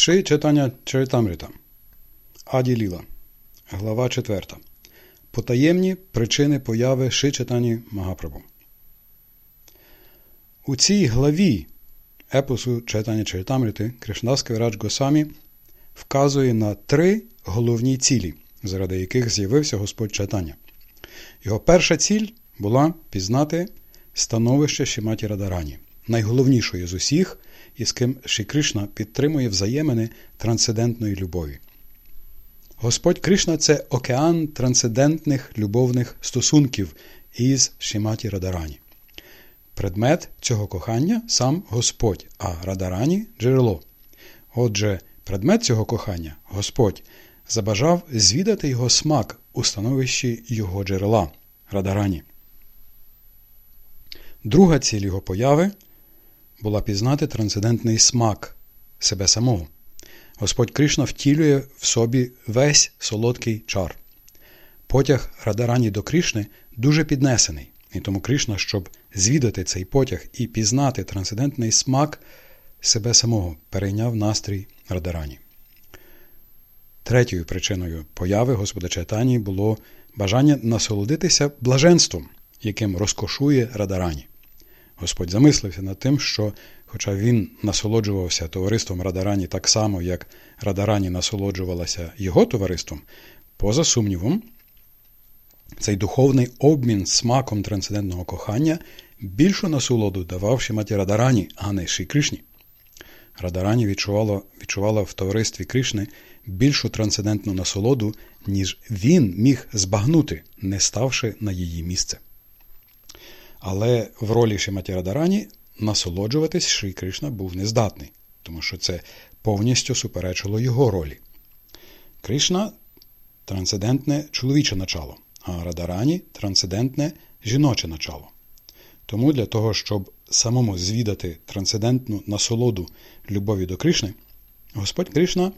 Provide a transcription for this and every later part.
Ши читання Чаритамрита. Аді Ліла. Глава 4. Потаємні причини появи Ши читані Магапрабу. У цій главі епосу читання Чаритамрити Кришнас Кавірадж Госамі вказує на три головні цілі, заради яких з'явився Господь читання. Його перша ціль була пізнати становище Шіматі Радарані, найголовнішої з усіх – і з ким Ші Кришна підтримує взаємини трансцендентної любові. Господь Кришна це океан трансцендентних любовних стосунків із Шіматі Радарані. Предмет цього кохання сам Господь, а Радарані джерело. Отже, предмет цього кохання Господь забажав звідати його смак у становищі його джерела Радарані. Друга ціль його появи була пізнати трансцендентний смак себе самого. Господь Кришна втілює в собі весь солодкий чар. Потяг Радарані до Кришни дуже піднесений, і тому Кришна, щоб звідати цей потяг і пізнати трансцендентний смак себе самого, перейняв настрій Радарані. Третьою причиною появи Господа Чайтані було бажання насолодитися блаженством, яким розкошує Радарані. Господь замислився над тим, що, хоча він насолоджувався товариством Радарані так само, як Радарані насолоджувалася його товариством, поза сумнівом, цей духовний обмін смаком трансцендентного кохання більшу насолоду давав Шиматі Радарані, а не Ші Кришні. Радарані відчувала, відчувала в товаристві Кришни більшу трансцендентну насолоду, ніж він міг збагнути, не ставши на її місце. Але в ролі Шиматі Радарані насолоджуватись Шрі Кришна був нездатний, тому що це повністю суперечило його ролі. Кришна трансцендентне чоловіче начало, а Радарані трансцендентне жіноче начало. Тому для того, щоб самому звідати трансцендентну насолоду любові до Кришни, Господь Кришна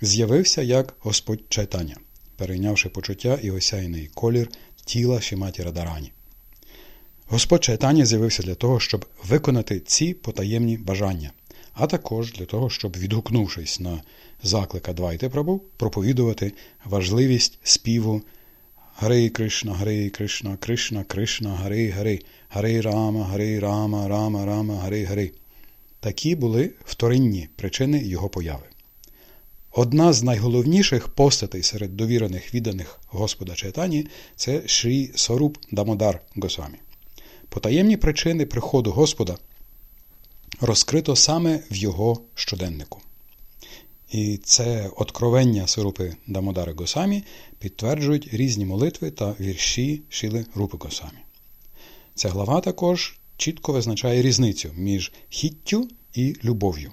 з'явився як Господь Чайтання, перейнявши почуття і осяйний колір тіла Шиматі Радарані. Господь Чайтані з'явився для того, щоб виконати ці потаємні бажання, а також для того, щоб, відгукнувшись на заклика Двайте Прабу, проповідувати важливість співу Гарей Кришна, Гарей Кришна, Кришна, Кришна, Гарей Гарей, Гарей Рама, Гарей Рама, Рама, Рама, Гарей Гарей. Такі були вторинні причини його появи. Одна з найголовніших постатей серед довірених відданих Господа Чайтані це Шрі Соруб Дамодар Госвамі. Потаємні причини приходу Господа розкрито саме в його щоденнику. І це откровення Сирупи Дамодари Госамі підтверджують різні молитви та вірші Шіли Рупи Госамі. Ця глава також чітко визначає різницю між хіттю і любов'ю.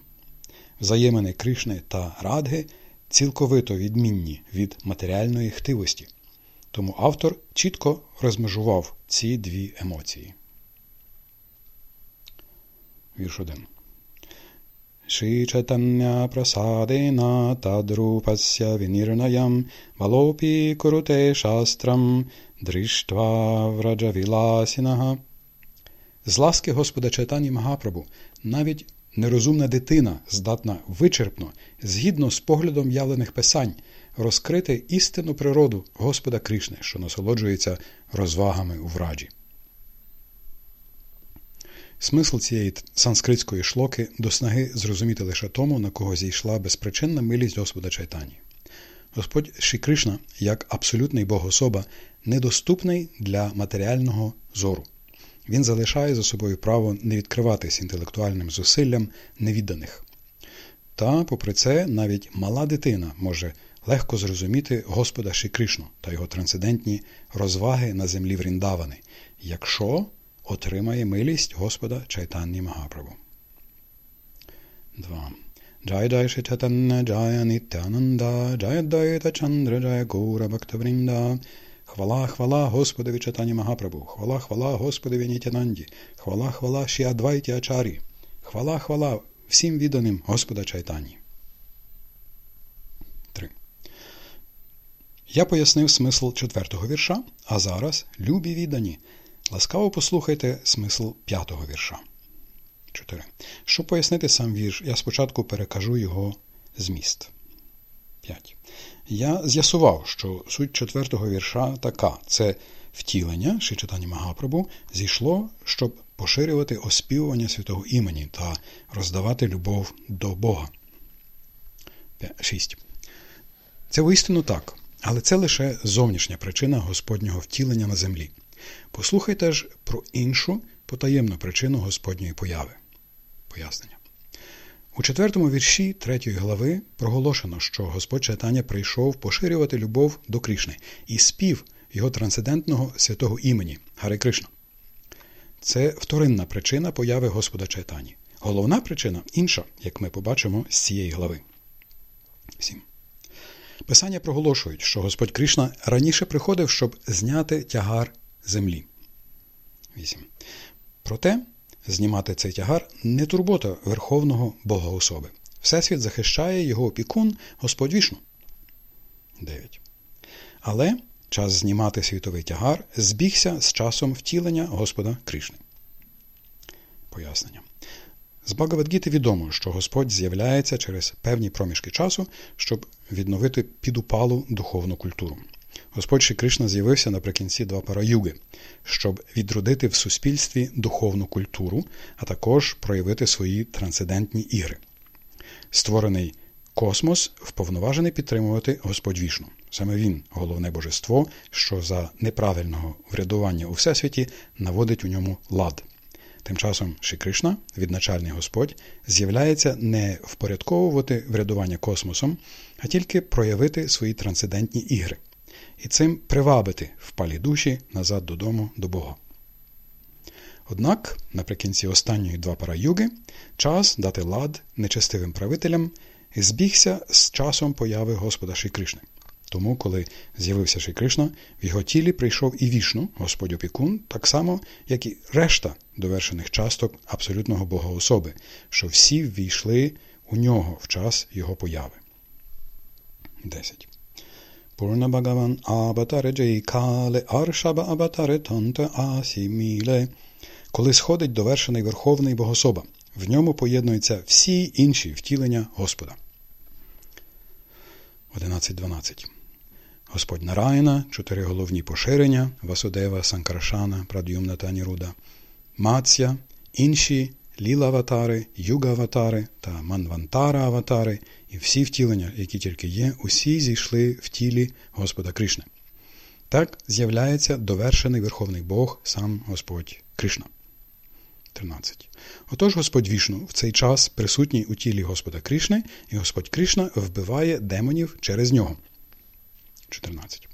Взаємини Кришни та Радги цілковито відмінні від матеріальної хтивості. Тому автор чітко розмежував ці дві емоції. Вірш 1. Ши Чайтання прасадена тадрупася вінірнаям балопі куруте шастрам дріштва враджавіласінага. З ласки Господа Чайтані Магапрабу навіть нерозумна дитина здатна вичерпно, згідно з поглядом явлених писань, розкрити істинну природу Господа Кришни, що насолоджується розвагами у враджі. Смисл цієї санскритської шлоки до снаги зрозуміти лише тому, на кого зійшла безпричинна милість Господа Чайтані. Господь Ші Кришна, як абсолютний богособа, недоступний для матеріального зору. Він залишає за собою право не відкриватись інтелектуальним зусиллям невідданих. Та, попри це, навіть мала дитина може легко зрозуміти Господа Ші Кришну та його трансцендентні розваги на землі Вріндавани, якщо отримає милість Господа Чайтанні Магапрабу. 2. Джай Джай Шичатанна Джая Нитянанда, Джая Дайта Чандра Джая Гура Бхактаврінда. Хвала, хвала Господові Чайтані Магапрабу, хвала, хвала Господові Нітянанді, хвала, хвала Шрі Адвайті Ачарі, хвала, хвала всім відданим Господа Чайтані. 3. Я пояснив смисл четвертого вірша, а зараз, любі віддані, Ласкаво послухайте смисл п'ятого вірша. 4. Щоб пояснити сам вірш, я спочатку перекажу його зміст. 5. Я з'ясував, що суть четвертого вірша така: це втілення, ще читання Магапрабу, зійшло, щоб поширювати оспівування святого імені та роздавати любов до Бога. 6. Це воістину так, але це лише зовнішня причина Господнього втілення на землі. Послухайте ж про іншу потаємну причину Господньої появи. Пояснення. У четвертому вірші третьої глави проголошено, що Господь Чайтання прийшов поширювати любов до Кришни і спів його трансцендентного святого імені Гари Кришна. Це вторинна причина появи Господа Чайтані. Головна причина інша, як ми побачимо з цієї глави. 7. Писання проголошують, що Господь Кришна раніше приходив, щоб зняти тягар землі. 8. Проте знімати цей тягар не турбота Верховного Бога особи. Всесвіт захищає його опікун Господь Вішну. 9. Але час знімати світовий тягар збігся з часом втілення Господа Кришни. Пояснення. З Багавадгіти відомо, що Господь з'являється через певні проміжки часу, щоб відновити підупалу духовну культуру. Господь Ші Кришна з'явився наприкінці Двапара Юги, щоб відродити в суспільстві духовну культуру, а також проявити свої трансцендентні ігри. Створений космос вповноважений підтримувати Господь Вішну. Саме він, головне божество, що за неправильного врядування у всесвіті наводить у ньому лад. Тим часом Ші Кришна, відначальний Господь, з'являється не впорядковувати врядування космосом, а тільки проявити свої трансцендентні ігри і цим привабити впалі душі назад додому до Бога. Однак наприкінці останньої два пара юги час дати лад нечестивим правителям збігся з часом появи Господа Ші Кришни. Тому, коли з'явився Ші Кришна, в його тілі прийшов і вішну, Господь опікун, так само, як і решта довершених часток абсолютного Бога особи, що всі ввійшли у нього в час його появи. 10. Purna Bhagavan Аватаре Джейкале Аршаба Аватаре Танта Асіміле. Коли сходить довершений Верховний Богособа, в ньому поєднуються всі інші втілення Господа. 11.12. Господь Нараїна, чотири головні поширення Васудева, Санкрашана, Прадюмна та Ніруда, Маця, інші ліла-аватари, юга-аватари та манвантара-аватари і всі втілення, які тільки є, усі зійшли в тілі Господа Кришни. Так з'являється довершений Верховний Бог, сам Господь Кришна. 13. Отож Господь Вішну в цей час присутній у тілі Господа Кришни, і Господь Кришна вбиває демонів через нього. 14.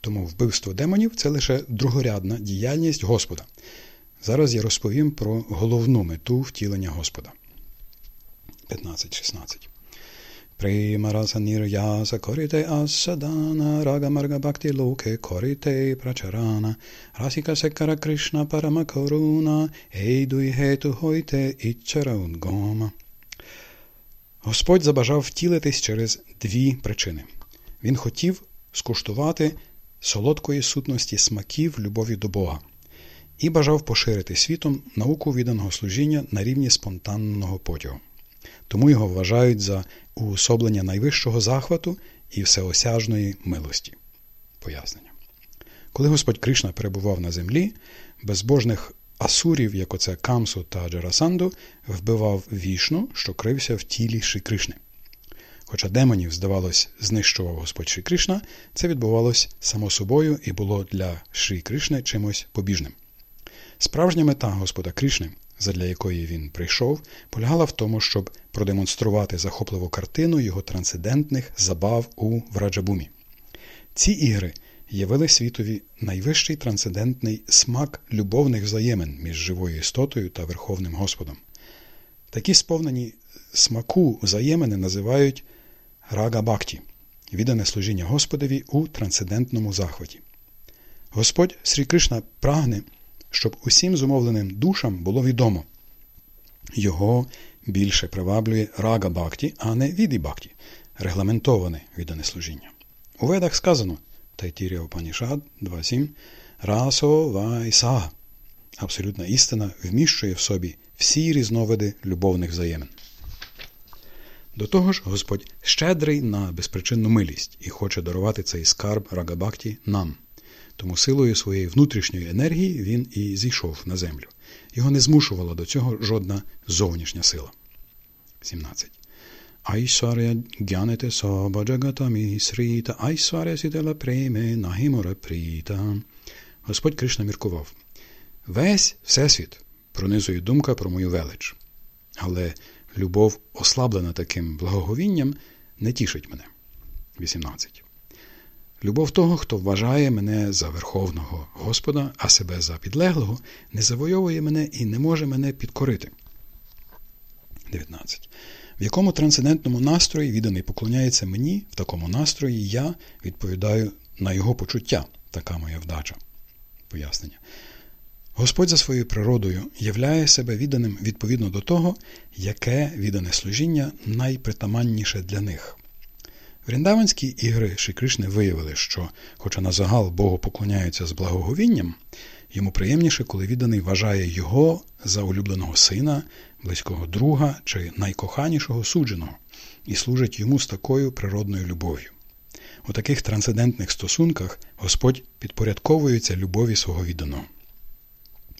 Тому вбивство демонів це лише другорядна діяльність Господа. Зараз я розповім про головну мету втілення Господа. 15-16. Примараса нір'яса корите асадана, рага марга бхакти локе корите прачарана, расіка секара Кришна парама коруна, ейдуй гету хойте ічараудгома. Господь забажав втілитись через дві причини. Він хотів скуштувати солодкої сутності смаків любові до Бога і бажав поширити світом науку відданого служіння на рівні спонтанного потягу. Тому його вважають за уособлення найвищого захвату і всеосяжної милості. Пояснення. Коли Господь Кришна перебував на землі, безбожних асурів, як оце Камсу та Джарасанду, вбивав вішну, що крився в тілі Ши Кришни. Хоча демонів, здавалось, знищував Господь Шрі Кришна, це відбувалось само собою і було для Шрі Кришни чимось побіжним. Справжня мета Господа Кришни, задля якої він прийшов, полягала в тому, щоб продемонструвати захопливу картину його трансцендентних забав у Враджабумі. Ці ігри явили світові найвищий трансцендентний смак любовних взаємин між живою істотою та Верховним Господом. Такі сповнені смаку взаємини називають рага бхакті – віддане служіння Господові у трансцендентному захваті. Господь Срі Кришна прагне щоб усім зумовленим душам було відомо. Його більше приваблює рага бхакті, а не віді бхакті, регламентоване віддане служіння. У ведах сказано Тайтірія Панішад 2.7 Расо Вайсага. Абсолютна істина вміщує в собі всі різновиди любовних взаємин. До того ж, Господь щедрий на безпричинну милість і хоче дарувати цей скарб рага бхакті нам. Тому силою своєї внутрішньої енергії він і зійшов на землю. Його не змушувала до цього жодна зовнішня сила. 17. Айсваря гянете соба джагатамі сріта, айсваря сітела пріта. Господь Кришна міркував. Весь Всесвіт пронизує думка про мою велич. Але любов, ослаблена таким благоговінням, не тішить мене. 18. Любов того, хто вважає мене за верховного Господа, а себе за підлеглого, не завойовує мене і не може мене підкорити. 19. В якому трансцендентному настрої відданий поклоняється мені, в такому настрої я відповідаю на його почуття. Така моя вдача. Пояснення. Господь за своєю природою являє себе відданим відповідно до того, яке віддане служіння найпритаманніше для них. Вріндаванські ігри Ші Кришни виявили, що, хоча на загал Богу поклоняються з благоговінням, йому приємніше, коли відданий вважає його за улюбленого сина, близького друга чи найкоханішого судженого і служить йому з такою природною любов'ю. У таких трансцендентних стосунках Господь підпорядковується любові свого відданого.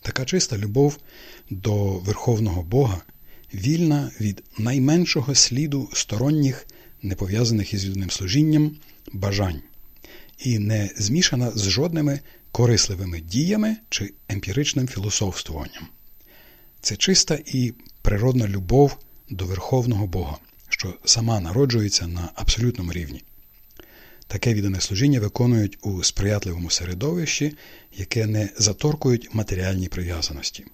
Така чиста любов до Верховного Бога вільна від найменшого сліду сторонніх, не пов'язаних із відданим служінням, бажань, і не змішана з жодними корисливими діями чи емпіричним філософствуванням. Це чиста і природна любов до Верховного Бога, що сама народжується на абсолютному рівні. Таке віддане служіння виконують у сприятливому середовищі, яке не заторкують матеріальні прив'язаності.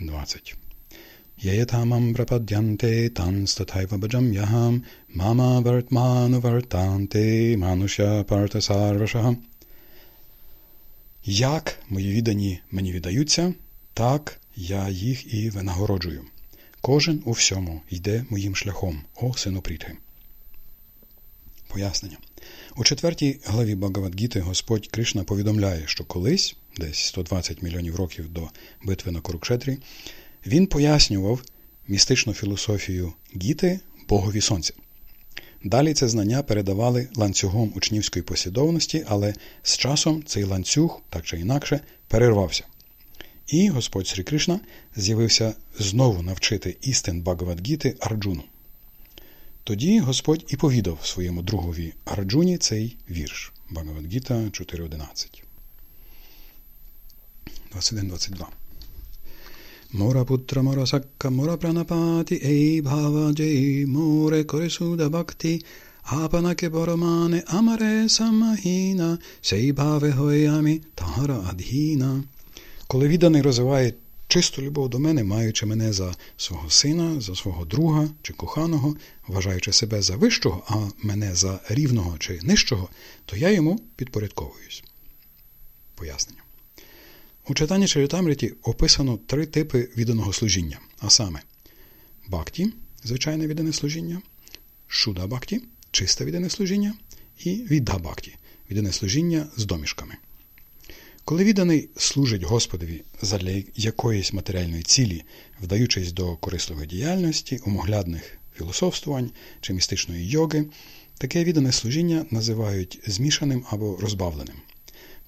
20. Яєтамам прападянте танстатайва баджам ягам мама вартману вартанте мануша парта сарвашага. Як мої віддані мені віддаються, так я їх і винагороджую. Кожен у всьому йде моїм шляхом, о сину Прітги. Пояснення. У четвертій главі Багавадгіти Господь Кришна повідомляє, що колись, десь 120 мільйонів років до битви на Курукшетрі, він пояснював містичну філософію Гіти Богові Сонця. Далі це знання передавали ланцюгом учнівської послідовності, але з часом цей ланцюг, так чи інакше, перервався. І Господь Срі Кришна з'явився знову навчити істин Багавадгіти Арджуну. Тоді Господь і повідав своєму другові Арджуні цей вірш Багавадгіта 4.11. 21-22. Мора пранапати ей бхава джей море корисуда бхакти апанаке боромане амаре самахіна сей бхаве хоямі тахара адхіна. Коли відданий розвиває чисту любов до мене, маючи мене за свого сина, за свого друга чи коханого, вважаючи себе за вищого, а мене за рівного чи нижчого, то я йому підпорядковуюсь. Пояснення. У читанні Чарітамріті описано три типи відданого служіння, а саме бакті звичайне віддане служіння, шуда бакті чисте віддане служіння, і відда бакті віддане служіння з домішками. Коли відданий служить Господові задля якоїсь матеріальної цілі, вдаючись до корисливої діяльності, умоглядних філософствувань чи містичної йоги, таке віддане служіння називають змішаним або розбавленим.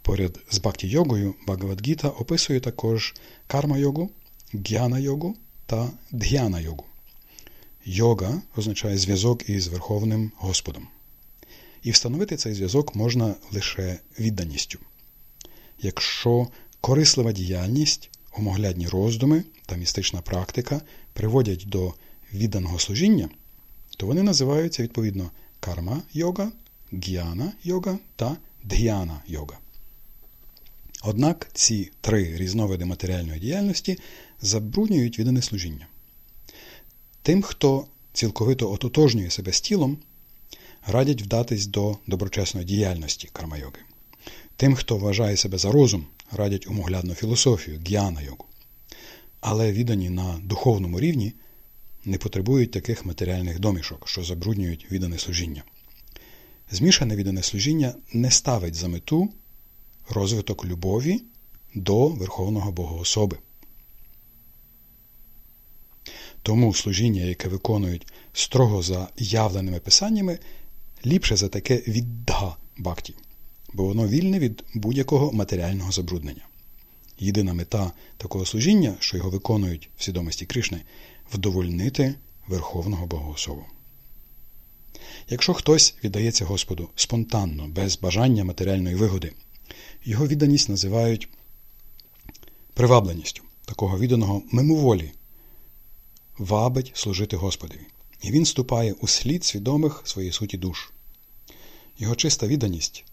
Поряд з бхакті йогою Багавадгіта описує також карма-йогу, г'яна-йогу та дх'яна-йогу. Йога означає зв'язок із Верховним Господом. І встановити цей зв'язок можна лише відданістю якщо корислива діяльність, омоглядні роздуми та містична практика приводять до відданого служіння, то вони називаються відповідно карма йога, гіана йога та дхяна йога. Однак ці три різновиди матеріальної діяльності забруднюють віддане служіння. Тим, хто цілковито ототожнює себе з тілом, радять вдатись до доброчесної діяльності карма-йоги. Тим, хто вважає себе за розум, радять умоглядну філософію, г'яна йогу. Але віддані на духовному рівні не потребують таких матеріальних домішок, що забруднюють віддане служіння. Змішане віддане служіння не ставить за мету розвиток любові до Верховного Бога особи. Тому служіння, яке виконують строго за явленими писаннями, ліпше за таке відда бакті, бо воно вільне від будь-якого матеріального забруднення. Єдина мета такого служіння, що його виконують в свідомості Кришни, вдовольнити Верховного Богоособу. Якщо хтось віддається Господу спонтанно, без бажання матеріальної вигоди, його відданість називають привабленістю такого відданого мимоволі, вабить служити Господові, і він ступає у слід свідомих своєї суті душ. Його чиста відданість,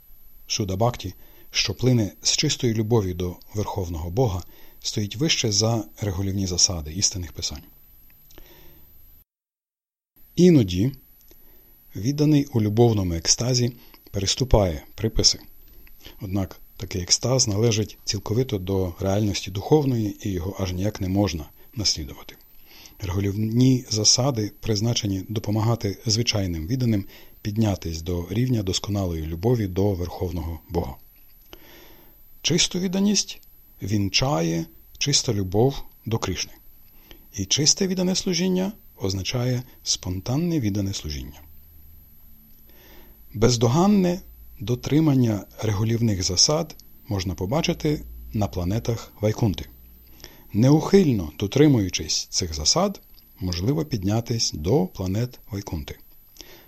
Шуда Бакті, що плине з чистої любові до Верховного Бога, стоїть вище за регулівні засади істинних писань. Іноді відданий у любовному екстазі переступає приписи. Однак такий екстаз належить цілковито до реальності духовної і його аж ніяк не можна наслідувати. Регулівні засади призначені допомагати звичайним відданим піднятись до рівня досконалої любові до Верховного Бога. Чисту відданість вінчає чиста любов до Кришни. І чисте віддане служіння означає спонтанне віддане служіння. Бездоганне дотримання регулівних засад можна побачити на планетах Вайкунти. Неухильно дотримуючись цих засад, можливо піднятись до планет Вайкунти.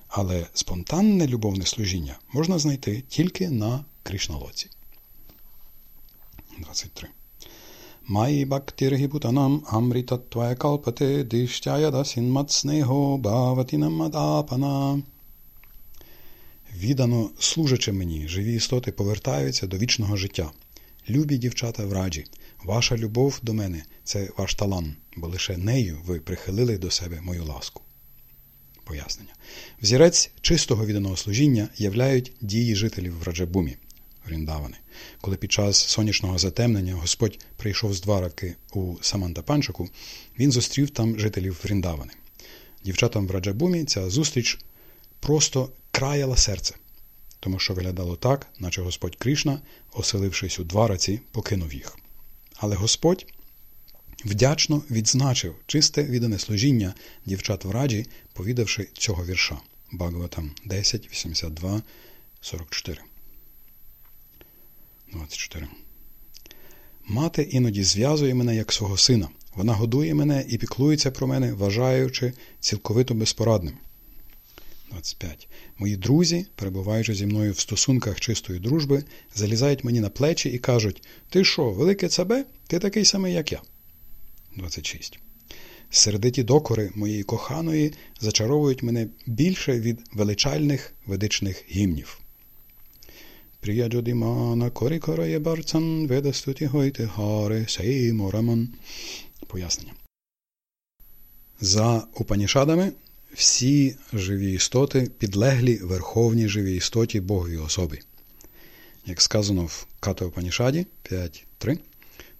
Але спонтанне любовне служіння можна знайти тільки на Кришналоці. 23. Май бактирги бутанам амритатвая калпате диштяя дасін мацнего баватінам адапана. Віддано служачи мені, живі істоти повертаються до вічного життя. Любі дівчата в раджі, ваша любов до мене це ваш талант, бо лише нею ви прихилили до себе мою ласку. Пояснення. Взірець чистого відданого служіння являють дії жителів в Раджабумі, Ріндавани. Коли під час сонячного затемнення Господь прийшов з двараки у Самантапанчаку, він зустрів там жителів Ріндавани. Дівчатам в Раджабумі ця зустріч просто краяла серце, тому що виглядало так, наче Господь Кришна, оселившись у двараці, покинув їх. Але Господь вдячно відзначив чисте віддане служіння дівчат в раджі, повідавши цього вірша Багаватам 10, 82, 44. 24. Мати іноді зв'язує мене як свого сина. Вона годує мене і піклується про мене, вважаючи цілковито безпорадним. 25. Мої друзі, перебуваючи зі мною в стосунках чистої дружби, залізають мені на плечі і кажуть: Ти що, велике цебе? Ти такий самий, як я. 26. Сердиті докори моєї коханої зачаровують мене більше від величальних ведичних гімнів. Приyaджодимана корікорає барцан ведастуті гойте харе сеймораман. Пояснення. За Упанішадами всі живі істоти підлеглі верховній живій істоті Боговій особі. Як сказано в Ката Упанішаді 5.3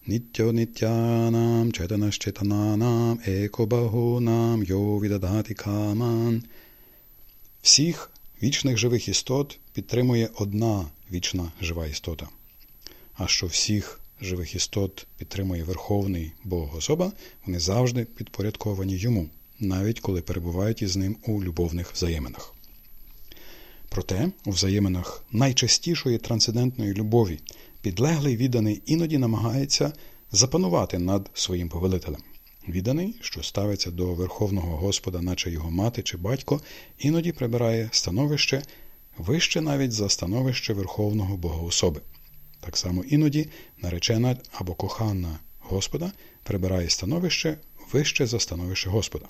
Нітьо нітянам четанашчетананам екобагунам йо відадати каман. Всіх вічних живих істот підтримує одна вічна жива істота. А що всіх живих істот підтримує Верховний Бог особа, вони завжди підпорядковані йому, навіть коли перебувають із ним у любовних взаєминах. Проте у взаєминах найчастішої трансцендентної любові підлеглий відданий іноді намагається запанувати над своїм повелителем. Відданий, що ставиться до Верховного Господа, наче його мати чи батько, іноді прибирає становище вище навіть за становище Верховного Богоособи. Так само іноді наречена або кохана Господа прибирає становище вище за становище Господа.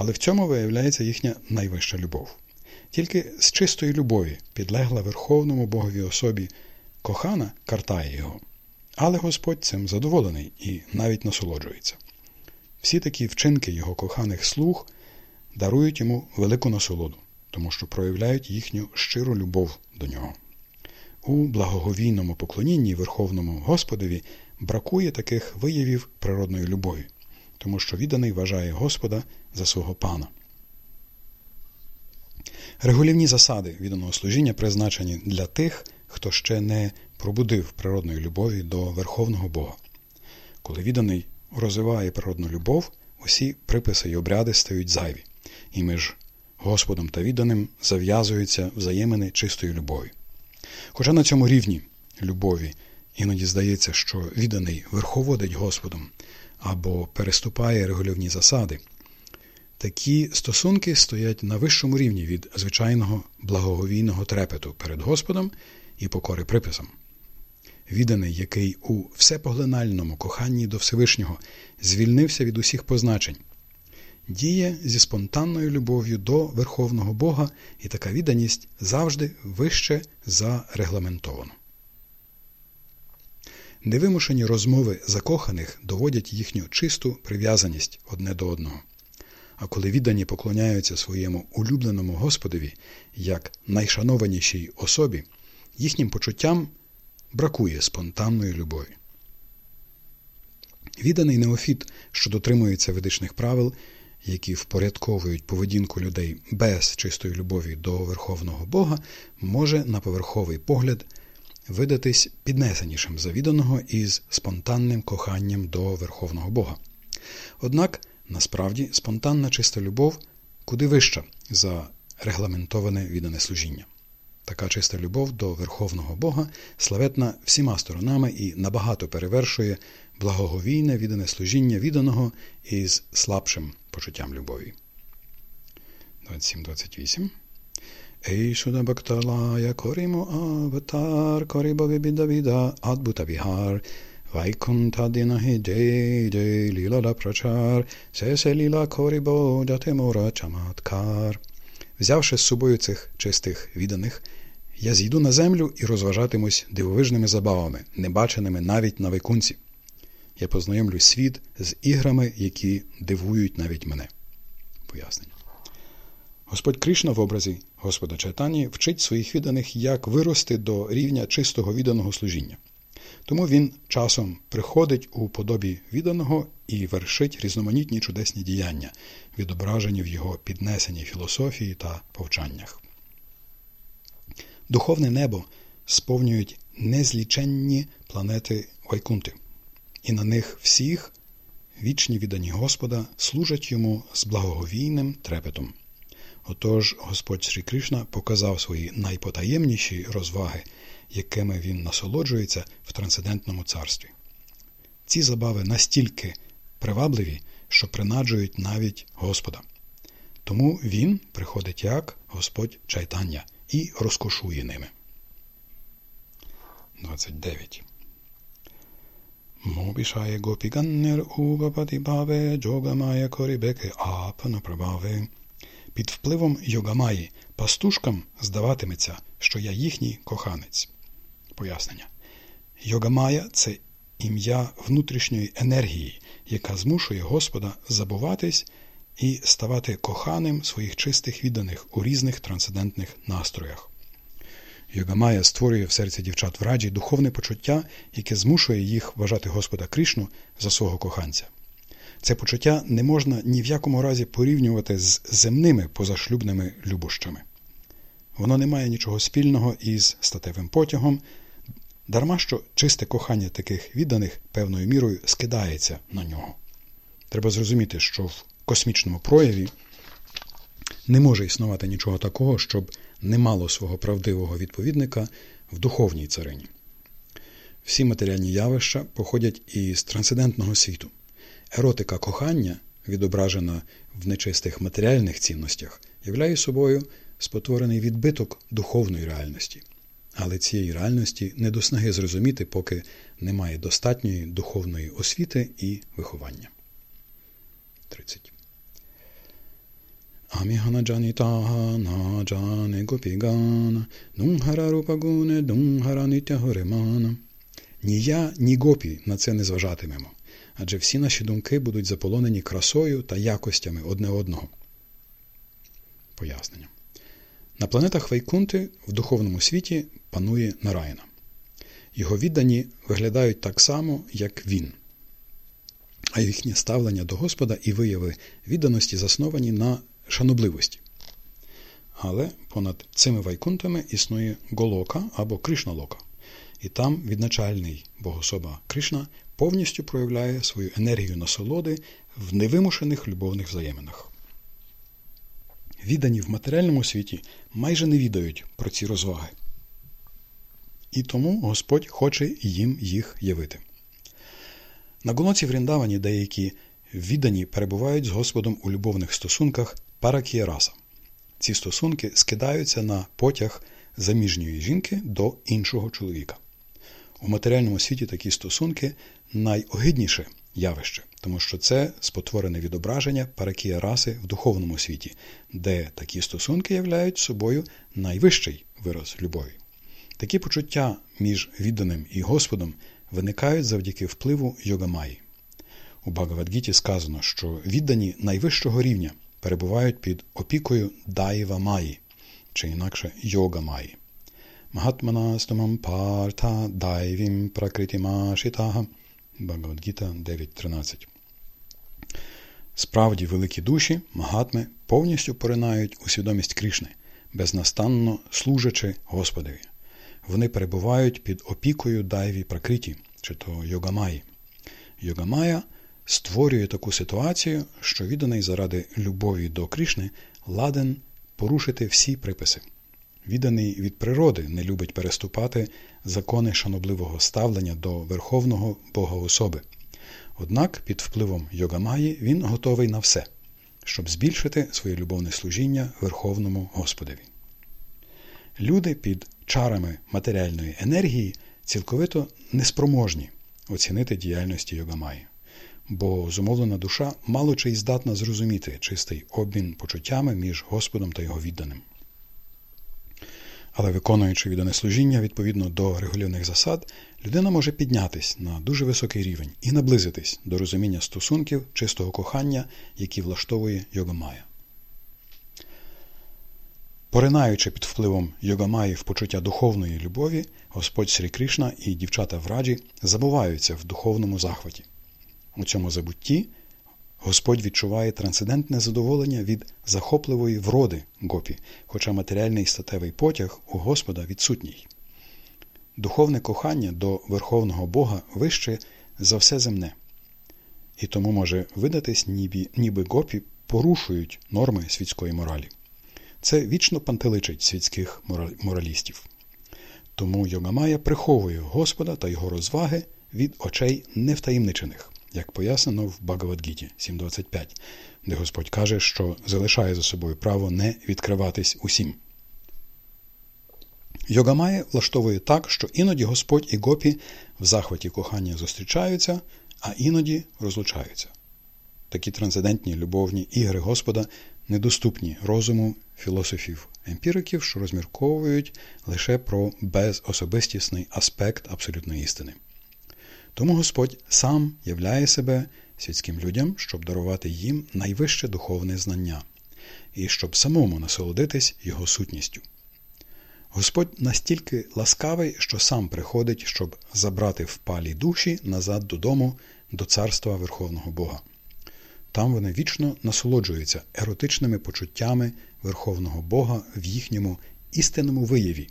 Але в цьому виявляється їхня найвища любов. Тільки з чистої любові підлегла Верховному Богові особі кохана картає його. Але Господь цим задоволений і навіть насолоджується. Всі такі вчинки його коханих слуг дарують йому велику насолоду, тому що проявляють їхню щиру любов до нього. У благоговійному поклонінні Верховному Господові бракує таких виявів природної любові, тому що відданий вважає Господа за свого пана. Регулівні засади відданого служіння призначені для тих, хто ще не пробудив природної любові до Верховного Бога. Коли відданий розвиває природну любов, усі приписи й обряди стають зайві, і між Господом та відданим зав'язуються взаємини чистої любові. Хоча на цьому рівні любові іноді здається, що відданий верховодить Господом або переступає регульовні засади, такі стосунки стоять на вищому рівні від звичайного благоговійного трепету перед Господом і покори приписам. Відданий, який у всепоглинальному коханні до Всевишнього звільнився від усіх позначень, діє зі спонтанною любов'ю до Верховного Бога, і така відданість завжди вище за регламентовану. Невимушені розмови закоханих доводять їхню чисту прив'язаність одне до одного. А коли віддані поклоняються своєму улюбленому Господові як найшанованішій особі, їхнім почуттям бракує спонтанної любові. Відданий неофіт, що дотримується ведичних правил, які впорядковують поведінку людей без чистої любові до Верховного Бога, може на поверховий погляд видатись піднесенішим завіданого із спонтанним коханням до Верховного Бога. Однак насправді спонтанна чиста любов куди вища за регламентоване віддане служіння. Така чиста любов до Верховного Бога славетна всіма сторонами і набагато перевершує благоговійне віддане служіння відданого із слабшим почуттям любові. 27-28 Ейшуда Бакталая Коримо Аватар Корибави Бідавіда Адбута Віхар Вайкунта Дінагі Джей Джей Лілада Прачар Сесе Ліла Корибо Датемора Чаматкар Взявши з собою цих чистих відданих, я зійду на землю і розважатимусь дивовижними забавами, небаченими навіть на викунці. Я познайомлю світ з іграми, які дивують навіть мене. Пояснення. Господь Кришна в образі Господа Чайтані вчить своїх відданих, як вирости до рівня чистого відданого служіння. Тому він часом приходить у подобі відданого і вершить різноманітні чудесні діяння, відображені в його піднесеній філософії та повчаннях. Духовне небо сповнюють незліченні планети Вайкунти, і на них всіх вічні віддані Господа служать йому з благоговійним трепетом. Отож Господь Срі Кришна показав свої найпотаємніші розваги, якими він насолоджується в трансцендентному царстві. Ці забави настільки привабливі, що принаджують навіть Господа. Тому він приходить як Господь Чайтання і розкошує ними. 29. Мобішає гопіганнер угапати баве джогамая корібеке апана прабаве. Під впливом Йогамаї пастушкам здаватиметься, що я їхній коханець. Пояснення. Йогамая це ім'я внутрішньої енергії, яка змушує Господа забуватись і ставати коханим своїх чистих відданих у різних трансцендентних настроях. Йогамая створює в серці дівчат в раджі духовне почуття, яке змушує їх вважати Господа Кришну за свого коханця. Це почуття не можна ні в якому разі порівнювати з земними позашлюбними любощами. Воно не має нічого спільного із статевим потягом, дарма що чисте кохання таких відданих певною мірою скидається на нього. Треба зрозуміти, що в космічному прояві не може існувати нічого такого, щоб не мало свого правдивого відповідника в духовній царині. Всі матеріальні явища походять із трансцендентного світу. Еротика кохання, відображена в нечистих матеріальних цінностях, являє собою спотворений відбиток духовної реальності. Але цієї реальності не до снаги зрозуміти, поки немає достатньої духовної освіти і виховання. 30. Амігана джанітага на джане гопігана, думгара рупагуне, думгара нітягоремана. Ні я, ні гопі на це не зважатимемо адже всі наші думки будуть заполонені красою та якостями одне одного. Пояснення. На планетах Вайкунти в духовному світі панує Нараяна. Його віддані виглядають так само, як він, а їхнє ставлення до Господа і вияви відданості засновані на шанобливості. Але понад цими вайкунтами існує Голока або Кришналока, і там відначальний богособа Кришна повністю проявляє свою енергію насолоди в невимушених любовних взаєминах. Віддані в матеріальному світі майже не відають про ці розваги. І тому Господь хоче їм їх явити. На гуноці Вріндавані деякі віддані перебувають з Господом у любовних стосунках паракієраса. Ці стосунки скидаються на потяг заміжньої жінки до іншого чоловіка. У матеріальному світі такі стосунки найогидніше явище, тому що це спотворене відображення паракія раси в духовному світі, де такі стосунки являють собою найвищий вираз любові. Такі почуття між відданим і Господом виникають завдяки впливу йогамаї. У Багавадгіті сказано, що віддані найвищого рівня перебувають під опікою Дайва Маї, чи інакше йога Маї. Магатманастамам парта дайвім пракритімашитага Багавадгіта 9.13. Справді великі душі, магатми, повністю поринають у свідомість Кришни, безнастанно служачи Господові. Вони перебувають під опікою дайві пракриті, чи то йогамаї. Йогамая створює таку ситуацію, що відданий заради любові до Кришни ладен порушити всі приписи. Відданий від природи не любить переступати закони шанобливого ставлення до Верховного Бога особи. Однак під впливом Йогамаї він готовий на все, щоб збільшити своє любовне служіння Верховному Господові. Люди під чарами матеріальної енергії цілковито неспроможні оцінити діяльності Йогамаї, бо зумовлена душа мало чи й здатна зрозуміти чистий обмін почуттями між Господом та його відданим. Але виконуючи віддане служіння відповідно до регулярних засад, людина може піднятись на дуже високий рівень і наблизитись до розуміння стосунків чистого кохання, які влаштовує Йогамая. Поринаючи під впливом Йогамаї в почуття духовної любові, Господь Срі Кришна і дівчата в раджі забуваються в духовному захваті. У цьому забутті Господь відчуває трансцендентне задоволення від захопливої вроди гопі, хоча матеріальний статевий потяг у Господа відсутній. Духовне кохання до Верховного Бога вище за все земне, і тому може видатись, ніби, ніби гопі порушують норми світської моралі. Це вічно пантеличить світських моралістів. Тому Йогамая приховує Господа та його розваги від очей невтаємничених як пояснено в Багавадгіті 7.25, де Господь каже, що залишає за собою право не відкриватись усім. Йогамає влаштовує так, що іноді Господь і гопі в захваті кохання зустрічаються, а іноді розлучаються. Такі трансцендентні любовні ігри Господа недоступні розуму філософів емпіриків, що розмірковують лише про безособистісний аспект абсолютної істини. Тому Господь сам являє себе світським людям, щоб дарувати їм найвище духовне знання і щоб самому насолодитись його сутністю. Господь настільки ласкавий, що сам приходить, щоб забрати впалі душі назад додому, до царства Верховного Бога. Там вони вічно насолоджуються еротичними почуттями Верховного Бога в їхньому істинному вияві,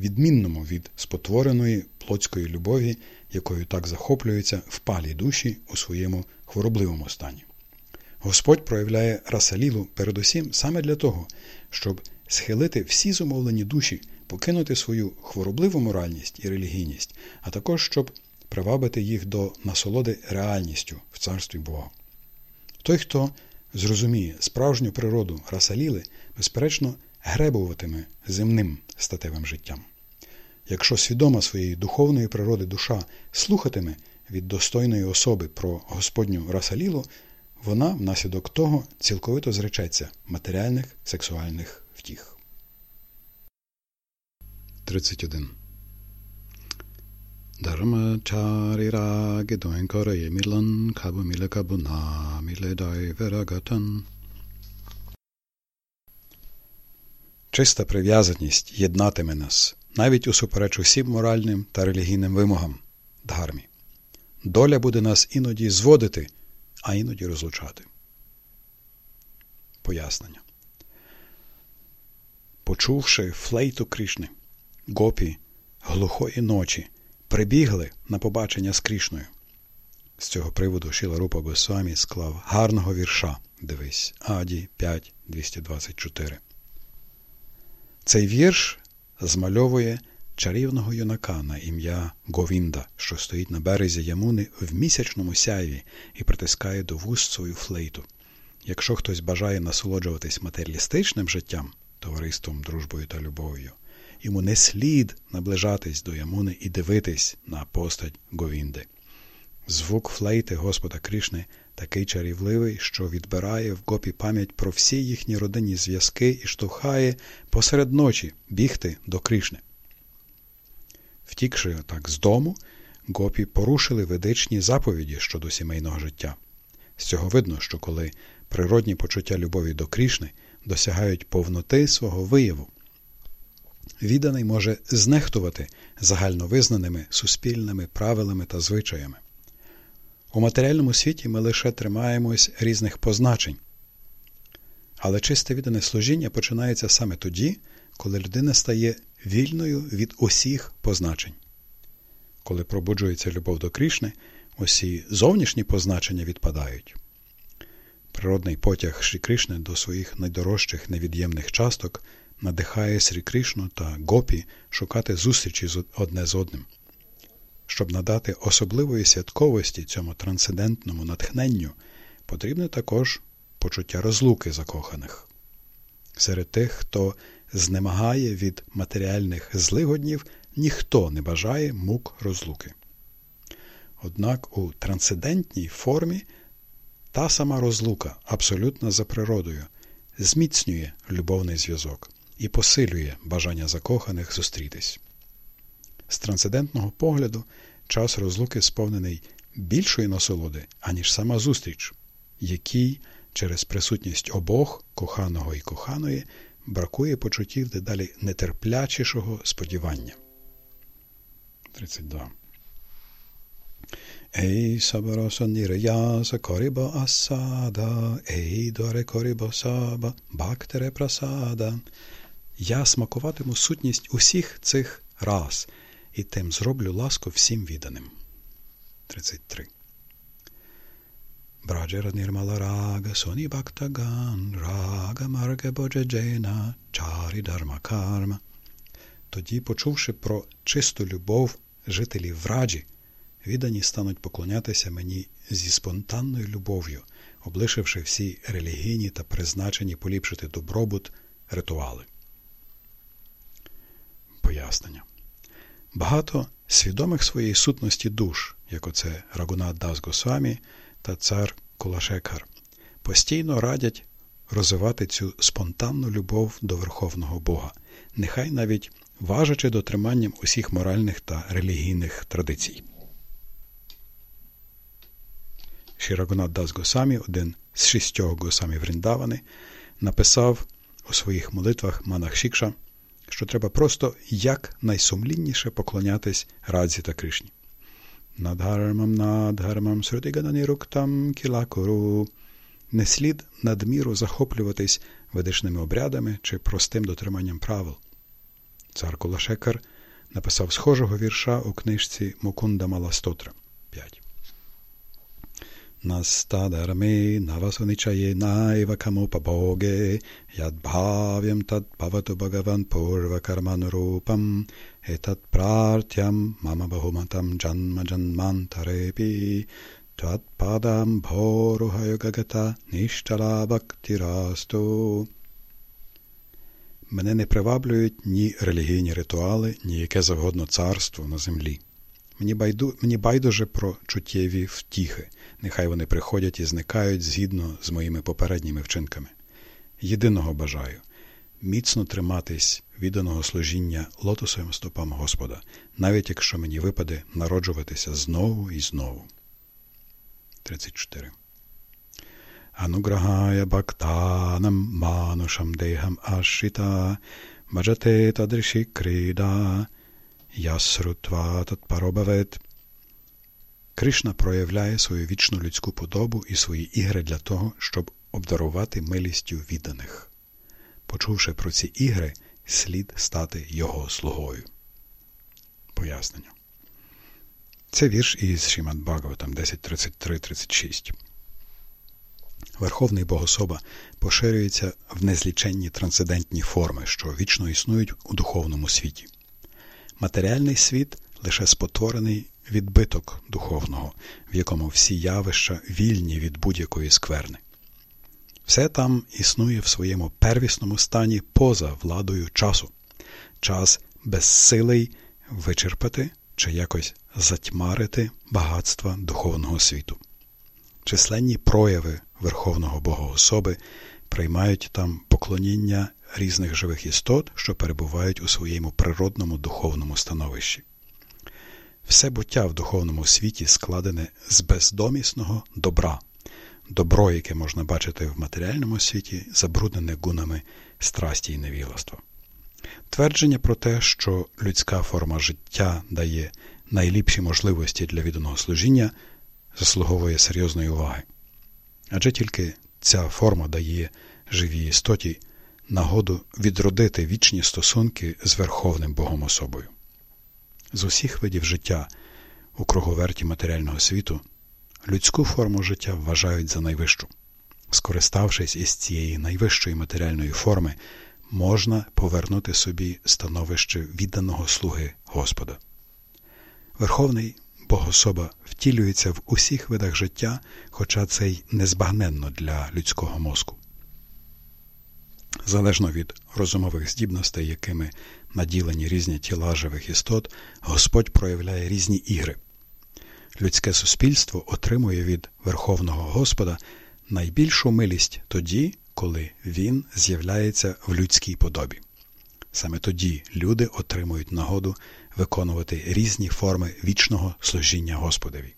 відмінному від спотвореної плотської любові, якою так захоплюються впалі душі у своєму хворобливому стані. Господь проявляє расалілу передусім саме для того, щоб схилити всі зумовлені душі, покинути свою хворобливу моральність і релігійність, а також щоб привабити їх до насолоди реальністю в царстві Бога. Той, хто зрозуміє справжню природу расаліли, безперечно, гребуватиме земним статевим життям. Якщо свідома своєї духовної природи душа слухатиме від достойної особи про Господню Расалілу, вона внаслідок того цілковито зречеться матеріальних сексуальних втіх. 31. Dharmacharira gedoinkara yemilan kabu mile kabu na mile dai. Чиста прив'язаність єднатиме нас навіть усупереч усім моральним та релігійним вимогам дгармі. Доля буде нас іноді зводити, а іноді розлучати. Пояснення. Почувши флейту Крішни, гопі глухої ночі прибігли на побачення з Крішною. З цього приводу Шіларупа Госвамі склав гарного вірша. Дивись, Аді 5, 224. Цей вірш змальовує чарівного юнака на ім'я Говінда, що стоїть на березі Ямуни в місячному сяйві і притискає до вуст свою флейту. Якщо хтось бажає насолоджуватись матеріалістичним життям, товариством, дружбою та любов'ю, йому не слід наближатись до Ямуни і дивитись на постать Говінди. Звук флейти Господа Кришни такий чарівливий, що відбирає в гопі пам'ять про всі їхні родинні зв'язки і штовхає посеред ночі бігти до Кришни. Втікши так з дому, гопі порушили ведичні заповіді щодо сімейного життя. З цього видно, що коли природні почуття любові до Крішни досягають повноти свого вияву, відданий може знехтувати загальновизнаними суспільними правилами та звичаями. У матеріальному світі ми лише тримаємось різних позначень. Але чисте віддане служіння починається саме тоді, коли людина стає вільною від усіх позначень. Коли пробуджується любов до Крішни, усі зовнішні позначення відпадають. Природний потяг Шрі Кришни до своїх найдорожчих невід'ємних часток надихає Срі Кришну та Гопі шукати зустрічі одне з одним. Щоб надати особливої святковості цьому трансцендентному натхненню, потрібне також почуття розлуки закоханих. Серед тих, хто знемагає від матеріальних злигоднів, ніхто не бажає мук розлуки. Однак у трансцендентній формі та сама розлука, абсолютно за природою, зміцнює любовний зв'язок і посилює бажання закоханих зустрітись. З трансцендентного погляду час розлуки сповнений більшої насолоди, аніж сама зустріч, якій через присутність обох, коханого і коханої, бракує почуттів дедалі нетерплячішого сподівання. 32. Ей сабароса ніряса корибо асада, ей доре корибо саба, бактере прасада. Я смакуватиму сутність усіх цих рас, і тим зроблю ласку всім відданим. 33. Браджера нірмала рага, соні бактаган, рага марге боджеджена, чарі дарма карма. Тоді, почувши про чисту любов жителів враджі, віддані стануть поклонятися мені зі спонтанною любов'ю, облишивши всі релігійні та призначені поліпшити добробут ритуали. Пояснення. Багато свідомих своєї сутності душ, як оце Рагунат Дас Госвамі та цар Кулашекар, постійно радять розвивати цю спонтанну любов до Верховного Бога, нехай навіть важачи дотриманням усіх моральних та релігійних традицій. Шірагунат Дас Госамі, один з шістьох Госамі Вріндавани, написав у своїх молитвах Манах Шікша, що треба просто якнайсумлінніше поклонятись Радзі та Кришні. Надгармам надгармам срудигананіруктам кілакуру. Не слід надміру захоплюватись ведичними обрядами чи простим дотриманням правил. Цар Кулашекар написав схожого вірша у книжці Мукунда Маластотра 5. Настадарми навасуничає найвакамупабоге ядбхав'ям тадбавату бхагаван пурвакарманурупам етат прартям мама бахуматам джанма джанмантарепі Тватпадам бхорухайогагата ништала бактирасту. Мене не приваблюють ні релігійні ритуали, ні яке завгодно царство на землі. Мені байду, мені байдуже про чуттєві втіхи, нехай вони приходять і зникають згідно з моїми попередніми вчинками. Єдиного бажаю міцно триматись відданого служіння лотосовим стопам Господа, навіть якщо мені випаде народжуватися знову і знову. 34. Ануграхая бхактанам манушам дехам ашита баджате тадриші крида ясрутва татпаробавет. Кришна проявляє свою вічну людську подобу і свої ігри для того, щоб обдарувати милістю відданих. Почувши про ці ігри, слід стати його слугою. Пояснення. Це вірш із Шімат Бхагаватам 10.33.36. Верховний Богособа поширюється в незліченні трансцендентні форми, що вічно існують у духовному світі. Матеріальний світ лише спотворений відбиток духовного, в якому всі явища вільні від будь-якої скверни. Все там існує в своєму первісному стані поза владою часу. Час безсилий вичерпати чи якось затьмарити багатства духовного світу. Численні прояви Верховного Богоособи приймають там поклоніння різних живих істот, що перебувають у своєму природному духовному становищі. Все буття в духовному світі складене з бездомісного добра, добро, яке можна бачити в матеріальному світі, забруднене гунами страсті і невілоства. Твердження про те, що людська форма життя дає найліпші можливості для відданого служіння, заслуговує серйозної уваги. Адже тільки ця форма дає живій істоті нагоду відродити вічні стосунки з Верховним Богом особою. З усіх видів життя у круговерті матеріального світу людську форму життя вважають за найвищу. Скориставшись із цієї найвищої матеріальної форми, можна повернути собі становище відданого слуги Господа. Верховний Богособа втілюється в усіх видах життя, хоча це й незбагненно для людського мозку. Залежно від розумових здібностей, якими наділені різні тіла живих істот, Господь проявляє різні ігри. Людське суспільство отримує від Верховного Господа найбільшу милість тоді, коли Він з'являється в людській подобі. Саме тоді люди отримують нагоду виконувати різні форми вічного служіння Господові.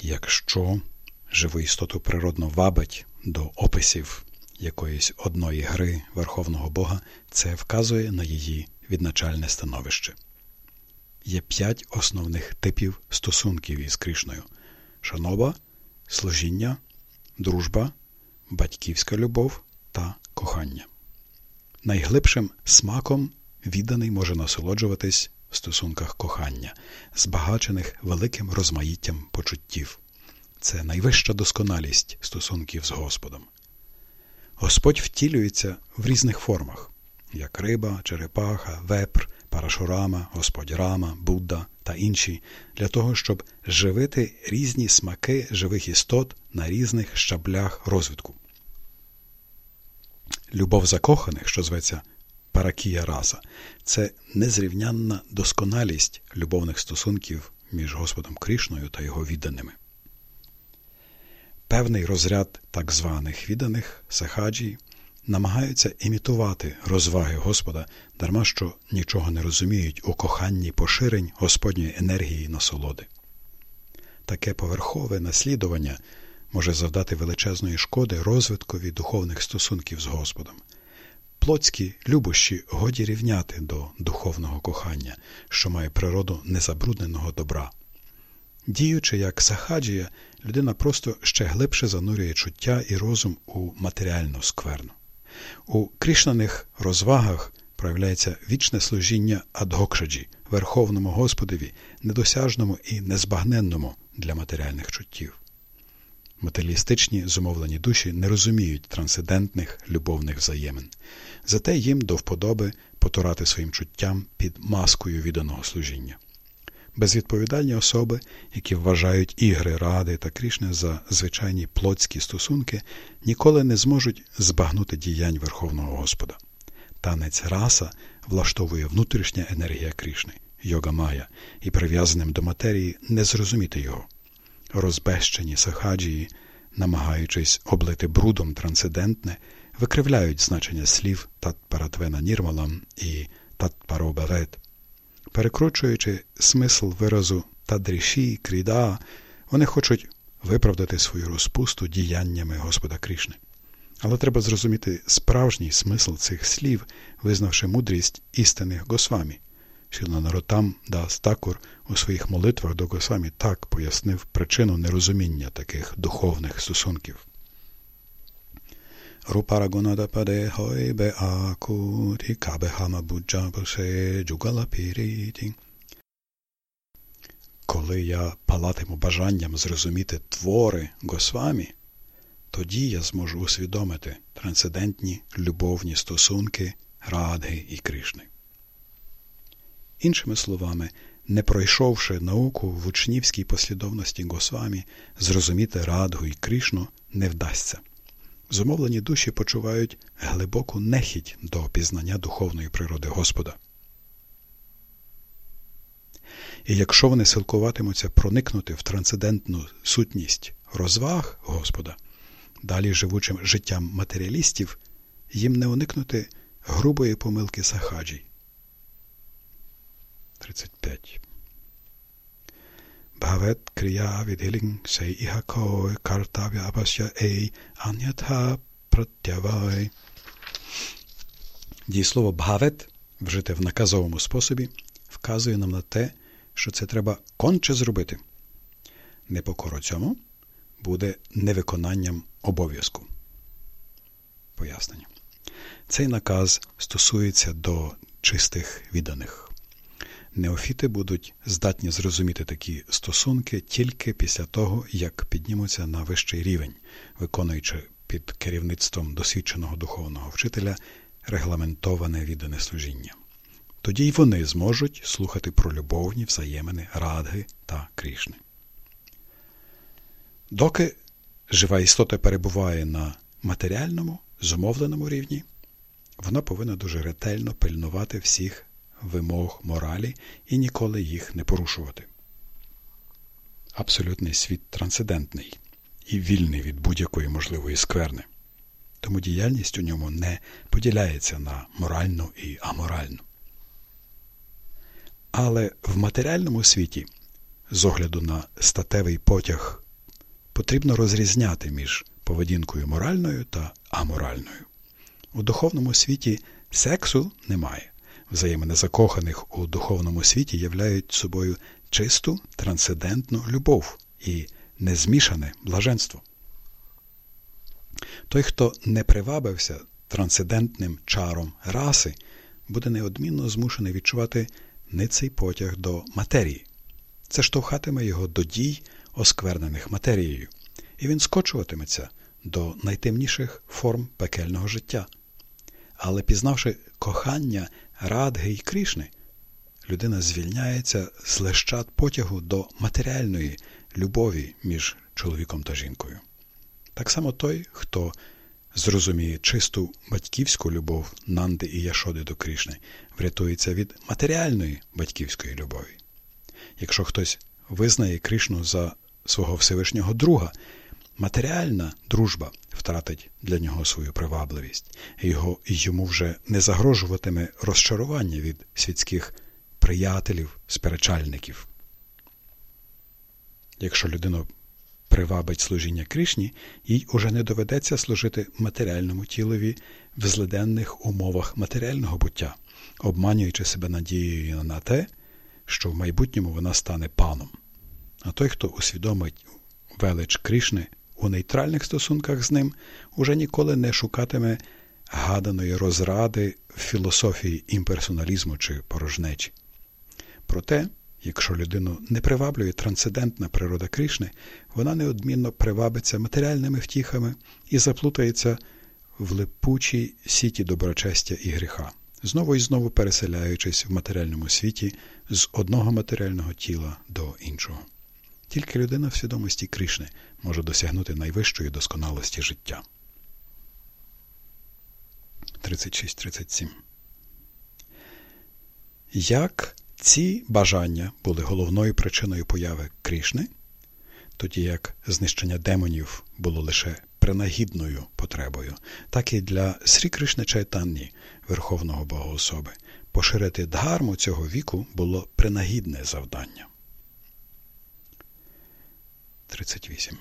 Якщо живу істоту природно вабить до описів якоїсь одної гри Верховного Бога, це вказує на її відначальне становище. Є п'ять основних типів стосунків із Кришною шаноба, служіння, дружба, батьківська любов та кохання. Найглибшим смаком відданий може насолоджуватись в стосунках кохання, збагачених великим розмаїттям почуттів. Це найвища досконалість стосунків з Господом. Господь втілюється в різних формах, як риба, черепаха, вепр, парашурама, Господь Рама, Будда та інші, для того, щоб живити різні смаки живих істот на різних щаблях розвитку. Любов закоханих, що зветься паракія раса, це незрівнянна досконалість любовних стосунків між Господом Крішною та його відданими. Певний розряд так званих відданих сахаджі намагаються імітувати розваги Господа, дарма що нічого не розуміють у коханні поширень Господньої енергії і насолоди. Таке поверхове наслідування може завдати величезної шкоди розвиткові духовних стосунків з Господом. Плотські любощі годі рівняти до духовного кохання, що має природу незабрудненого добра. Діючи як сахаджія, людина просто ще глибше занурює чуття і розум у матеріальну скверну. У крішнаних розвагах проявляється вічне служіння адгокшаджі, Верховному Господові, недосяжному і незбагненному для матеріальних чуттів. Матеріалістичні зумовлені душі не розуміють трансцендентних любовних взаємин, зате їм до вподоби потурати своїм чуттям під маскою відданого служіння. Безвідповідальні особи, які вважають ігри ради та Крішни за звичайні плотські стосунки, ніколи не зможуть збагнути діянь Верховного Господа. Танець раса влаштовує внутрішня енергія Крішни, йога Майя, і прив'язаним до матерії не зрозуміти його. Розбещені сахаджії, намагаючись облити брудом трансцендентне, викривляють значення слів Татпаратвена Нірмалам і Татпаробавет. Перекручуючи смисл виразу тадріші, кріда, вони хочуть виправдати свою розпусту діяннями Господа Крішни. Але треба зрозуміти справжній смисл цих слів, визнавши мудрість істинних Госвамі. Шілнанаротам Дас Такур у своїх молитвах до Госвамі так пояснив причину нерозуміння таких духовних стосунків. Рупараgunada pade hoy be akuti kabe hama буше джугала піріті. коли я палатиму бажанням зрозуміти твори Госвамі, тоді я зможу усвідомити трансцендентні любовні стосунки Радги і Кришни. Іншими словами, не пройшовши науку в учнівській послідовності Госвамі, зрозуміти Радгу і Кришну не вдасться. Зумовлені душі почувають глибоку нехідь до пізнання духовної природи Господа. І якщо вони силкуватимуться проникнути в трансцендентну сутність розваг Господа, далі живучим життям матеріалістів, їм не уникнути грубої помилки сахаджій. 35. Бхавет крія відгілінг сей іхакой картавя абасya ей анятха пратявай. Дієслово бхавет, вжите в наказовому способі, вказує нам на те, що це треба конче зробити. Непокора цьому буде невиконанням обов'язку. Пояснення. Цей наказ стосується до чистих відданих. Неофіти будуть здатні зрозуміти такі стосунки тільки після того, як піднімуться на вищий рівень, виконуючи під керівництвом досвідченого духовного вчителя регламентоване віддане служіння. Тоді й вони зможуть слухати про любовні взаємини Радги та Крішни. Доки жива істота перебуває на матеріальному, зумовленому рівні, вона повинна дуже ретельно пильнувати всіх вимог моралі і ніколи їх не порушувати. Абсолютний світ трансцендентний і вільний від будь-якої можливої скверни. Тому діяльність у ньому не поділяється на моральну і аморальну. Але в матеріальному світі, з огляду на статевий потяг, потрібно розрізняти між поведінкою моральною та аморальною. У духовному світі сексу немає. Взаємини закоханих у духовному світі являють собою чисту трансцендентну любов і незмішане блаженство. Той, хто не привабився трансцендентним чаром раси, буде неодмінно змушений відчувати ниций потяг до матерії. Це штовхатиме його до дій, осквернених матерією, і він скочуватиметься до найтемніших форм пекельного життя. Але пізнавши кохання Радги й Крішни, людина звільняється з лещат потягу до матеріальної любові між чоловіком та жінкою. Так само той, хто зрозуміє чисту батьківську любов Нанди і Яшоди до Крішни, врятується від матеріальної батьківської любові. Якщо хтось визнає Кришну за свого Всевишнього друга, матеріальна дружба втратить для нього свою привабливість, його, йому вже не загрожуватиме розчарування від світських приятелів, сперечальників. Якщо людину привабить служіння Кришні, їй уже не доведеться служити матеріальному тілові в злиденних умовах матеріального буття, обманюючи себе надією на те, що в майбутньому вона стане паном. А той, хто усвідомить велич Кришни у нейтральних стосунках з ним, уже ніколи не шукатиме гаданої розради в філософії імперсоналізму чи порожнечі. Проте, якщо людину не приваблює трансцендентна природа Кришни, вона неодмінно привабиться матеріальними втіхами і заплутається в липучій сіті доброчестя і гріха, знову і знову переселяючись в матеріальному світі з одного матеріального тіла до іншого. Тільки людина в свідомості Кришни може досягнути найвищої досконалості життя. 36-37 Як ці бажання були головною причиною появи Кришни, тоді як знищення демонів було лише принагідною потребою, так і для Срі Кришни Чайтанні, Верховного Богоособи, поширити дгарму цього віку було принагідне завдання. 38.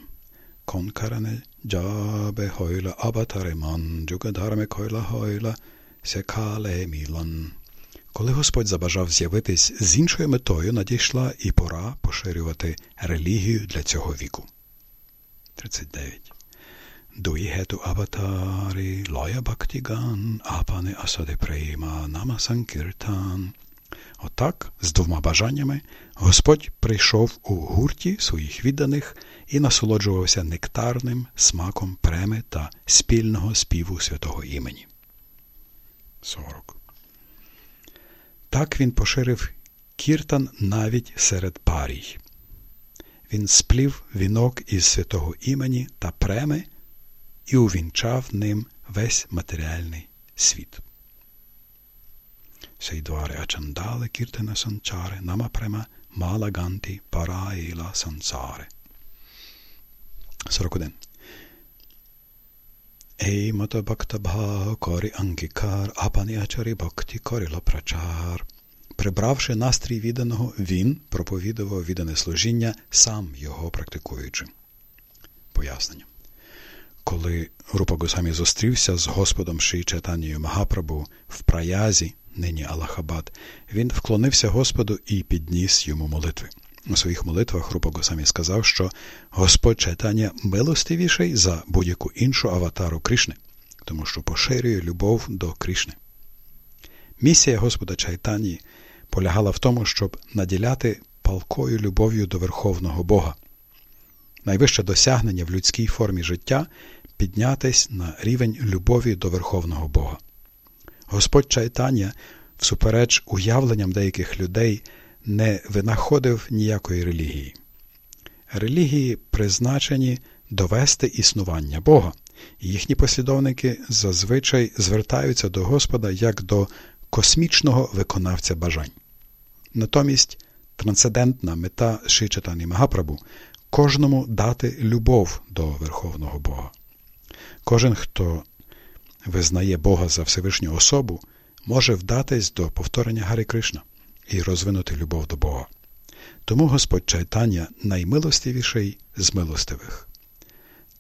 Конкаране джабе хойла абатареман, джугадарме койла хойла, секале мілан. Коли Господь забажав з'явитись з іншою метою, надійшла і пора поширювати релігію для цього віку. 39. Дуїгету аватарі, лоя бактіган, апане асаде прейма, нама санкіртан. Отак, з двома бажаннями, Господь прийшов у гурті своїх відданих і насолоджувався нектарним смаком преми та спільного співу святого імені. 40. Так він поширив кіртан навіть серед парій. Він сплів вінок із святого імені та преми і увінчав ним весь матеріальний світ. Кіртена санчаре, нама према мала ганти параїла сансаре. 41. Ей мата бхакта бха корі ангікар, апані ачарі бхакти коріла прачар. Прибравши настрій відданого, він проповідував віддане служіння, сам його практикуючи. Пояснення. Коли Рупа Госамі зустрівся з Господом Ши Чайтанією Магапрабу в праязі, нині Аллахабад, він вклонився Господу і підніс йому молитви. У своїх молитвах Рупа Госамі сказав, що Господь Чайтання милостивіший за будь-яку іншу аватару Кришни, тому що поширює любов до Кришни. Місія Господа Чайтанії полягала в тому, щоб наділяти палкою любов'ю до Верховного Бога. Найвище досягнення в людській формі життя піднятись на рівень любові до Верховного Бога. Господь Чайтання, всупереч уявленням деяких людей, не винаходив ніякої релігії. Релігії призначені довести існування Бога, їхні послідовники зазвичай звертаються до Господа як до космічного виконавця бажань. Натомість трансцендентна мета Шичатані Магапрабу кожному дати любов до Верховного Бога. Кожен, хто визнає Бога за Всевишню особу, може вдатись до повторення Гари Кришна і розвинути любов до Бога. Тому Господь Чайтання наймилостивіший з милостивих.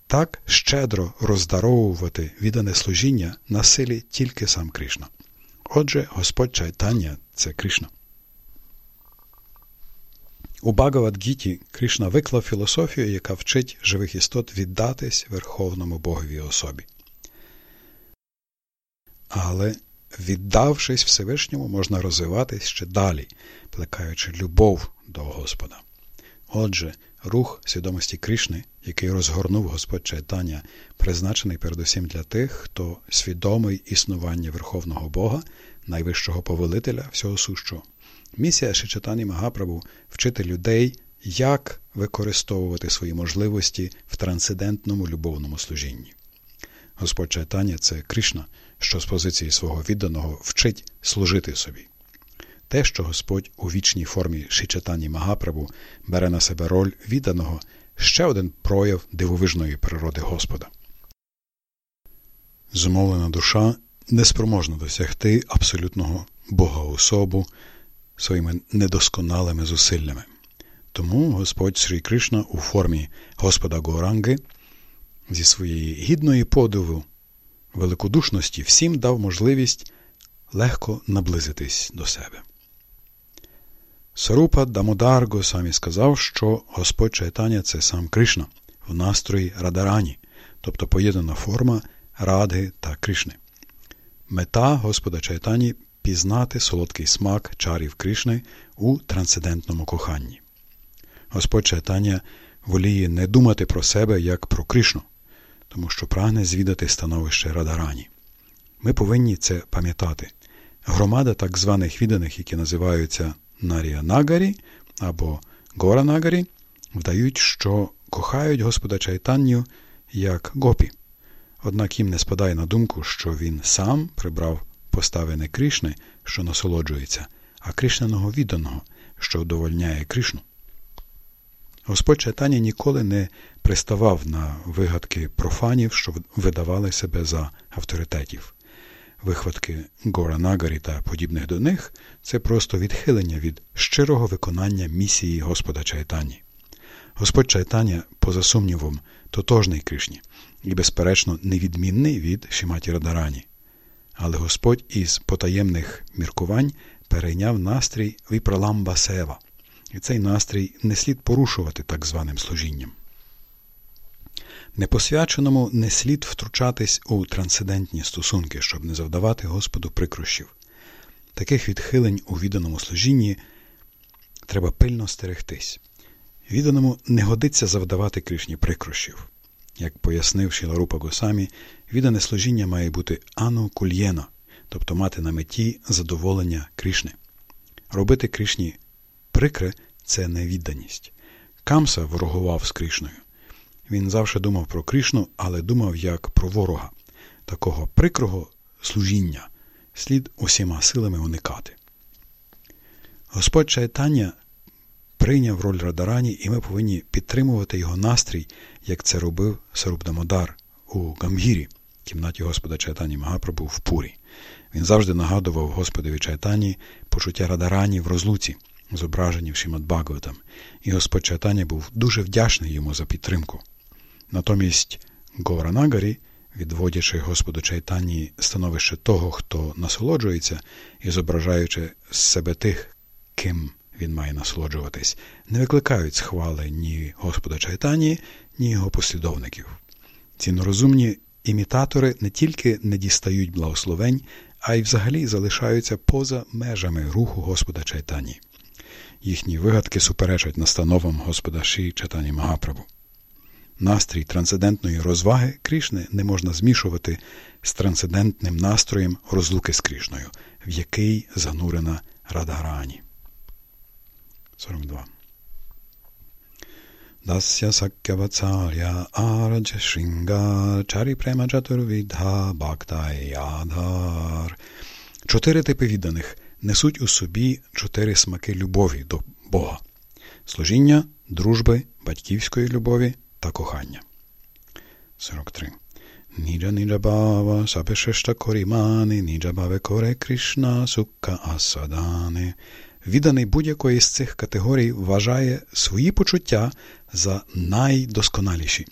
Так щедро роздаровувати віддане служіння на силі тільки сам Кришна. Отже, Господь Чайтання це Кришна. У Багавадгіті Кришна виклав філософію, яка вчить живих істот віддатись Верховному Богові особі. Але, віддавшись Всевишньому, можна розвиватись ще далі, плекаючи любов до Господа. Отже, рух свідомості Кришни, який розгорнув Господь Чайтання, призначений передусім для тих, хто свідомий існування Верховного Бога, найвищого повелителя всього сущого. Місія Шичатані Магапрабу вчити людей, як використовувати свої можливості в трансцендентному любовному служінні. Господь Чайтання – це Кришна, що з позиції свого відданого вчить служити собі. Те, що Господь у вічній формі Шичатані Магапрабу бере на себе роль відданого, ще один прояв дивовижної природи Господа. Зумовлена душа неспроможна досягти абсолютного Бога особу своїми недосконалими зусиллями. Тому Господь Срі Кришна у формі Господа Горанги зі своєї гідної подиву великодушності всім дав можливість легко наблизитись до себе. Сарупа Дамодар Госамі сказав, що Господь Чайтаня – це сам Кришна в настрої Радарані, тобто поєднана форма Радги та Кришни. Мета Господа Чайтані пізнати солодкий смак чарів Кришни у трансцендентному коханні. Господь Чайтаня воліє не думати про себе як про Кришну, тому що прагне звідати становище Радарані. Ми повинні це пам'ятати. Громада так званих відданих, які називаються Нарія Нагарі або Гора Нагарі, вдають, що кохають Господа Чайтанню як гопі. Однак їм не спадає на думку, що він сам прибрав постави не Кришни, що насолоджується, а Кришнаного відданого, що вдовольняє Кришну. Господь Чайтані ніколи не приставав на вигадки профанів, що видавали себе за авторитетів. Вихватки Гора Нагарі та подібних до них це просто відхилення від щирого виконання місії Господа Чайтані. Господь Чайтаня, поза сумнівом, тотожний Кришні і, безперечно, невідмінний від Шіматі Радарані. Але Господь із потаємних міркувань перейняв настрій Віпраламба Сева, і цей настрій не слід порушувати так званим служінням. Непосвяченому не слід втручатись у трансцендентні стосунки, щоб не завдавати Господу прикрощів. таких відхилень у відданому служінні треба пильно стерегтись. Відданому не годиться завдавати Кришні прикрощів. Як пояснив Шіларупа Госамі, віддане служіння має бути ану кульєно, тобто мати на меті задоволення Кришни. Робити Кришні прикре це невідданість. Камса ворогував з Кришною. Він завжди думав про Кришну, але думав як про ворога. Такого прикрого служіння слід усіма силами уникати. Господь Чайтання прийняв роль Радарані, і ми повинні підтримувати його настрій, як це робив Сарубдамодар у Гамгірі, кімнаті Господа Чайтані Магапрабу в Пурі. Він завжди нагадував Господові Чайтані почуття Радарані в розлуці, зображені в Шімад Бхагаватам, і Господь Чайтані був дуже вдячний йому за підтримку. Натомість Горанагарі, відводячи Господу Чайтані становище того, хто насолоджується, і зображаючи з себе тих, ким він має насолоджуватись, не викликають схвали ні Господа Чайтані, ні його послідовників. Ці нерозумні імітатори не тільки не дістають благословень, а й взагалі залишаються поза межами руху Господа Чайтані. Їхні вигадки суперечать настановам Господа Ші Чайтані Магапрабу. Настрій трансцендентної розваги Крішни не можна змішувати з трансцендентним настроєм розлуки з Крішною, в який занурена Радарані. 42. Дасya Sakyavatsarya Araja Shringar Чарі Према Чатурвідha Бхактай Чотири типи відданих несуть у собі чотири смаки любові до Бога: служіння, дружби, батьківської любові та кохання. 43. Ніджа ніджа бава, сапешешта корімани, ніджа баве коре Кришна, сукка асадани. Відданий будь-якої з цих категорій вважає свої почуття за найдосконаліші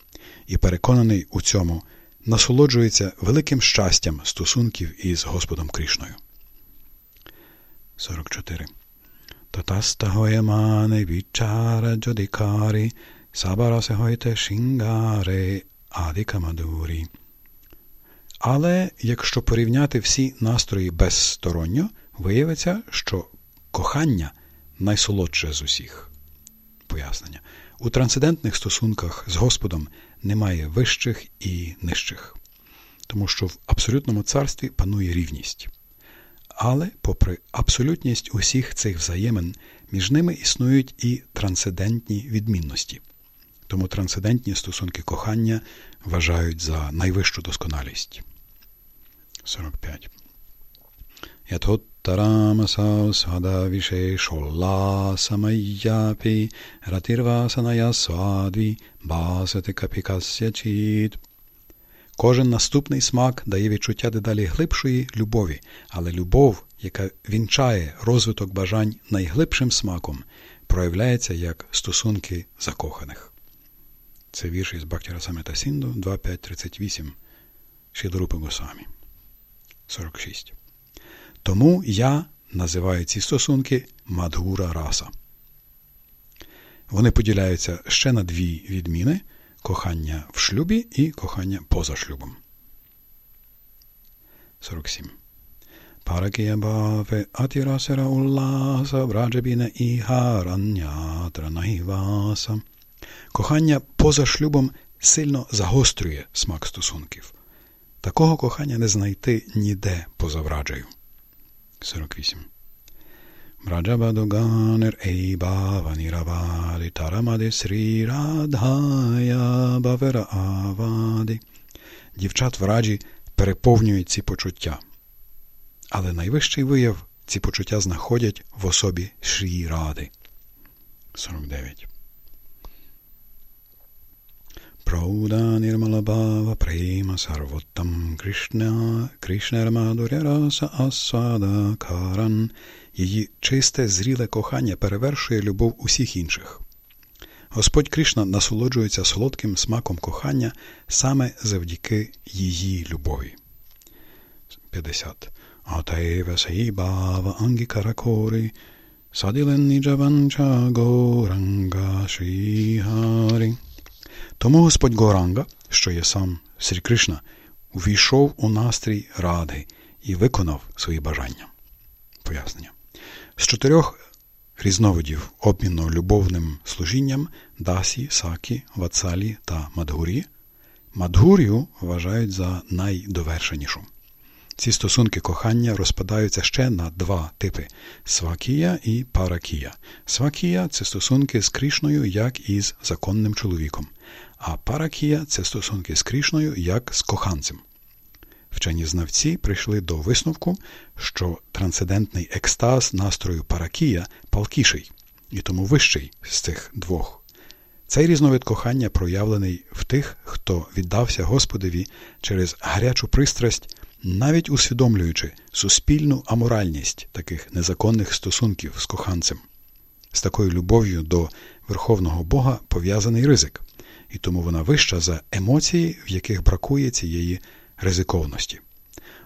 і переконаний у цьому насолоджується великим щастям стосунків із Господом Кришною. 44. Татастагоямане вічара джодикарі сабарасе гойте шингаре адикамадурі. Але якщо порівняти всі настрої безсторонньо, виявиться, що кохання найсолодше з усіх. Пояснення. У трансцендентних стосунках з Господом немає вищих і нижчих, тому що в абсолютному царстві панує рівність. Але, попри абсолютність усіх цих взаємин, між ними існують і трансцендентні відмінності. Тому трансцендентні стосунки кохання вважають за найвищу досконалість. 45. Ятоттарамасав сада вішешолласамайяпі ратирвасаная свадві басати капікасya чіт. Кожен наступний смак дає відчуття дедалі глибшої любові, але любов, яка вінчає розвиток бажань найглибшим смаком, проявляється як стосунки закоханих. Це вірш із Бактіра Самета Сінду 2.5.38 Шідрупи Госамі. 46. Тому я називаю ці стосунки Мадгура раса. Вони поділяються ще на дві відміни кохання в шлюбі і кохання поза шлюбом. 47. Паракія баве атірасера улласа враджабіне і гараннятра нагіваса. Кохання поза шлюбом сильно загострює смак стосунків. Такого кохання не знайти ніде поза враджею. 48. Мраджабадуганер ейбава ніравади тарамади срі радгая бавера авади. Дівчат в раджі переповнюють ці почуття. Але найвищий вияв ці почуття знаходять в особі Шрі Ради. 49. Prema sarvottam Krishna, Krishna Madhurya rasa. Її чисте, зріле кохання перевершує любов усіх інших. Господь Кришна насолоджується солодким смаком кохання саме завдяки її любові. 50. Атаєва сейбава ангікаракори саділен ніджаванча горанга шріхарі. Тому Господь Горанга, що є сам Срі Кришна, увійшов у настрій ради і виконав свої бажання. пояснення. З чотирьох різновидів обміну любовним служінням Дасі, Сакі, Вацалі та Мадгурі, Мадгурію вважають за найдовершенішу. Ці стосунки кохання розпадаються ще на два типи свакія і паракія. Свакія це стосунки з Крішною, як із законним чоловіком, а паракія це стосунки з Крішною, як з коханцем. Вчені знавці прийшли до висновку, що трансцендентний екстаз настрою паракія палкіший і тому вищий з цих двох. Цей різновид кохання проявлений в тих, хто віддався Господові через гарячу пристрасть, навіть усвідомлюючи суспільну аморальність таких незаконних стосунків з коханцем. З такою любов'ю до Верховного Бога пов'язаний ризик, і тому вона вища за емоції, в яких бракує цієї ризиковності.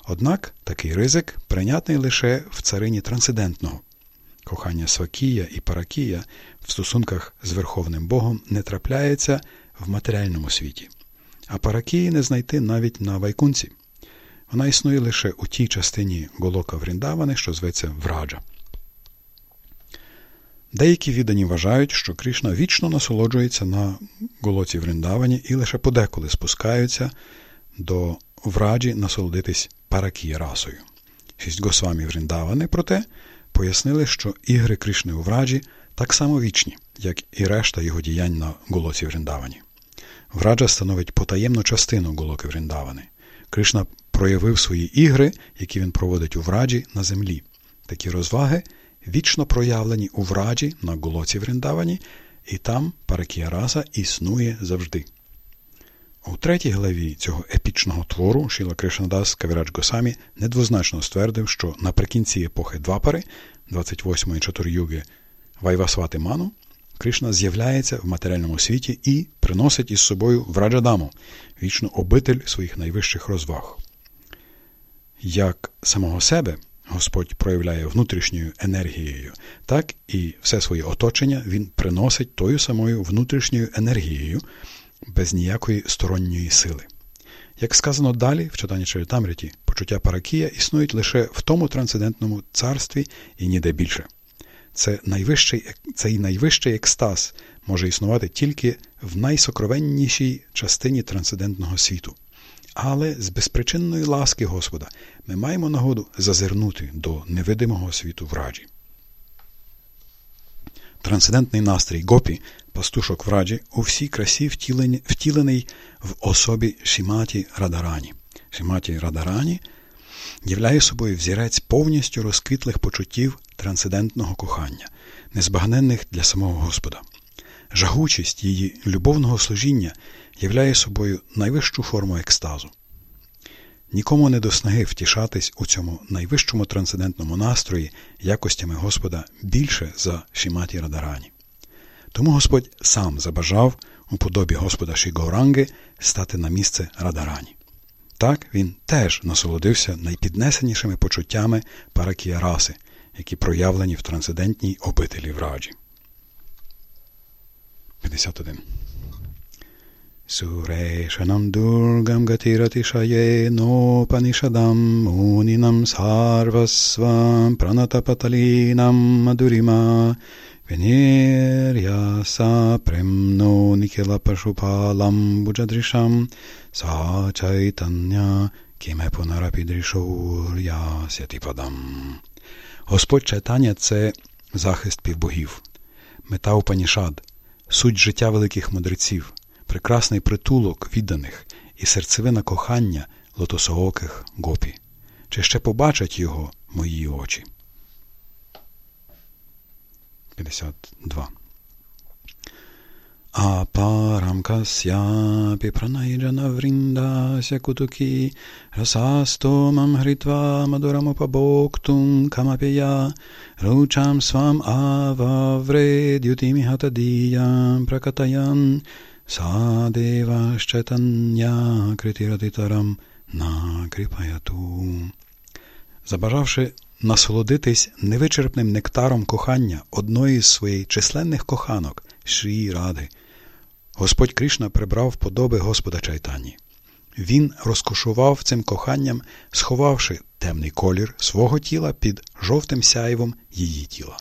Однак такий ризик прийнятний лише в царині трансцендентного. Кохання Свакія і Паракія в стосунках з Верховним Богом не трапляється в матеріальному світі, а Паракії не знайти навіть на Вайкунці. Вона існує лише у тій частині Голока Вріндавани, що зветься Враджа. Деякі віддані вважають, що Кришна вічно насолоджується на голоці Вріндавані і лише подеколи спускаються до враджі насолодитись паракія расою. Шість Госвамі Вріндавани, проте, пояснили, що ігри Кришни у враджі так само вічні, як і решта його діянь на Голоці Вріндавані. Враджа становить потаємну частину Голоки Вріндавани. Кришна проявив свої ігри, які він проводить у враджі на землі. Такі розваги вічно проявлені у враджі на Голоці Вріндавані, і там паракія раса існує завжди. У третій главі цього епічного твору Шіла Кришнадас Кавірадж Госамі недвозначно ствердив, що наприкінці епохи Двапари, 28-ї чотирюги Вайвасвати Ману, Кришна з'являється в матеріальному світі і приносить із собою враджадаму, вічну обитель своїх найвищих розваг. Як самого себе Господь проявляє внутрішньою енергією, так і все своє оточення Він приносить тою самою внутрішньою енергією без ніякої сторонньої сили. Як сказано далі, в читанні Чаритамріті, почуття паракія існують лише в тому трансцендентному царстві і ніде більше. Це найвищий, Цей найвищий екстаз може існувати тільки в найсокровеннішій частині трансцендентного світу. Але з безпричинної ласки Господа ми маємо нагоду зазирнути до невидимого світу в раджі. Трансцендентний настрій гопі пастушок в раджі у всій красі втілений в особі Шіматі Радарані. Шіматі Радарані являє собою взірець повністю розквітлих почуттів трансцендентного кохання, незбагненних для самого Господа. Жагучість її любовного служіння являє собою найвищу форму екстазу. Нікому не до снаги втішатись у цьому найвищому трансцендентному настрої якостями Господа більше за Шіматі Радарані. Тому Господь сам забажав у подобі Господа Шігоранги стати на місце Радарані. Так він теж насолодився найпіднесенішими почуттями паракія раси, які проявлені в трансцендентній обителі в раджі. 51 Sureshanam Durgam Gatiratishayeno Nopanisadam Muninam Sarvasvam Pranatapatalinam Madurima Veneryasa Premno Nikila Pashupalam Bujadrisham Sa Chaitanya Кіме Пунарапідрішоур'я Сятіпадам. Господь читання це захист півбогів, мета Упанішад, суть життя великих мудреців, прекрасний притулок відданих і серцевина кохання лотосооких гопі. Чи ще побачать його мої очі? 52 Aparam kasyapi pranayjana vrindasya kutuki rasastomam hritva maduramupabhoktum kamapeya rucham svam hatadiyam prakatayan sadevashchetanya kritiratitaram накріпаяту. Забажавши насолодитись невичерпним нектаром кохання одної з своїх численних коханок Шрі Ради, Господь Кришна прибрав подоби Господа Чайтані. Він розкошував цим коханням, сховавши темний колір свого тіла під жовтим сяйвом її тіла.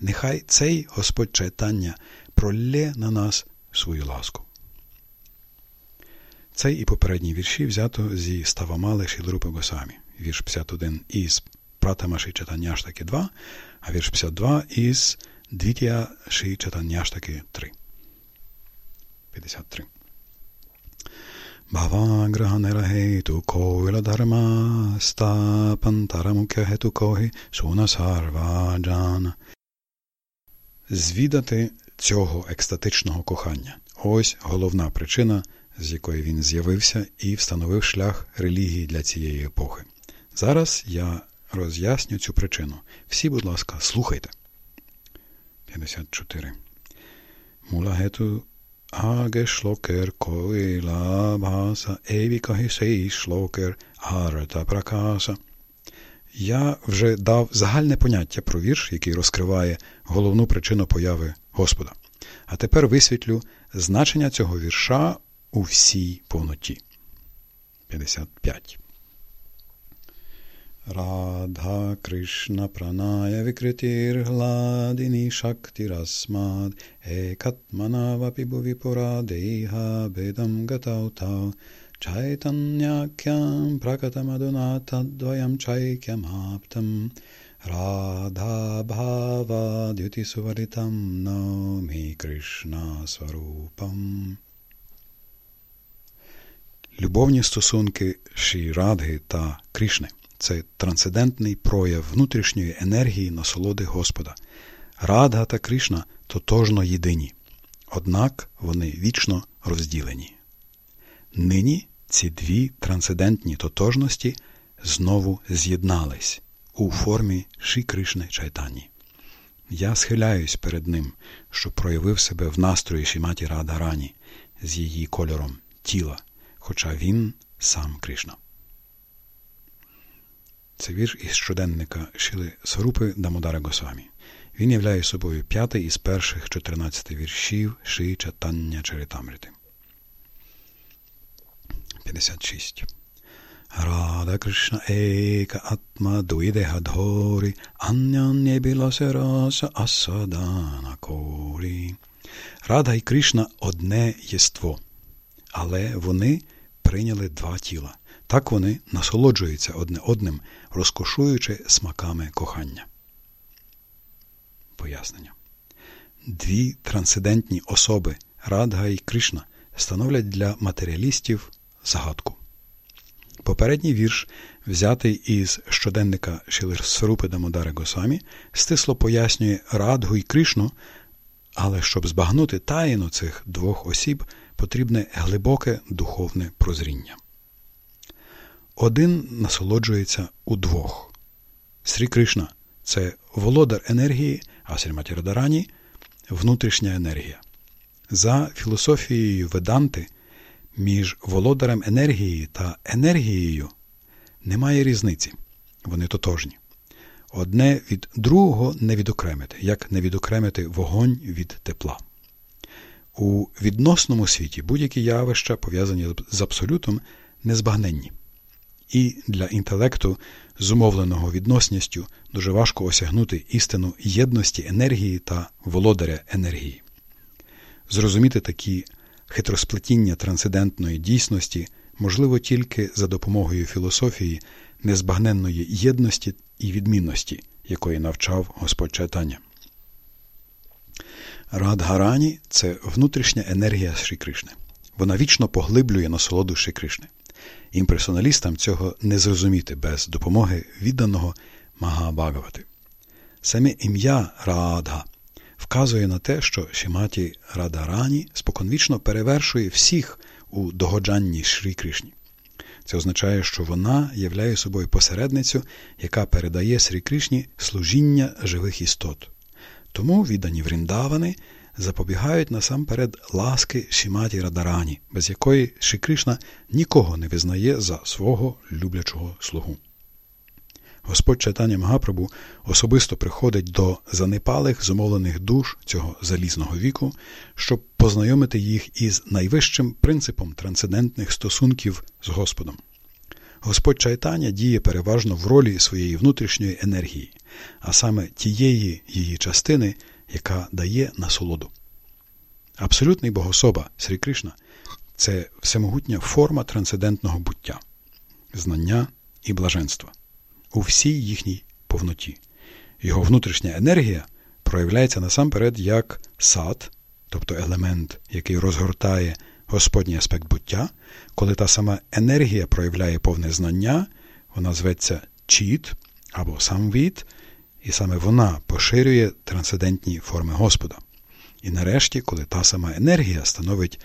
Нехай цей Господь читання пролє на нас свою ласку. Цей і попередні вірші взято зі Ставамали Шілрупи Госамі, вірш 51 із Пратама Ши 2, а вірш 52 із Двітія Ши Чатанняштаки 3. 53. Bhavagrahana hetu koila dharma гету коги суна сарваджана. Звідати цього екстатичного кохання. Ось головна причина, з якої він з'явився і встановив шлях релігії для цієї епохи. Зараз я роз'ясню цю причину. Всі, будь ласка, слухайте. 54. Мула гету Age Shloker Koila Bhasa Сей Шлокер Арата Пракаса. Я вже дав загальне поняття про вірш, який розкриває головну причину появи Господа. А тепер висвітлю значення цього вірша у всій повноті. 55. Радha Krishna Pranaya Vikritir Hladini Shaktirasmad Ekatmanavapi Bhuvi Puradeha Bedam Gatautau Chaitanyakyam Prakatamaduna Tadvayam Chaikyamaptam Radha Bhava Nomi Krishna Svarupam Любовні стосунки Ші Радги та Кришни – це трансцендентний прояв внутрішньої енергії насолоди Господа. Радга та Кришна тотожно єдині, однак вони вічно розділені. Нині ці дві трансцендентні тотожності знову з'єднались у формі Ші Кришни Чайтані. Я схиляюсь перед ним, що проявив себе в настрої Шіматі Радарані з її кольором тіла, хоча він сам Кришна. Це вірш із щоденника Шіли Сарупи Дамодара Госвамі. Він являє собою п'ятий із перших 14 віршів Ши Чатання Чаритамрити. 56. Рада Кришна Ека Атма Дуїдега Дхорі Аннянє Біласераса Асадана Корі. Рада і Кришна одне єство, але вони прийняли два тіла. Так вони насолоджуються одне одним, розкошуючи смаками кохання. Пояснення. Дві трансцендентні особи Радга і Кришна становлять для матеріалістів загадку. Попередній вірш, взятий із щоденника Шілерсрупи Дамодари Госамі, стисло пояснює Радгу і Кришну, але щоб збагнути таїну цих двох осіб, потрібне глибоке духовне прозріння. Один насолоджується удвох. Срі Кришна це володар енергії, а Сріматі Радарані внутрішня енергія. За філософією Веданти, між володарем енергії та енергією немає різниці. Вони тотожні. Одне від другого не відокремити, як не відокремити вогонь від тепла. У відносному світі будь-які явища, пов'язані з абсолютом, незбагненні і для інтелекту, зумовленого відносністю, дуже важко осягнути істину єдності енергії та володаря енергії. Зрозуміти такі хитросплетіння трансцендентної дійсності можливо тільки за допомогою філософії незбагненної єдності і відмінності, якої навчав Господь Чайтання. Радгарані це внутрішня енергія Шрі Кришни. Вона вічно поглиблює насолоду Шрі Кришни. Імперсоналістам цього не зрозуміти без допомоги відданого Магабагавати. Саме ім'я Раадга вказує на те, що Шіматі Радарані споконвічно перевершує всіх у догоджанні Шрі Кришні. Це означає, що вона являє собою посередницю, яка передає Срі Кришні служіння живих істот. Тому віддані Вріндавани запобігають насамперед ласки Шіматі Радарані, без якої Ши Кришна нікого не визнає за свого люблячого слугу. Господь читання Магапрабу особисто приходить до занепалих зумовлених душ цього залізного віку, щоб познайомити їх із найвищим принципом трансцендентних стосунків з Господом. Господь чайтання діє переважно в ролі своєї внутрішньої енергії, а саме тієї її частини, яка дає насолоду. Абсолютний богособа Срі Кришна це всемогутня форма трансцендентного буття, знання і блаженства у всій їхній повноті. Його внутрішня енергія проявляється насамперед як сад, тобто елемент, який розгортає Господній аспект буття, коли та сама енергія проявляє повне знання, вона зветься чіт або самвіт, і саме вона поширює трансцендентні форми Господа. І нарешті, коли та сама енергія становить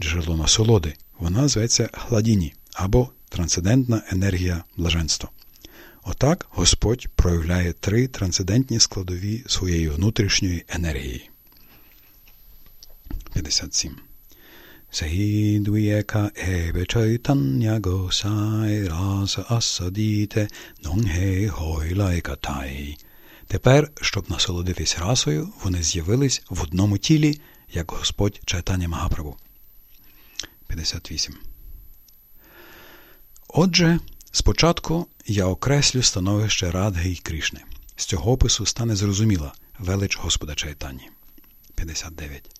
джерело насолоди, вона зветься хладіні або трансцендентна енергія блаженства. Отак Господь проявляє три трансцендентні складові своєї внутрішньої енергії. 57. Сагідвієка ебе чайтання госай раса асадіте нонгей гойлайкатай. Тепер, щоб насолодитись расою, вони з'явились в одному тілі, як Господь чайтання Магаправу. 58. Отже, спочатку я окреслю становище Радги й Крішни. З цього опису стане зрозуміла велич Господа Чайтані. 59.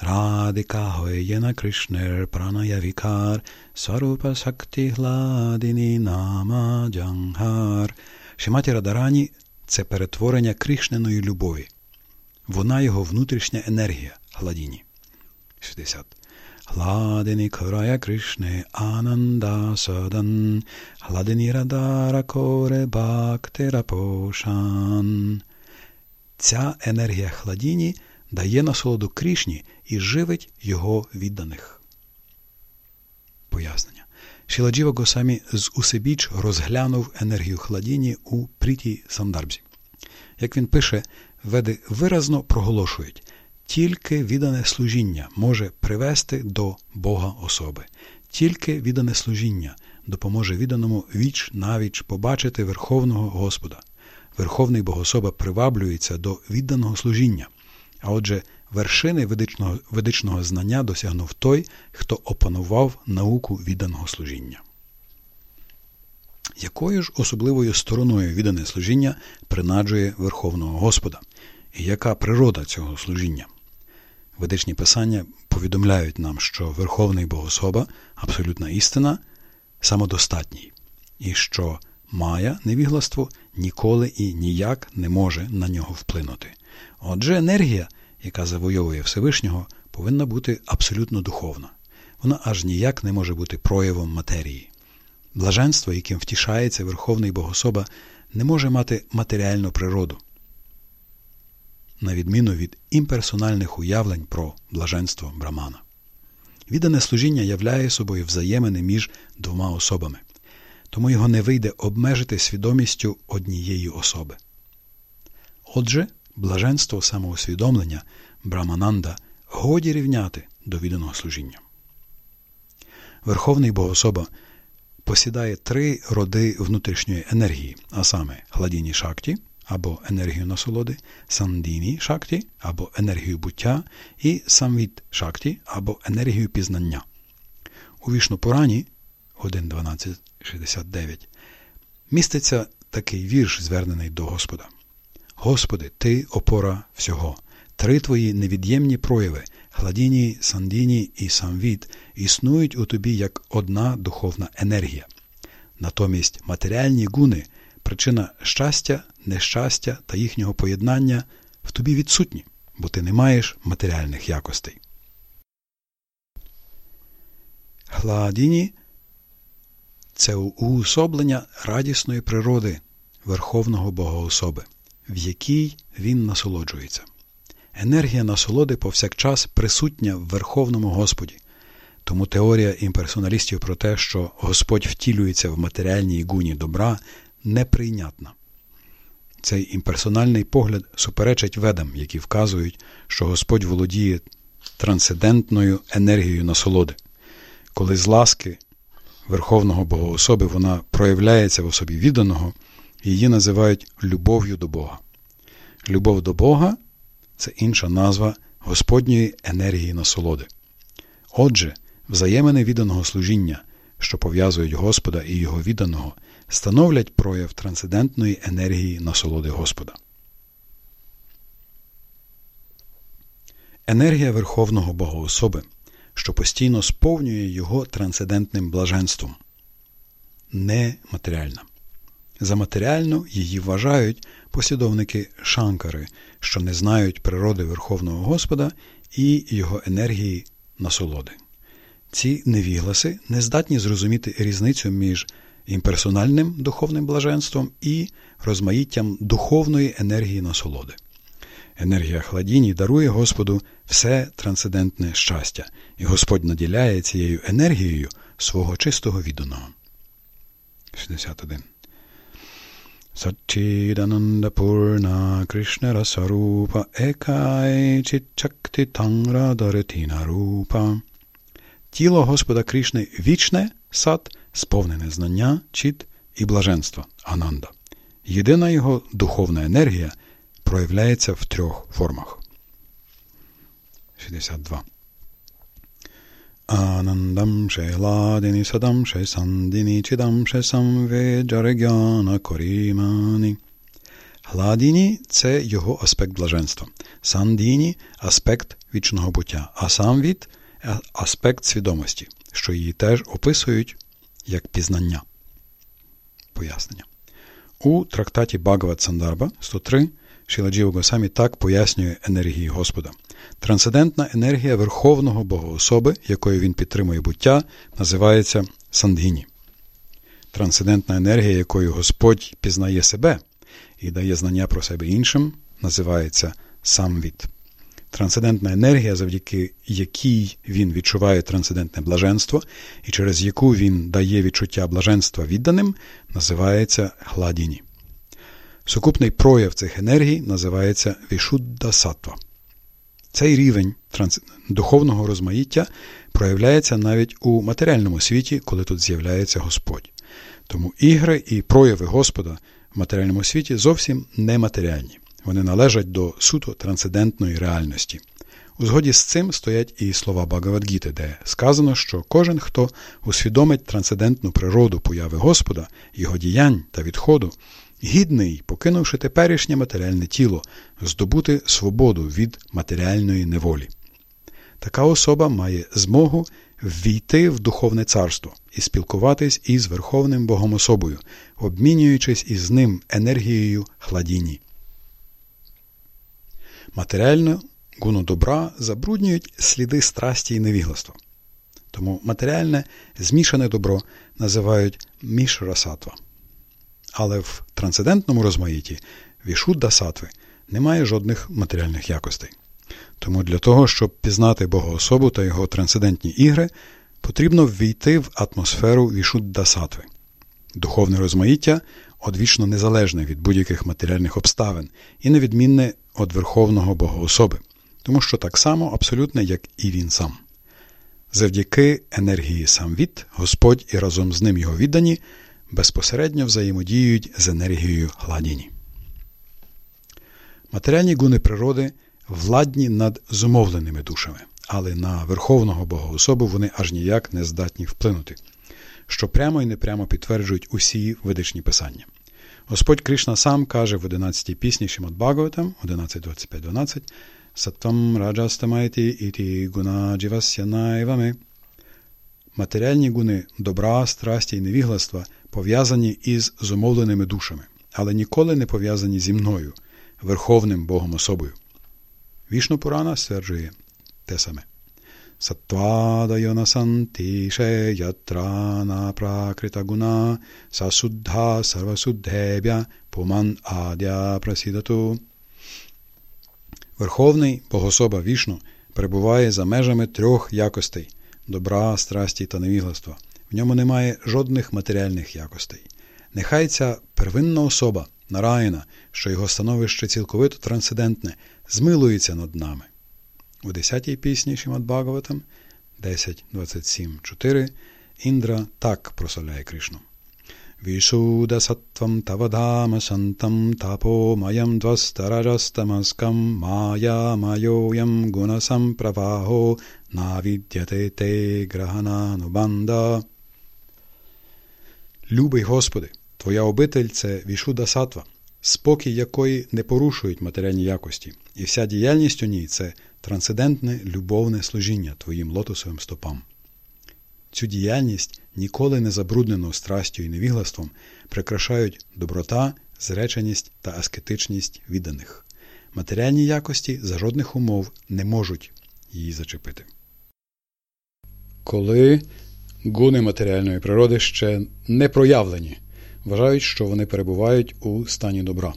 Радика Гоєна Кришнер Пранaya Викар Сварупа Сакти Гладині Нама Джангар. Шиматі Радарані це перетворення Кришненої любові. Вона його внутрішня енергія Гладіні. 60. Hladini Karaya Krishne Ananda Sadan Hladini Radara Коре Бактера Пошан. Ця енергія хладіні дає насолоду Крішні і живить його відданих. Пояснення. Шіладжіва Госамі з усебіч розглянув енергію хладіні у пріті Сандарбзі. Як він пише, веди виразно проголошують тільки віддане служіння може привести до Бога особи. Тільки віддане служіння допоможе відданому віч навіч побачити Верховного Господа. Верховний Богособа приваблюється до відданого служіння. А отже, вершини ведичного, ведичного знання досягнув той, хто опанував науку відданого служіння. Якою ж особливою стороною віддане служіння принаджує Верховного Господа? І яка природа цього служіння? Ведичні писання повідомляють нам, що Верховний Богособа, абсолютна істина, самодостатній, і що Мая, невігластво, ніколи і ніяк не може на нього вплинути. Отже, енергія, яка завойовує Всевишнього, повинна бути абсолютно духовна. Вона аж ніяк не може бути проявом матерії. Блаженство, яким втішається Верховний Богособа, не може мати матеріальну природу на відміну від імперсональних уявлень про блаженство Брамана. Віддане служіння являє собою взаємини між двома особами, тому його не вийде обмежити свідомістю однієї особи. Отже, блаженство самоусвідомлення Брамананда годі рівняти до відданого служіння. Верховний Богособа посідає три роди внутрішньої енергії, а саме хладіні шакті, або енергію насолоди, сандіні шакті або енергію буття, і самвіт шакті або енергію пізнання. У Вішнупурані 1.12.69 міститься такий вірш, звернений до Господа. Господи, Ти опора всього. Три твої невід'ємні прояви гладіні, сандіні і самвіт існують у тобі як одна духовна енергія. Натомість матеріальні гуни причина щастя, нещастя та їхнього поєднання в тобі відсутні, бо ти не маєш матеріальних якостей. Гладіні це уособлення радісної природи Верховного Богоособи, в якій він насолоджується. Енергія насолоди повсякчас присутня в Верховному Господі. Тому теорія імперсоналістів про те, що Господь втілюється в матеріальній гуні добра, неприйнятна. Цей імперсональний погляд суперечить ведам, які вказують, що Господь володіє трансцендентною енергією насолоди. Коли з ласки Верховного Богоособи вона проявляється в особі відданого, її називають любов'ю до Бога. Любов до Бога це інша назва Господньої енергії насолоди. Отже, взаємини відданого служіння, що пов'язують Господа і його відданого, становлять прояв трансцендентної енергії насолоди Господа. Енергія Верховного Богоособи, що постійно сповнює його трансцендентним блаженством, нематеріальна. За матеріальну її вважають послідовники шанкари, що не знають природи Верховного Господа і його енергії насолоди. Ці невігласи не здатні зрозуміти різницю між імперсональним духовним блаженством і розмаїттям духовної енергії насолоди. Енергія хладіні дарує Господу все трансцендентне щастя, і Господь наділяє цією енергією свого чистого відданого. 61. Satchidananda Purna Krishna Rasarupa Ekай Чакти Тангра Даретіна Рупа. Тіло Господа Кришни вічне сад, сповнене знання, чіт і блаженства Ананда. Єдина його духовна енергія проявляється в трьох формах. 62. Анандам Шеладині Садам Шесандині Чидам Шесамведжарегяна Корімані. Гладіні це його аспект блаженства. Сандіні аспект вічного буття, а самвід аспект свідомості, що її теж описують як пізнання. Пояснення. У трактаті Багават Сандарба 103 Шіладжіва Госамі так пояснює енергії Господа. Трансцендентна енергія Верховного Богоособи, якою він підтримує буття, називається Сандгіні. Трансцендентна енергія, якою Господь пізнає себе і дає знання про себе іншим, називається самвід. Трансцендентна енергія, завдяки якій він відчуває трансцендентне блаженство, і через яку він дає відчуття блаженства відданим, називається гладіні. Сукупний прояв цих енергій називається Вішудда Сатва. Цей рівень духовного розмаїття проявляється навіть у матеріальному світі, коли тут з'являється Господь. Тому ігри і прояви Господа в матеріальному світі зовсім нематеріальні. Вони належать до суто трансцендентної реальності. У згоді з цим стоять і слова Багавадгіти, де сказано, що кожен, хто усвідомить трансцендентну природу появи Господа, його діянь та відходу, гідний, покинувши теперішнє матеріальне тіло, здобути свободу від матеріальної неволі. Така особа має змогу ввійти в духовне царство і спілкуватись із Верховним Богом особою, обмінюючись із ним енергією хладіні. Матеріально гуну добра забруднюють сліди страсті і невігластва. Тому матеріальне змішане добро називають мішрасатва. Але в трансцендентному розмаїті вішудда сатви немає жодних матеріальних якостей. Тому для того, щоб пізнати Богоособу та його трансцендентні ігри, потрібно ввійти в атмосферу вішудда сатви. Духовне розмаїття одвічно незалежне від будь-яких матеріальних обставин і невідмінне від Верховного Богоособи, тому що так само абсолютне, як і він сам. Завдяки енергії самвід, Господь і разом з ним його віддані безпосередньо взаємодіють з енергією гладіні. Матеріальні гуни природи владні над зумовленими душами, але на Верховного Богоособу вони аж ніяк не здатні вплинути, що прямо і непрямо підтверджують усі ведичні писання. Господь Кришна сам каже в 11-й пісні Шимат Бхагаватам 11.25.12 Саттвам раджастамайті іті гуна дживасya найвами. Матеріальні гуни добра, страсті і невігластва пов'язані із зумовленими душами, але ніколи не пов'язані зі мною, Верховним Богом особою. Вішну Пурана стверджує те саме. Саттвадайона сантіше ятрана пракрита гуна сасуддха сарвасуддебя пуман адя прасідату. Верховний Богособа Вішну перебуває за межами трьох якостей добра, страсті та невігластва. В ньому немає жодних матеріальних якостей. Нехай ця первинна особа, нараїна, що його становище цілковито трансцендентне, змилується над нами. У 10-й пісні Шимат Бхагаватам 10.27.4 Індра так прославляє Кришну. Вішудасаттвам тавадама сантам тапомаям двастаражастамаскам мая майоям гунасам праваго навіддяте те грагананубанда. Любий Господи, Твоя обитель це вішуда сатва, спокій якої не порушують матеріальні якості, і вся діяльність у ній це трансцендентне любовне служіння Твоїм лотосовим стопам. Цю діяльність, ніколи не забруднену страстю і невіглаством, прикрашають доброта, зреченість та аскетичність відданих. Матеріальні якості за жодних умов не можуть її зачепити. Коли гуни матеріальної природи ще не проявлені, вважають, що вони перебувають у стані добра.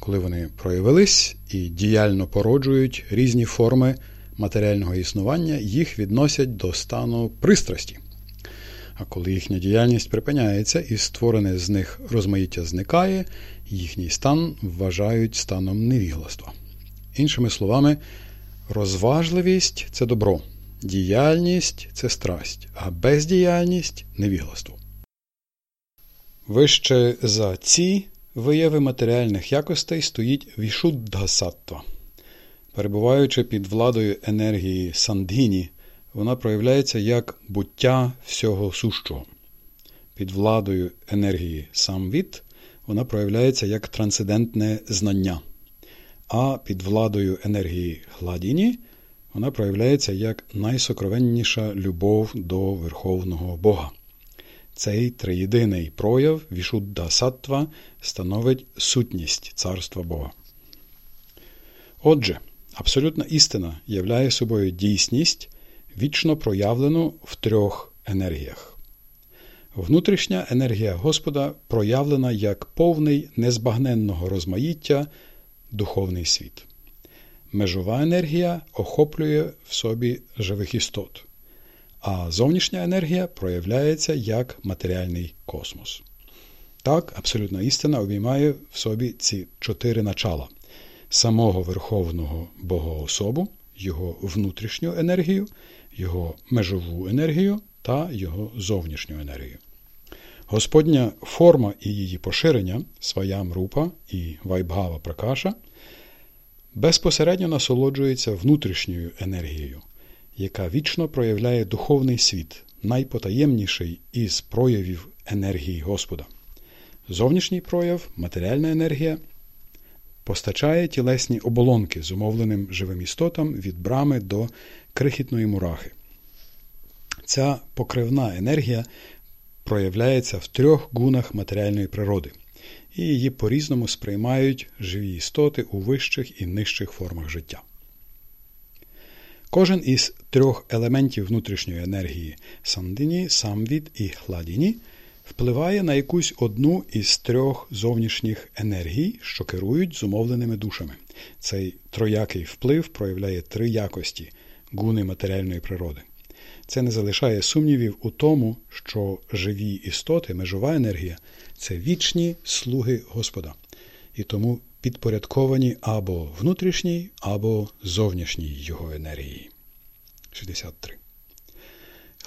Коли вони проявились і діяльно породжують різні форми матеріального існування, їх відносять до стану пристрасті. А коли їхня діяльність припиняється і створене з них розмаїття зникає, їхній стан вважають станом невігластва. Іншими словами, розважливість це добро, діяльність це страсть, а бездіяльність невігластво. Вище за ці вияви матеріальних якостей стоїть вішуддгасаттва. Перебуваючи під владою енергії сандгіні, вона проявляється як буття всього сущого. Під владою енергії самвіт вона проявляється як трансцендентне знання, а під владою енергії гладіні вона проявляється як найсокровенніша любов до Верховного Бога. Цей триєдиний прояв вішудда саттва становить сутність царства Бога. Отже, абсолютна істина являє собою дійсність, вічно проявлену в трьох енергіях. Внутрішня енергія Господа проявлена як повний незбагненного розмаїття духовний світ. Межова енергія охоплює в собі живих істот а зовнішня енергія проявляється як матеріальний космос. Так, абсолютна істина обіймає в собі ці чотири начала самого Верховного Богоособу, його внутрішню енергію, його межову енергію та його зовнішню енергію. Господня форма і її поширення, своям рупа і вайбгава пракаша, безпосередньо насолоджується внутрішньою енергією, яка вічно проявляє духовний світ, найпотаємніший із проявів енергії Господа. Зовнішній прояв, матеріальна енергія, постачає тілесні оболонки зумовленим живим істотам від брами до крихітної мурахи. Ця покривна енергія проявляється в трьох гунах матеріальної природи, і її по різному сприймають живі істоти у вищих і нижчих формах життя. Кожен із трьох елементів внутрішньої енергії сандині, самвід і хладіні впливає на якусь одну із трьох зовнішніх енергій, що керують зумовленими душами. Цей троякий вплив проявляє три якості гуни матеріальної природи. Це не залишає сумнівів у тому, що живі істоти, межова енергія це вічні слуги Господа. І тому підпорядковані або внутрішній, або зовнішній його енергії. 63.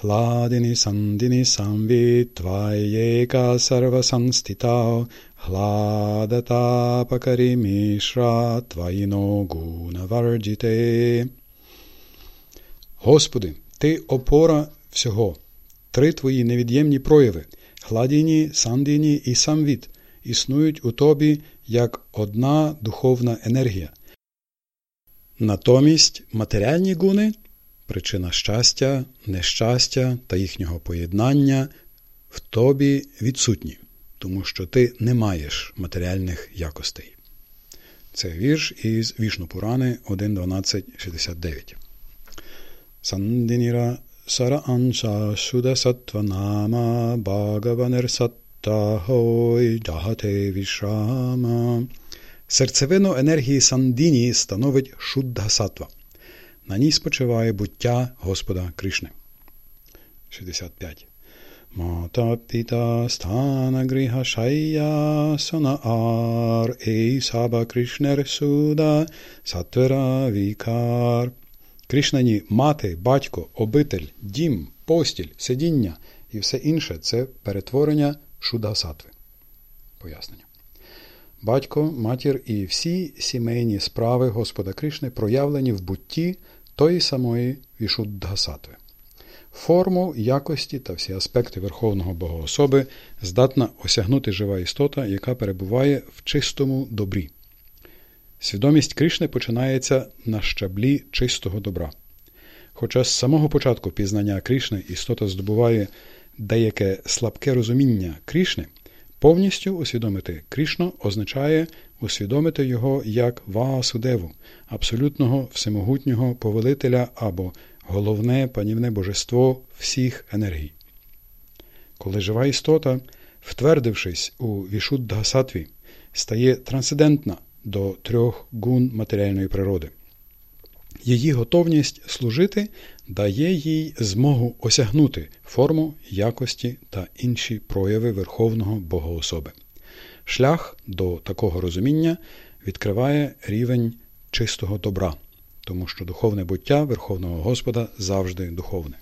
Hladini sandini samvitvayeka sarvasanstita hladata mishra тваїно гунаварджіте. Господи, Ти опора всього, три твої невід'ємні прояви, хладіні, сандіні і самвіт, існують у тобі як одна духовна енергія. Натомість матеріальні гуни причина щастя, нещастя та їхнього поєднання в тобі відсутні, тому що ти не маєш матеріальних якостей. Це вірш із Вішнупурани 1.12.69. Сандініра Сара Анша Шуда Саттахой Джагате Вішрама. Серцевину енергії Сандіні становить Шуддасатва. На ній спочиває буття Господа Кришни. 65. Мата пита стана гріха шая сана ар ей саба Кришнер суда сатвера вікар. Кришнані мати, батько, обитель, дім, постіль, сидіння і все інше це перетворення Шудасатви. Пояснення. Батько, матір і всі сімейні справи Господа Кришни проявлені в бутті тої самої Вішуддгасатви. Форму, якості та всі аспекти Верховного Богоособи здатна осягнути жива істота, яка перебуває в чистому добрі. Свідомість Кришни починається на щаблі чистого добра. Хоча з самого початку пізнання Кришни істота здобуває деяке слабке розуміння Кришни, повністю усвідомити Кришну означає усвідомити його як Ваасудеву, абсолютного всемогутнього повелителя або головне панівне божество всіх енергій. Коли жива істота, втвердившись у Вішуддгасатві, стає трансцендентна до трьох гун матеріальної природи. Її готовність служити дає їй змогу осягнути форму, якості та інші прояви Верховного Богоособи. Шлях до такого розуміння відкриває рівень чистого добра, тому що духовне буття Верховного Господа завжди духовне.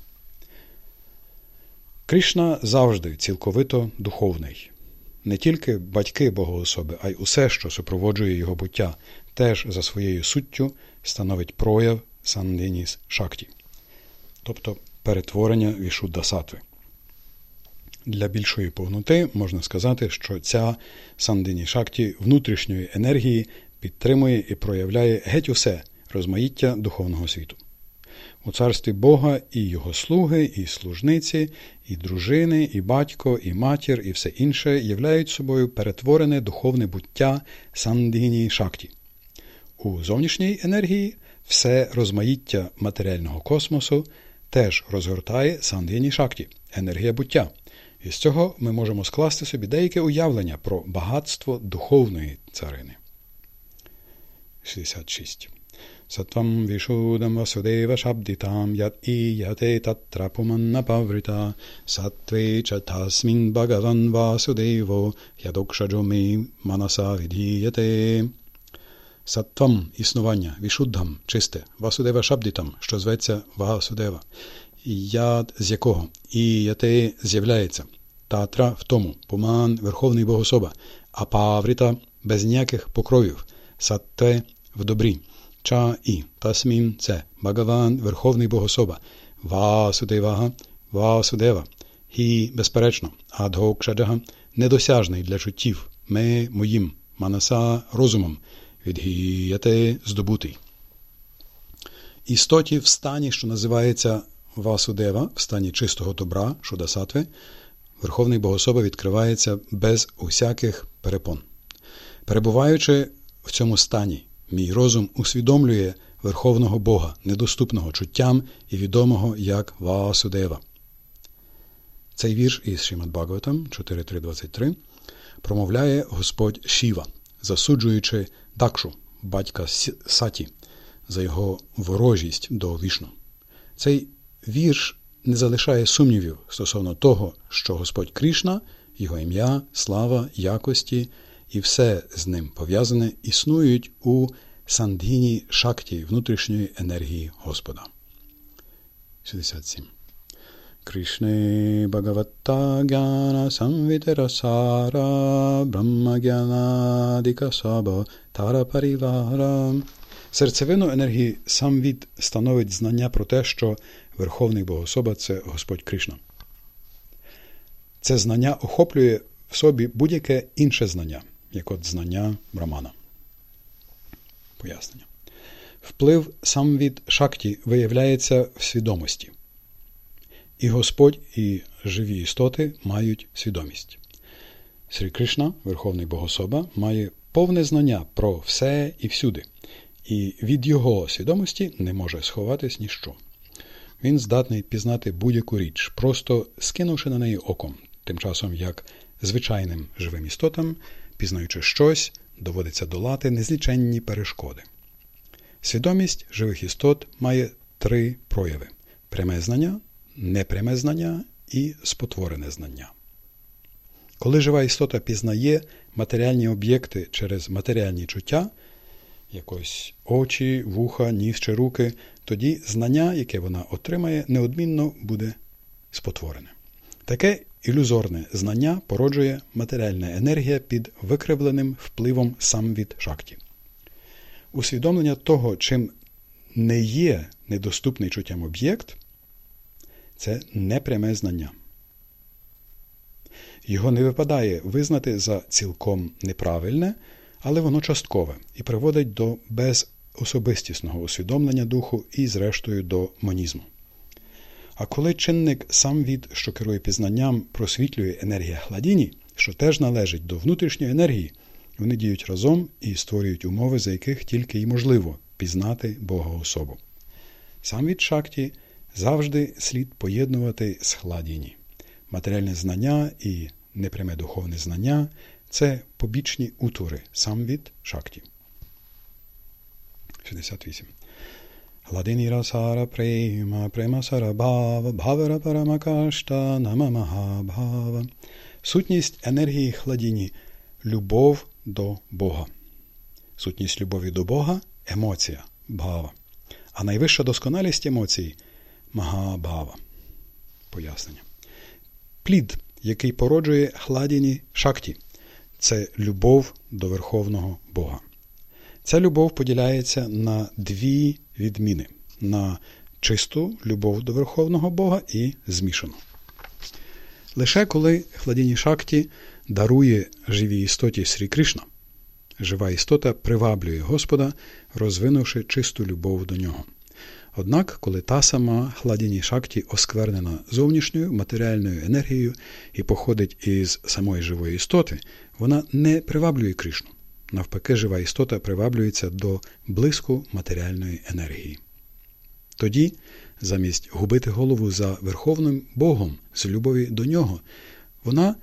Кришна завжди цілковито духовний. Не тільки батьки Богоособи, а й усе, що супроводжує його буття, теж за своєю суттю становить прояв Сандиніс Шакті, тобто перетворення Сатви. Для більшої повноти можна сказати, що ця Сандині Шакті внутрішньої енергії підтримує і проявляє геть усе розмаїття духовного світу. У царстві Бога і його слуги, і служниці, і дружини, і батько, і матір, і все інше являють собою перетворене духовне буття Сандині Шакті. У зовнішній енергії все розмаїття матеріального космосу теж розгортає Сандині Шакті, енергія буття. І з цього ми можемо скласти собі деяке уявлення про багатство духовної царини. 66. Сатвам вішудам васудева шабдітам яд іяте татра пуманнапаврита сатве ча тасмін багаван васудево ядокшаджоми манаса відгіяте. Саттвам існування, вішуддхам, чисте, васудева шабдітам, що зветься Васудева, яд з якого і яте з'являється, татра в тому, пуман, Верховний Богособа, а павріта без ніяких покровів, сатте в добрі, ча і тасмін це Багаван, Верховний Богособа, Васудевага, Васудева, і, безперечно, адгокшаджага, недосяжний для чуттів, ме моїм, манаса розумом відгіяти здобутий. Істоті в стані, що називається Васудева, в стані чистого добра, Шудасатви, Верховний Богособа відкривається без усяких перепон. Перебуваючи в цьому стані, мій розум усвідомлює Верховного Бога, недоступного чуттям і відомого як Васудева. Цей вірш із Шімад Бхагаватам 4.3.23 промовляє Господь Шіва, засуджуючи Дакшу, батька Саті, за його ворожість до вішну. Цей вірш не залишає сумнівів стосовно того, що Господь Кришна, його ім'я, слава, якості і все з ним пов'язане існують у сандгіні шакті внутрішньої енергії Господа. 67. Кришне Бхагавата Гяна Самвитерасара Брахмагянадика Саба Тара Серцевину енергії самвід становить знання про те, що Верховний Богособа це Господь Кришна. Це знання охоплює в собі будь-яке інше знання, як от знання Брамана. Пояснення. Вплив самвід шакті виявляється в свідомості. І Господь, і живі істоти мають свідомість. Срі Кришна, Верховний Богособа, має повне знання про все і всюди, і від його свідомості не може сховатись ніщо. Він здатний пізнати будь-яку річ, просто скинувши на неї оком, тим часом як звичайним живим істотам, пізнаючи щось, доводиться долати незліченні перешкоди. Свідомість живих істот має три прояви: пряме знання, непряме знання і спотворене знання. Коли жива істота пізнає матеріальні об'єкти через матеріальні чуття, якось очі, вуха, ніс чи руки, тоді знання, яке вона отримає, неодмінно буде спотворене. Таке ілюзорне знання породжує матеріальна енергія під викривленим впливом сам від шакті. Усвідомлення того, чим не є недоступний чуттям об'єкт, це непряме знання. Його не випадає визнати за цілком неправильне, але воно часткове і приводить до безособистісного усвідомлення духу і, зрештою, до монізму. А коли чинник сам від, що керує пізнанням, просвітлює енергія хладіні, що теж належить до внутрішньої енергії, вони діють разом і створюють умови, за яких тільки й можливо пізнати Бога особу. Сам від шакті завжди слід поєднувати з хладіні. Матеріальне знання і непряме духовне знання це побічні утвори сам від шакті. 68. Hladini rasara prema, prema сарабава, бхавара парамакашта, намамахабхава. Сутність енергії хладіні любов до Бога. Сутність любові до Бога емоція бхава. А найвища досконалість емоцій магабхава. Пояснення. Плід, який породжує хладіні шакті, це любов до Верховного Бога. Ця любов поділяється на дві відміни: на чисту любов до Верховного Бога і змішану. Лише коли хладіні шакті дарує живій істоті Срі Кришна, жива істота приваблює Господа, розвинувши чисту любов до нього. Однак, коли та сама хладіні шакті осквернена зовнішньою матеріальною енергією і походить із самої живої істоти, вона не приваблює Кришну. Навпаки, жива істота приваблюється до блиску матеріальної енергії. Тоді, замість губити голову за Верховним Богом з любові до нього, вона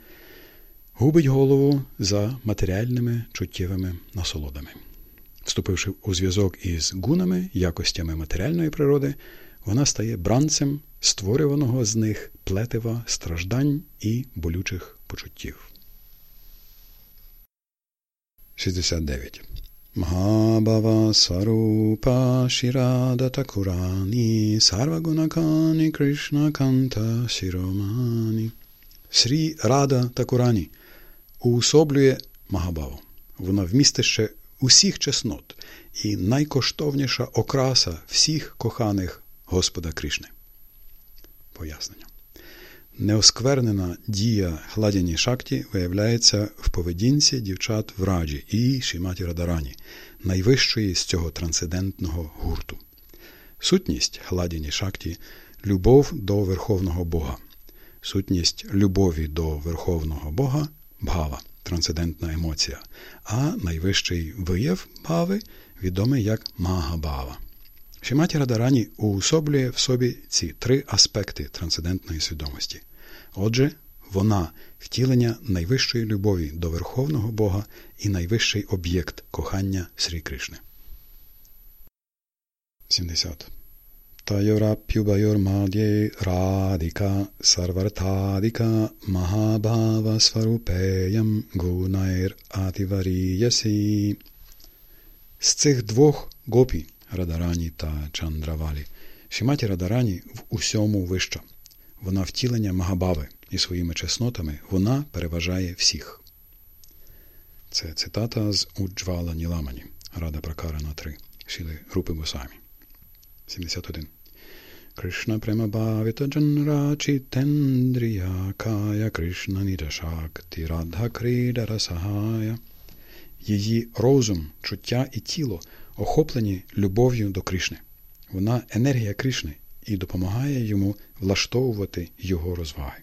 губить голову за матеріальними чуттєвими насолодами. Вступивши у зв'язок із гунами, якостями матеріальної природи, вона стає бранцем створюваного з них плетива страждань і болючих почуттів. 69. Mahabhava Sarupa Shirada Takurani Sarvagunakani Krishna Kanta Shiromani Срі Рада Такурані уособлює Магабаву. Вона вмістище усіх чеснот і найкоштовніша окраса всіх коханих Господа Кришни. Пояснення. Неосквернена дія гладяні шакті виявляється в поведінці дівчат в раджі і Шіматі Радарані, найвищої з цього трансцендентного гурту. Сутність гладяні шакті любов до Верховного Бога. Сутність любові до Верховного Бога бхава, трансцендентна емоція, а найвищий вияв бхави відомий як Магабава. Шіматі Радарані уособлює в собі ці три аспекти трансцендентної свідомості. Отже, вона втілення найвищої любові до Верховного Бога і найвищий об'єкт кохання Срі Кришни. 70. Радіка сарвартадіка махабхава сварупеям гунайр. З цих двох гопі Радарані та Чандравалі Шіматі Радарані в усьому вища. Вона втілення Магабави і своїми чеснотами вона переважає всіх. Це цитата з Уджвала Ніламані, Рада Пракарана 3, Шіли Рупи Госамі. 71. Кришна Премабавіта Джанра Читендрія Кая Кришна Нідашак Тірадха Кридара Сагая. Її розум, чуття і тіло охоплені любов'ю до Кришни. Вона енергія Кришни і допомагає йому влаштовувати його розваги.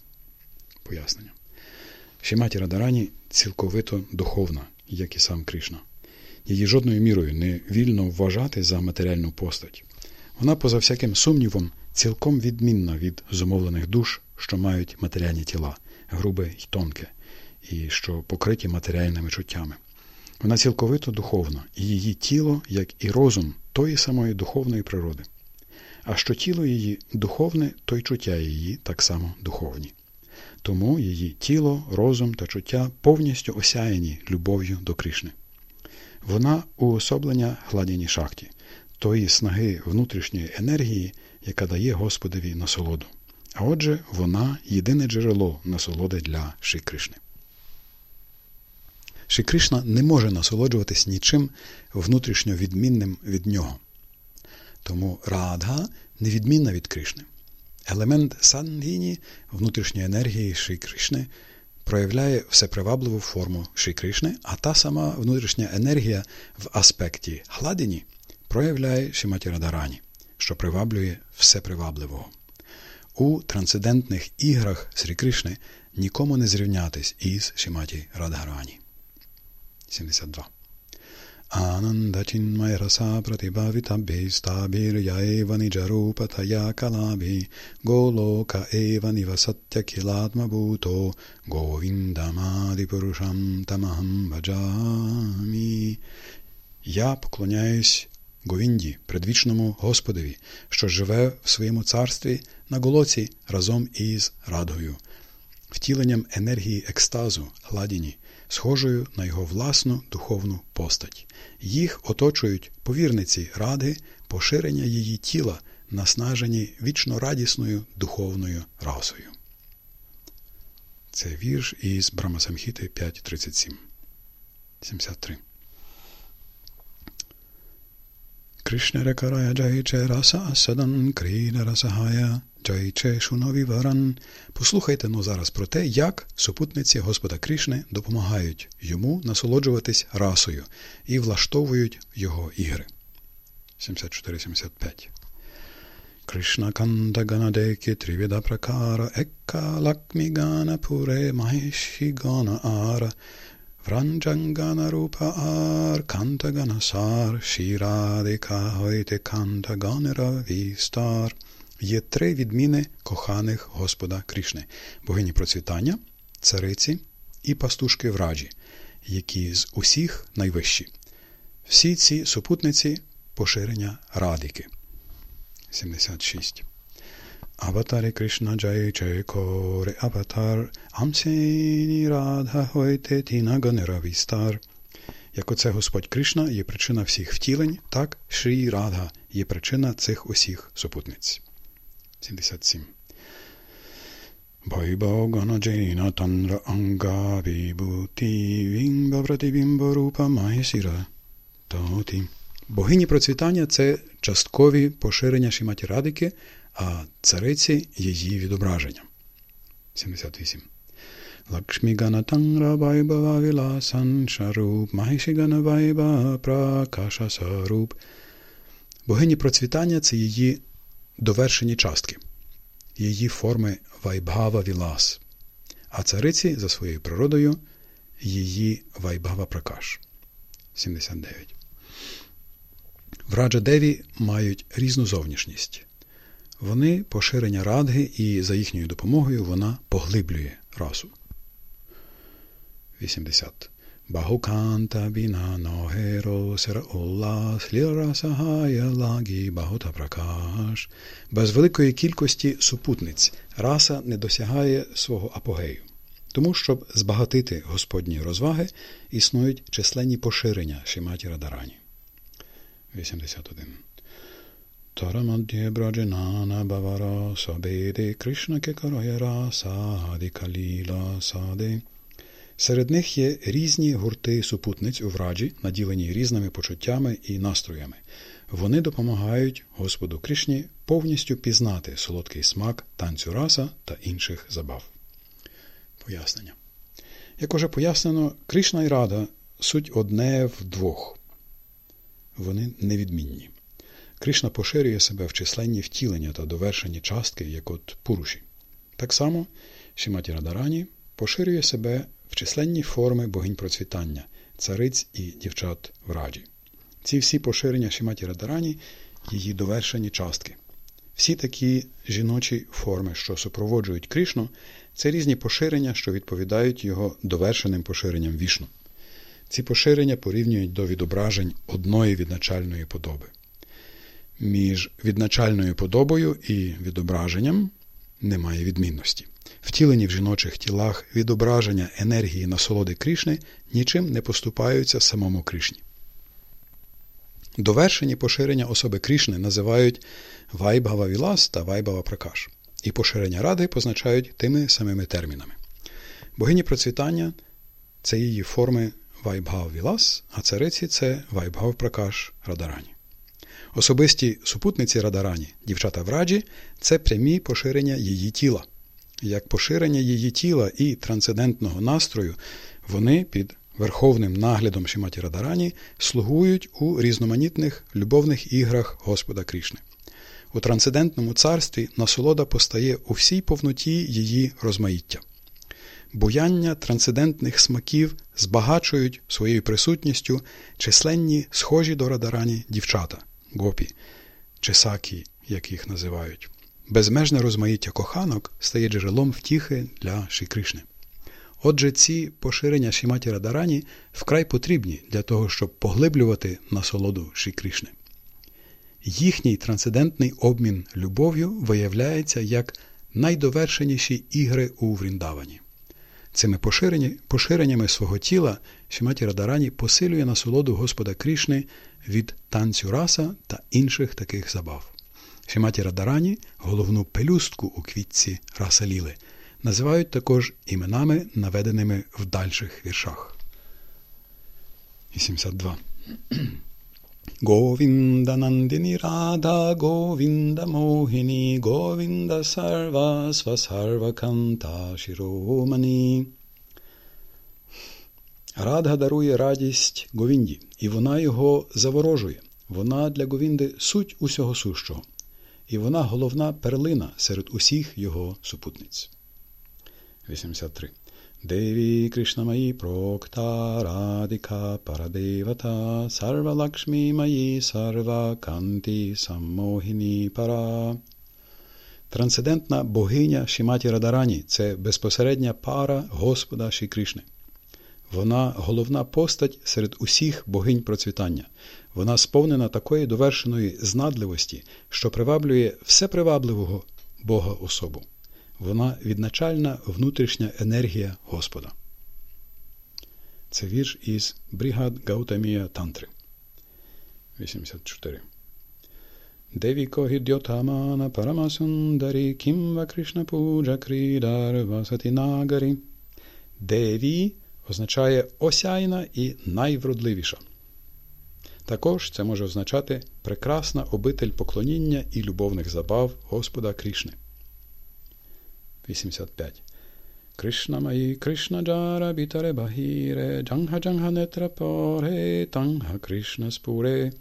Пояснення. Шіматі Радарані цілковито духовна, як і сам Кришна. Її жодною мірою не вільно вважати за матеріальну постать. Вона, поза всяким сумнівом, цілком відмінна від зумовлених душ, що мають матеріальні тіла, грубе й тонке, і що покриті матеріальними чуттями. Вона цілковито духовна, і її тіло, як і розум, тої самої духовної природи. А що тіло її духовне, то й чуття її так само духовні. Тому її тіло, розум та чуття повністю осяяні любов'ю до Кришни. Вона уособлення гладіні шахті, тої снаги внутрішньої енергії, яка дає Господові насолоду. А отже, вона єдине джерело насолоди для Ші Кришни. Ші Кришна не може насолоджуватись нічим внутрішньо відмінним від нього. Тому Радга невідмінна від Кришни. Елемент сангіні внутрішньої енергії Кришни проявляє всепривабливу форму Ші Кришни, а та сама внутрішня енергія в аспекті Хладині проявляє Шіматі Радарані, що приваблює все привабливого. У трансцендентних іграх Срі Кришни нікому не зрівнятись із Шіматі Радгарані. 72. Анандачинмайраса протибавітабістабіряєваніджарупатая калабі голока еванівасаття кіладмабуто говіндамадипурушам тамахам баджамі. Я поклоняюсь Говінді, предвічному Господові, що живе в своєму царстві на голоці разом із Радгою, втіленням енергії екстазу, гладіні, схожою на його власну духовну постать. Їх оточують повірниці ради, поширення її тіла, наснажені вічно радісною духовною расою. Це вірш із Брамасамхіти 5.37. 73. Послухайте ну зараз про те, як супутниці Господа Кришни допомагають йому насолоджуватись расою і влаштовують його ігри. 74-75 Кришна Канда Ганадеки Трівіда Пракара Екка Лакмі Гана Пуре Махеші Гана Ара Vranjangana Rupa Ar Kantagana Sar Шірадика Гойте Кантаганера Вістар. Є три відміни коханих Господа Кришни, богині процвітання, цариці і пастушки враджі, які з усіх найвищі. Всі ці супутниці поширення радики. 76 Аватари Кришна Джай Джай Коре Аватар Амсені Радха Хойте Тіна Ганера. Як оце Господь Кришна є причина всіх втілень, так Шрі Радха є причина цих усіх супутниць. 77. Bhaibo Ganajena Tandra Anga Vibhuti Vimba Pratibimba Rupa Mahesira Тоті. Богині процвітання це часткові поширення Шіматі Радики, а цариці її відображення. 78. Лакшмі Ганатангра Вайбава Віласан Шаруп Mahishigana Вайба Пракаша Саруп. Богині процвітання це її довершені частки, її форми Вайбгава Вілас, а цариці за своєю природою її Вайбгава Пракаш. 79. Враджа Деві мають різну зовнішність. Вони поширення радги, і за їхньою допомогою вона поглиблює расу. 80. Бахуканта біна ногеро сера Олла сліра сагая лагі багота пракаш. Без великої кількості супутниць раса не досягає свого апогею. Тому, щоб збагатити Господні розваги, існують численні поширення Шиматі Радарані. 81. Тарамадє брадженана бавара сабеде Кришна кекарая сади каліла саде. Серед них є різні гурти супутниць у враджі, наділені різними почуттями і настроями. Вони допомагають Господу Кришні повністю пізнати солодкий смак танцю раса та інших забав. Пояснення. Як уже пояснено, Кришна і Рада суть одне в двох. Вони невідмінні. Кришна поширює себе в численні втілення та довершені частки, як от Пуруші. Так само Шіматі Радарані поширює себе в численні форми богинь процвітання, цариць і дівчат в раджі. Ці всі поширення Шіматі Радарані її довершені частки. Всі такі жіночі форми, що супроводжують Кришну, це різні поширення, що відповідають його довершеним поширенням вішну. Ці поширення порівнюють до відображень одної відначальної подоби. Між відначальною подобою і відображенням немає відмінності. Втілені в жіночих тілах відображення енергії насолоди Кришни нічим не поступаються самому Кришні. Довершені поширення особи Кришни називають Вайбгава Вілас та Вайбава Пракаш. і поширення ради позначають тими самими термінами. Богині процвітання це її форми Вайбгав Вілас, а цариці це Вайбгав Пракаш Радарані. Особисті супутниці Радарані, дівчата в раджі, це прямі поширення її тіла. Як поширення її тіла і трансцендентного настрою, вони під верховним наглядом Шіматі Радарані слугують у різноманітних любовних іграх Господа Крішни. У трансцендентному царстві насолода постає у всій повноті її розмаїття. Буяння трансцендентних смаків збагачують своєю присутністю численні схожі до радарані дівчата, гопі, чи сакі, як їх називають. Безмежне розмаїття коханок стає джерелом втіхи для Шікришни. Отже, ці поширення Шіматі Радарані вкрай потрібні для того, щоб поглиблювати насолоду Шікришни. Їхній трансцендентний обмін любов'ю виявляється як найдовершеніші ігри у Вріндавані. Цими поширеннями свого тіла Шіматі Радарані посилює насолоду Господа Крішни від танцю раса та інших таких забав. Шіматі Радарані, головну пелюстку у квітці раса Ліли, називають також іменами, наведеними в дальших віршах. 82. Говінда Нандині Рада, Говінда Мохіні, Говінда Сарва Свасарва Канта Шіромані. Радга дарує радість Говінді, і вона його заворожує. Вона для Говінди суть усього сущого, і вона головна перлина серед усіх його супутниць. 83. Деві Кришнамаї Прокта Радика Парадевата Сарва Лакшмі Маї Сарва Канти Саммохіні Пара. Трансцендентна богиня Шіматі Радарані це безпосередня пара Господа Ші Кришни. Вона головна постать серед усіх богинь процвітання. Вона сповнена такої довершеної знадливості, що приваблює все привабливого Бога особу. Вона відначальна внутрішня енергія Господа. Це вірш із Бригад Гаутамія Тантри. 84. Деві когідьотамана парамасундарі кімва Кришна пуджа крідар васати нагарі. Деві означає осяйна і найвродливіша. Також це може означати прекрасна обитель поклоніння і любовних забав Господа Крішни. 85. Кришна Маї Кришна Джара Бітаре Бахіре Джанга Джанга Нетра Поре Танга Кришна Спуре.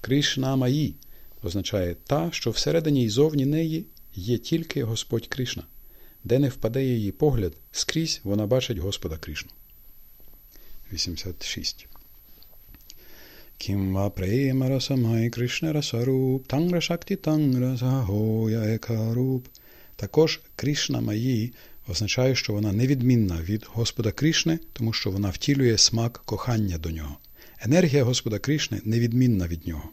Кришна Маї означає та, що всередині і зовні неї є тільки Господь Кришна. Де не впаде її погляд, скрізь вона бачить Господа Кришну. 86. Кім ва према расамай Кришна расаруп, тангра шакти тангра загоя екаруп. Також Кришна Маї означає, що вона невідмінна від Господа Кришни, тому що вона втілює смак кохання до нього. Енергія Господа Кришни невідмінна від нього.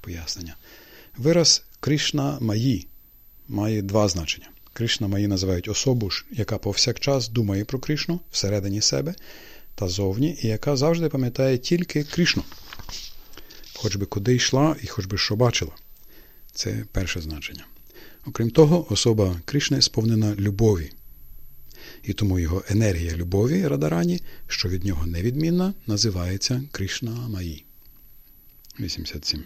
Пояснення. Вираз Кришна Маї має два значення. Кришна Маї називають особу, яка повсякчас думає про Кришну всередині себе та зовні, і яка завжди пам'ятає тільки Кришну. Хоч би куди йшла і хоч би що бачила. Це перше значення. Окрім того, особа Кришни сповнена любові. І тому його енергія любові Радарані, що від нього невідмінна, називається Кришна Маї. 87.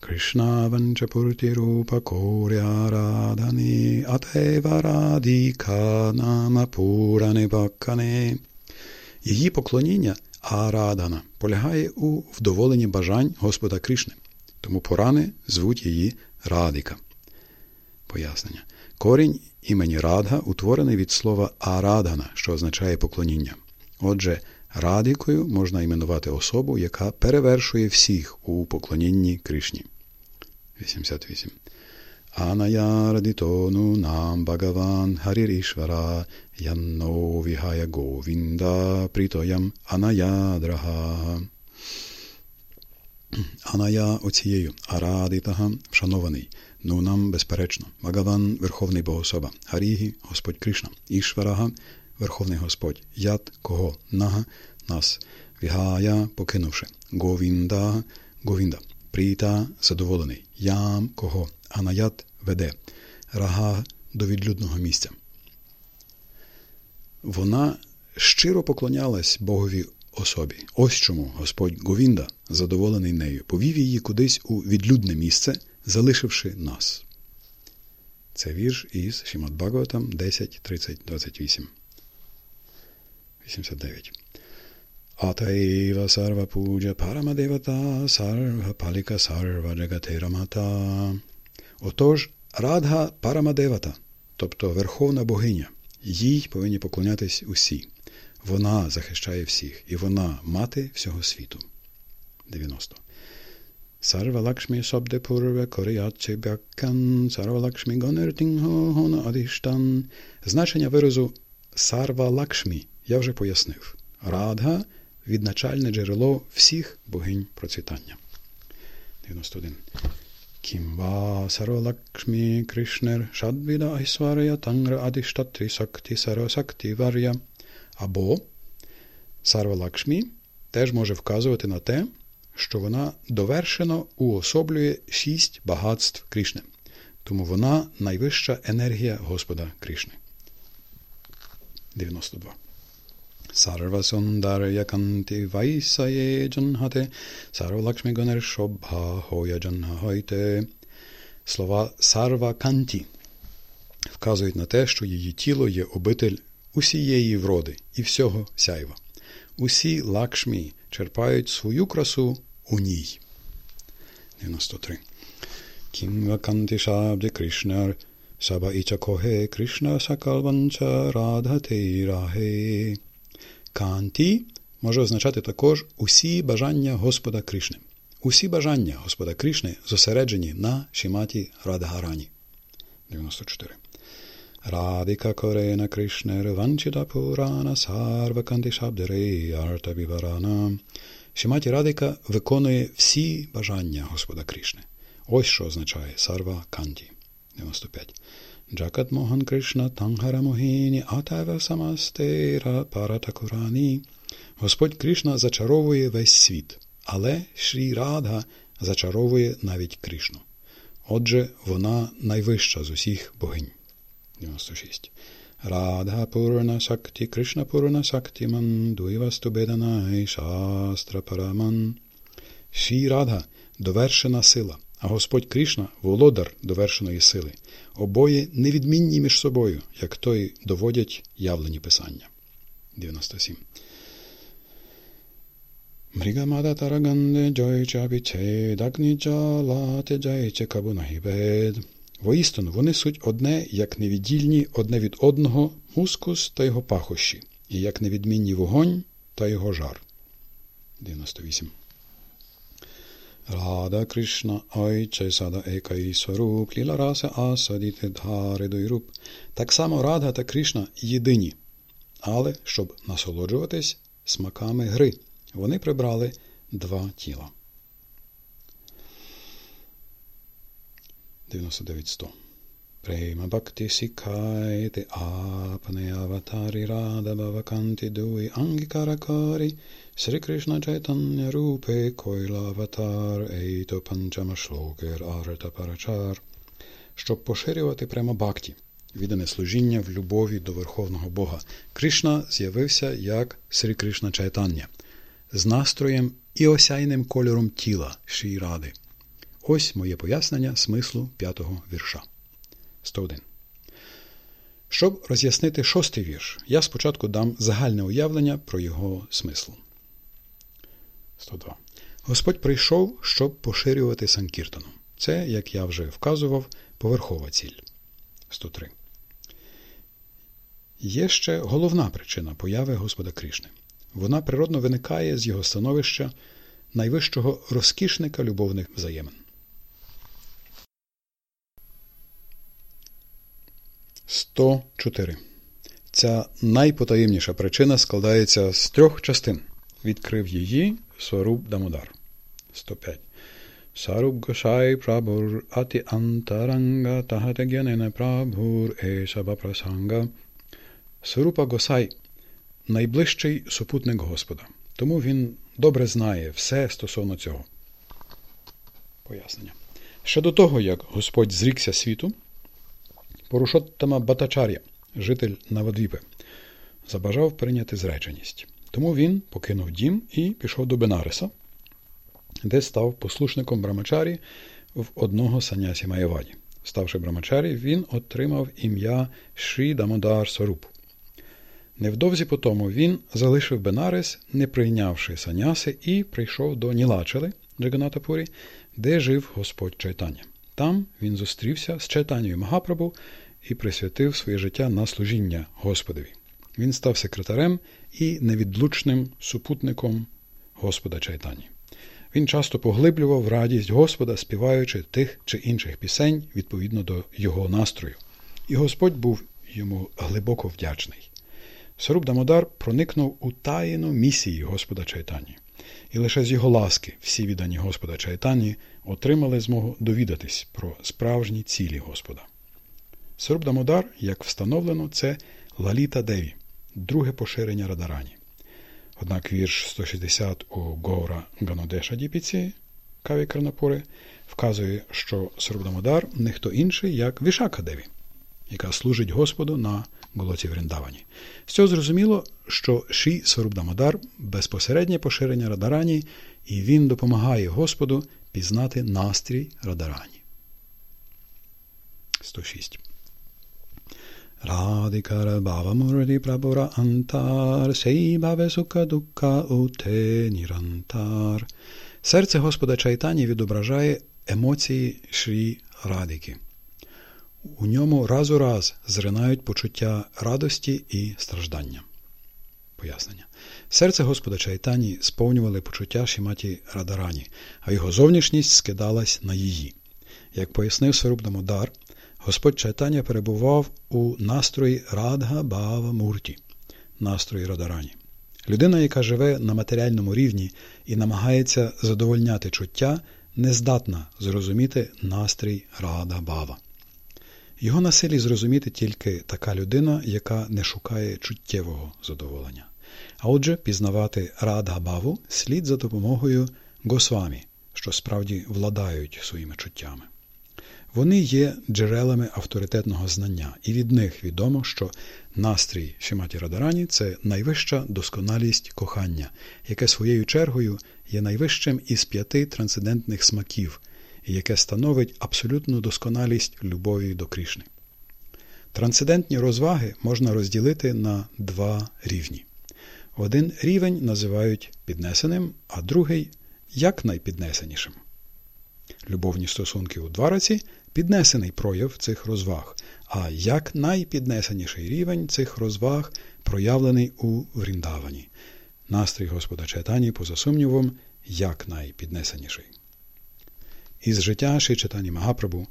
Кришна Ванчапурті Рупа Коря Радані Атева Радіка Нама Пуране Баккане. Її поклоніння Арадана полягає у вдоволенні бажань Господа Кришни. Тому порани звуть її Радіка. Пояснення. Корінь імені Радга утворений від слова Арадана, що означає поклоніння. Отже, радикою можна іменувати особу, яка перевершує всіх у поклонінні Кришні. 88. Анаярдитону нам Бхагаван Харірішвара Янно Вігая Говінда Притоям Анаядраха. Аная оцією Арадитага вшанований. Ну нам, безперечно, Магаван Верховний Богособа, Гарігі, Господь Кришна, Ішварага, Верховний Господь, Яд, кого, Нага, нас, Вігая, покинувши, Говінда, Говінда, Пріта, задоволений, Ям, кого, Анаят веде, рага до відлюдного місця. Вона щиро поклонялась Богові особі. Ось чому Господь Говінда, задоволений нею, повів її кудись у відлюдне місце, залишивши нас. Це вірш із Шімат Бхагаватам 10, 30, 28. 89. Атаєва сарва пуджа парамадевата сарва паліка сарва джагатирамата. Отож, Радга Парамадевата, тобто Верховна Богиня, їй повинні поклонятись усі. Вона захищає всіх, і вона мати всього світу. 90. Сарва Лакшмі Пурве Коріяче Бяккан, Сарва Лакшмі Гонертінго Гона Адіштан. Значення виразу Сарва Лакшмі я вже пояснив. Радга відначальне джерело всіх богинь процвітання. 91. Кімва Сарвалакшмі Кришнер Шадвіда Айсваря Тангра Адиштатри Сакти Сарвасакти Вар'я. Або Сарвалакшмі теж може вказувати на те, що вона довершено уособлює шість багатств Кришни. Тому вона найвища енергія Господа Кришни. 92. Sarva Sundarya Vaisaye Janhate Sarva Lakshmi Ganer Shobha Hoya Janhahoyte Слова Сарва Канті вказують на те, що її тіло є обитель усієї вроди і всього сяйва. Усі лакшмі черпають свою красу у ній. 93. Кінга Канти Шабди Кришнар Саба Ічакоге Кришна Сакалванча Радхати Рахе Канті може означати також усі бажання Господа Кришни. Усі бажання Господа Кришни зосереджені на Шіматі Радгарані. 94. Радика Корена Кришнер Ванчита Пурана Сарва Кандишабдери Арта Віварана. Шіматі Радика виконує всі бажання Господа Кришни. Ось що означає Сарва Канті. 95. Джакат Мохан Кришна Тангара Могіні Атава Самастера Паратакурані. Господь Кришна зачаровує весь світ, але Шрі Радга зачаровує навіть Кришну. Отже, вона найвища з усіх богинь. 96. Радha Purna Sakti Krishna Purna Sakti Man Дуйвасту Беданай Шастра Параман. Ші Радha – довершена сила, а Господь Кришна володар довершеної сили. Обоє невідмінні між собою, як той доводять явлені писання. 97. Мрігамада Тараганде Джойча Біче Дагніджа Джайче Кабунахібед. Воістину вони суть одне, як невіддільні одне від одного мускус та його пахощі, і як невідмінні вогонь та його жар. 98. Рада Кришна Ойче Сада Екай Сваруп Ліла Раса Асадіти Дхари Дойруп. Так само Рада та Кришна єдині. Але, щоб насолоджуватись смаками гри, вони прибрали два тіла. 99-100. Prema Bhakti Sikhaite Apane Avatari Radha Bhavakanti Dui Angikarakari Sri Krishna Chaitanya Rupe Koila Avatar Eito Panchama Shloker Arta Parachar Щоб поширювати прямо бхакті, віддане служіння в любові до Верховного Бога, Кришна з'явився як Срі Кришна Чайтання з настроєм і осяйним кольором тіла Шрі Ради. Ось моє пояснення смислу п'ятого вірша. 101. Щоб роз'яснити шостий вірш, я спочатку дам загальне уявлення про його смисл. 102. Господь прийшов, щоб поширювати Санкіртану. Це, як я вже вказував, поверхова ціль. 103. Є ще головна причина появи Господа Кришни. Вона природно виникає з його становища найвищого розкішника любовних взаємин. 104. Ця найпотаємніша причина складається з трьох частин. Відкрив її Сваруб Дамодар. 105. Саруб Гошай Прабур Аті Антаранга Тахате Гянене Прабур Ешаба Прасанга. Сварупа Госай найближчий супутник Господа. Тому він добре знає все стосовно цього. Пояснення. Ще до того, як Господь зрікся світу, Порушоттама Батачар'я, житель Навадвіпи, забажав прийняти зреченість. Тому він покинув дім і пішов до Бенариса, де став послушником Брамачарі в одного санясі Маєваді. Ставши Брамачарі, він отримав ім'я Шрі Дамодар Соруб. Невдовзі по тому він залишив Бенарис, не прийнявши саняси, і прийшов до Нілачели Джаганатапурі, де жив Господь Чайтання. Там він зустрівся з Чайтанію Магапрабу і присвятив своє життя на служіння Господові. Він став секретарем і невідлучним супутником Господа Чайтані. Він часто поглиблював радість Господа, співаючи тих чи інших пісень відповідно до його настрою. І Господь був йому глибоко вдячний. Саруб Дамодар проникнув у таїну місії Господа Чайтані. І лише з його ласки всі віддані Господа Чайтані отримали змогу довідатись про справжні цілі Господа. Саруб Дамодар, як встановлено, це Лаліта Деві, друге поширення Радарані. Однак вірш 160 у Гора Ганодеша Діпіці Каві Карнапури вказує, що Сарубдамодар не хто інший, як Вішака Деві, яка служить Господу на Голоці Вріндавані. З цього зрозуміло, що Ші Сарубдамодар безпосереднє поширення Радарані, і він допомагає Господу пізнати настрій Радарані. 106 Radhikara Bhava Murti Prabhura Antar, Сей Баве Сука Дука Уте Нірантар. Серце Господа Чайтані відображає емоції Шрі Радики. У ньому раз у раз зринають почуття радості і страждання. Пояснення. Серце Господа Чайтані сповнювали почуття Шіматі Радарані, а його зовнішність скидалась на її. Як пояснив Саруб Дамодар, Господь Чайтання перебував у настрої Радга Бава Мурті, настрої Радарані. Людина, яка живе на матеріальному рівні і намагається задовольняти чуття, не здатна зрозуміти настрій Рада Бава. Його на силі зрозуміти тільки така людина, яка не шукає чуттєвого задоволення. А отже, пізнавати Радга Баву слід за допомогою Госвамі, що справді владають своїми чуттями. Вони є джерелами авторитетного знання, і від них відомо, що настрій Шиматі Радарані це найвища досконалість кохання, яке своєю чергою є найвищим із п'яти трансцендентних смаків, і яке становить абсолютну досконалість любові до Крішни. Трансцендентні розваги можна розділити на два рівні. Один рівень називають піднесеним, а другий якнайпіднесенішим. Любовні стосунки у двараці піднесений прояв цих розваг, а як найпіднесеніший рівень цих розваг проявлений у Вріндавані. Настрій Господа Чайтані, поза сумнівом, як найпіднесеніший. Із життя Шичатані Магапрабу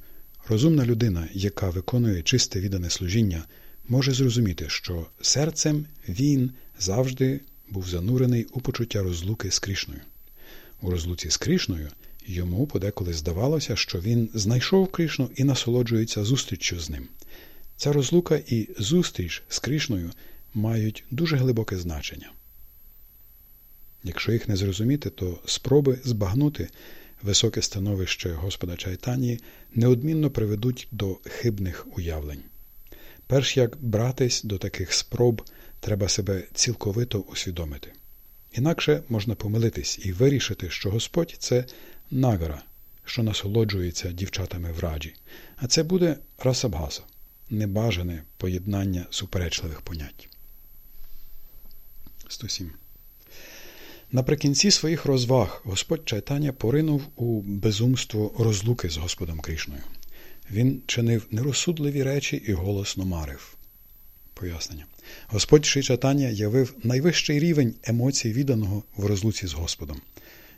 розумна людина, яка виконує чисте віддане служіння, може зрозуміти, що серцем він завжди був занурений у почуття розлуки з Крішною. У розлуці з Крішною Йому подеколи здавалося, що він знайшов Кришну і насолоджується зустріччю з ним. Ця розлука і зустріч з Кришною мають дуже глибоке значення. Якщо їх не зрозуміти, то спроби збагнути високе становище Господа Чайтані неодмінно приведуть до хибних уявлень. Перш як братись до таких спроб, треба себе цілковито усвідомити. Інакше можна помилитись і вирішити, що Господь це нагара, що насолоджується дівчатами в раджі, а це буде расабгаса, небажане поєднання суперечливих понять. 107. Наприкінці своїх розваг Господь Чайтання поринув у безумство розлуки з Господом Крішною. Він чинив нерозсудливі речі і голосно марив. Пояснення. Господь Ши Чайтання явив найвищий рівень емоцій відданого в розлуці з Господом.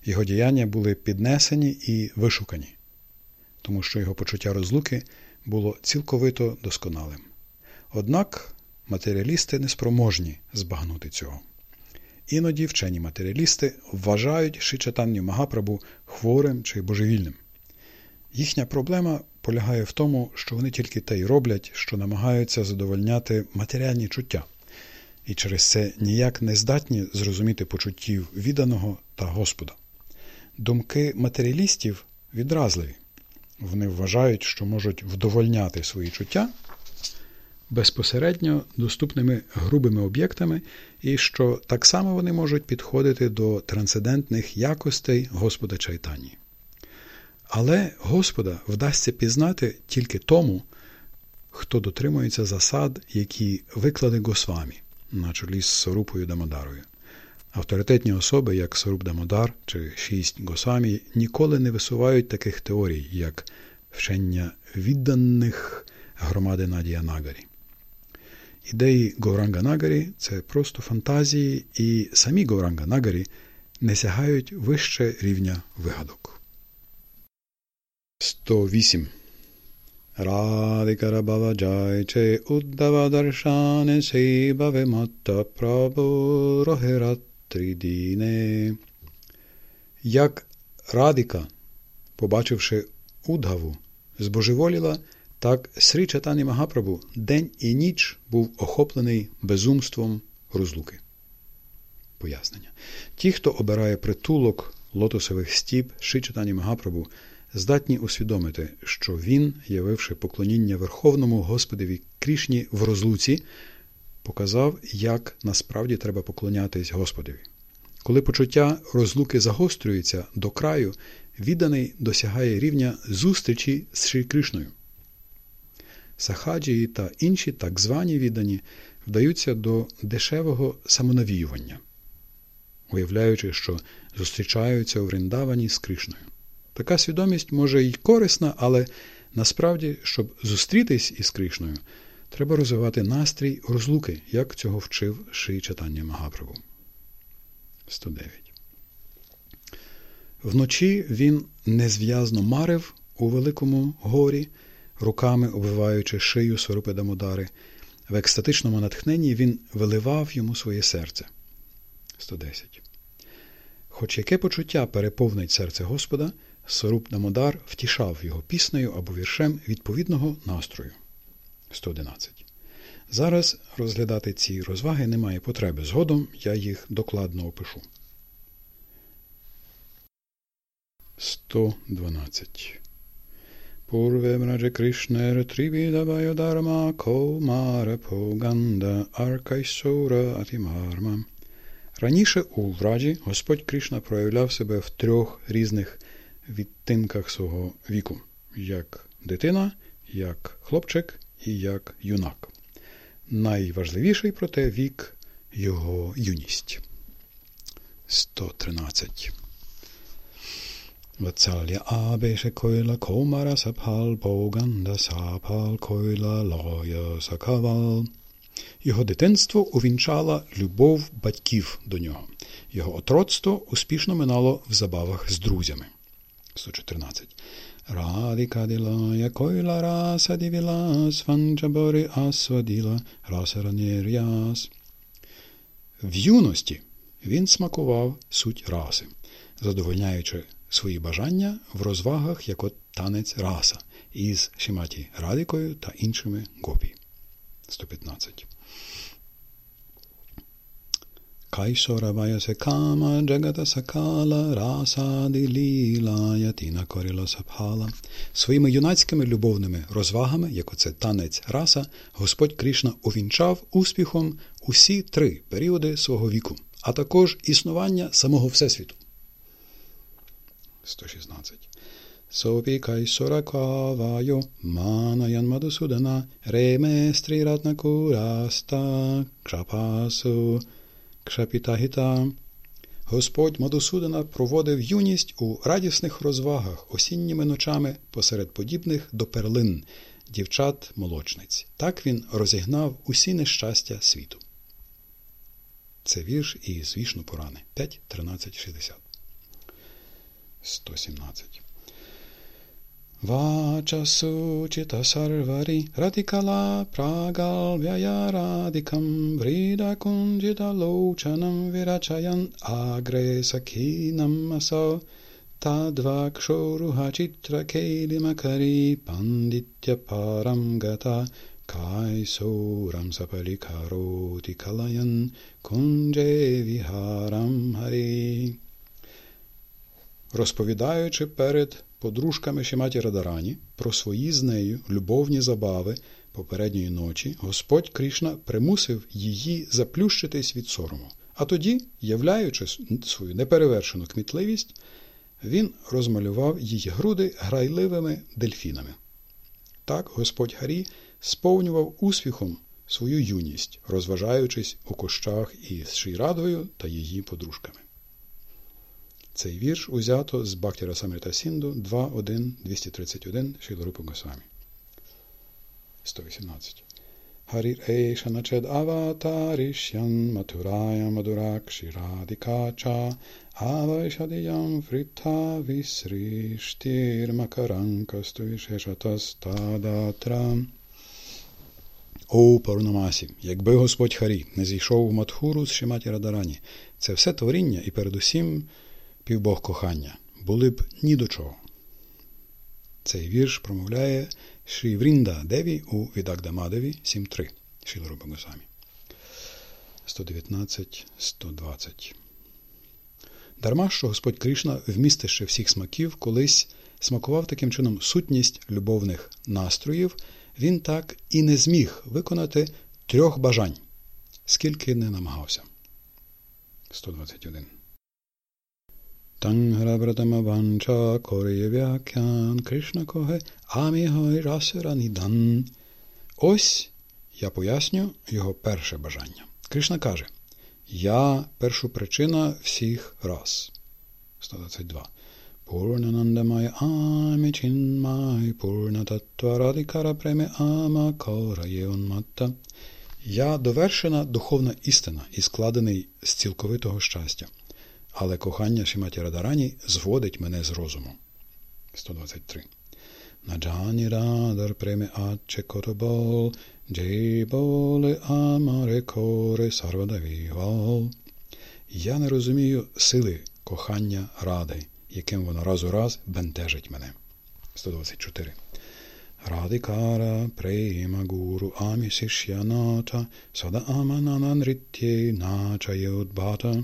Його діяння були піднесені і вишукані, тому що його почуття розлуки було цілковито досконалим. Однак матеріалісти неспроможні збагнути цього. Іноді вчені матеріалісти вважають Шичатанню Магапрабу хворим чи божевільним. Їхня проблема полягає в тому, що вони тільки те й роблять, що намагаються задовольняти матеріальні чуття, і через це ніяк не здатні зрозуміти почуттів відданого та Господа. Думки матеріалістів відразливі. Вони вважають, що можуть вдовольняти свої чуття, безпосередньо доступними грубими об'єктами, і що так само вони можуть підходити до трансцендентних якостей Господа Чайтані. Але Господа вдасться пізнати тільки тому, хто дотримується засад, які викладе Госвамі на чолі з Сорупою Дамодарою. Авторитетні особи, як Соруб Дамодар чи шість Госвамі, ніколи не висувають таких теорій, як вчення відданих громади Надія Нагарі. Ідеї Гауранга Нагарі це просто фантазії, і самі Гауранга Нагарі не сягають вище рівня вигадок. 108. Радикара Бава Джайче Уддава Даршане Рогератрідіне. Як Радика, побачивши Удгаву, збожеволіла, так Срі Чатані Магапрабу день і ніч був охоплений безумством розлуки. Пояснення. Ті, хто обирає притулок лотосових стіп Ши Чатані Магапрабу, здатні усвідомити, що він, явивши поклоніння Верховному Господові Крішні в розлуці, показав, як насправді треба поклонятись Господові. Коли почуття розлуки загострюється до краю, відданий досягає рівня зустрічі з Шрі Кришною. Сахаджії та інші так звані віддані вдаються до дешевого самонавіювання, уявляючи, що зустрічаються у Вриндавані з Кришною. Така свідомість може й корисна, але насправді, щоб зустрітись із Кришною, треба розвивати настрій розлуки, як цього вчив Ши читання Магапрабу. 109. Вночі він незв'язно марив у Великому горі, руками обвиваючи шию Дамодари. В екстатичному натхненні він виливав йому своє серце. 110. Хоч яке почуття переповнить серце Господа, Соруб Дамодар втішав його піснею або віршем відповідного настрою. 111. Зараз розглядати ці розваги немає потреби. Згодом я їх докладно опишу. 112. Пурве мрадже Кришнер Трибідавайо Дарма Комара Поганда Аркайсура Атімарма. Раніше у враджі Господь Кришна проявляв себе в трьох різних відтинках свого віку, як дитина, як хлопчик і як юнак. Найважливіший, проте, вік його юність. 113. Вацалya абеше койла комара сапал боганда сапал койла лоя сакавал. Його дитинство увінчала любов батьків до нього. Його отроцтво успішно минало в забавах з друзями. 114. Радика дилая койла раса дивілас, ванджабори асваділа расаранір'яс. В юності він смакував суть раси, задовольняючи свої бажання в розвагах як от танець раса із Шиматі Радикою та іншими гопі. 115. Кайшораваясе кама джагата сакала расади ліла ятіна коріла сапхала. Своїми юнацькими любовними розвагами, як оце танець раса, Господь Кришна увінчав успіхом усі три періоди свого віку, а також існування самого Всесвіту. 116. Сопі кайсоракавайо манаян мадусудана реместрі ратнакураста кшапасу кшапітагіта. Господь Мадусудана проводив юність у радісних розвагах осінніми ночами посеред подібних до перлин дівчат молочниць. Так він розігнав усі нещастя світу. Це вірш із Вішну Пурани 5, 13, 60. 117. Vacha suchita sarvari radikala pragalvyaya radikam vrida kunjita lochanam virachayan agre sakinam aso tadvakshoruha chitra kelimakari panditya param gata kaisoram sapalikaroti kalayan kunje розповідаючи перед подружками Шіматі Радарані про свої з нею любовні забави попередньої ночі, Господь Крішна примусив її заплющитись від сорому. А тоді, являючи свою неперевершену кмітливість, він розмалював її груди грайливими дельфінами. Так Господь Гарі сповнював успіхом свою юність, розважаючись у кущах із Ширадою та її подружками. Цей вірш узято з Бактіра Самрита Сінду 2.1.231 Шілорупу Госвамі. 118. Харір Ейша начед аватарішян матурая мадуракші радикача авайшадіям фрита вісріштір макаранкасту вішешатастадатрам. О, Парунамасі, якби Господь Харі не зійшов у Матхуру з Шиматі Радарані, це все творіння і передусім півбог кохання були б ні до чого. Цей вірш промовляє Шрі Врінда Деві у Відагдамадеві 7.3 Шілору Госамі. 119-120. Дарма, що Господь Кришна, вмістище всіх смаків, колись смакував таким чином сутність любовних настроїв, він так і не зміг виконати трьох бажань, скільки не намагався. 121. Танграбратамаванча корєвякян Кришна коге амігой расиранідан. Ось я поясню його перше бажання. Кришна каже Я першопричина всіх рас. 122. Purnanandamaya ами чинмай корайонматта. Я довершена духовна істина і складений з цілковитого щастя але кохання Шиматі Радарані зводить мене з розуму. 123. Наджані радар преме аче котобол, джейболе амаре коре сарвадавівал. Я не розумію сили кохання ради, яким воно раз у раз бентежить мене. 124. Радикара прейма гуру амі сишяната, сада амананан ритє нача юдбата.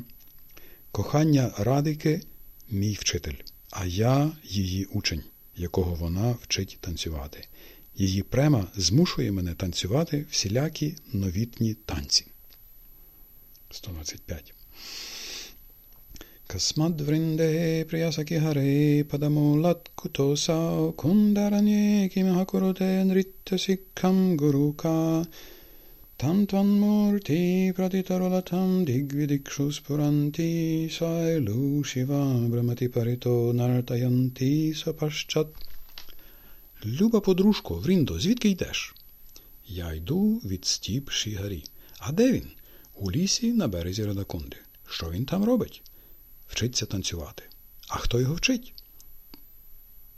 Кохання Радики мій вчитель, а я її учень, якого вона вчить танцювати. Її према змушує мене танцювати всілякі новітні танці. 125. Касмадвринде приясаки харе падамулат кутосау кундаранє кімахакуроте нриттасікхам гурука Tam Tvanmurti Pratitarolatam Digvidikshu Spuranti Sailu Shiva Brahmati Parito Нартаянти Сапашчат. Люба подружко, Вріндо, звідки йдеш? Я йду від стіп Шігарі. А де він? У лісі на березі Радакунди. Що він там робить? Вчиться танцювати. А хто його вчить?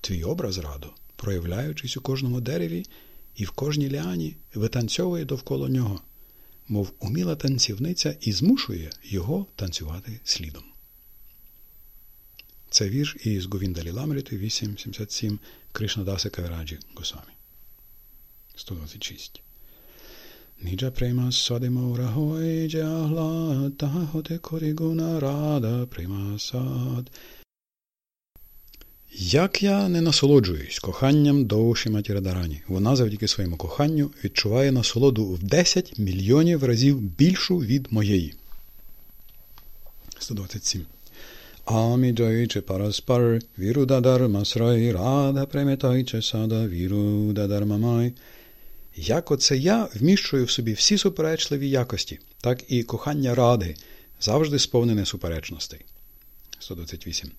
Твій образ радо, проявляючись у кожному дереві і в кожній ліані витанцьовує довкола нього, мов уміла танцівниця і змушує його танцювати слідом. Це вірш із Говіндалі Ламріти 8.77 Кришнадаси Кавираджі Госвамі. 126. Ніджа према садимора хой джахла тахоте корігуна рада према сад як я не насолоджуюсь коханням до Шіматі Радарані, вона завдяки своєму коханню відчуває насолоду в 10 мільйонів разів більшу від моєї. 127. Амі джайче параспар вірудадармасрай рада преметайче сада вірудадармамай. Як оце я вміщую в собі всі суперечливі якості, так і кохання ради завжди сповнене суперечностей. 128.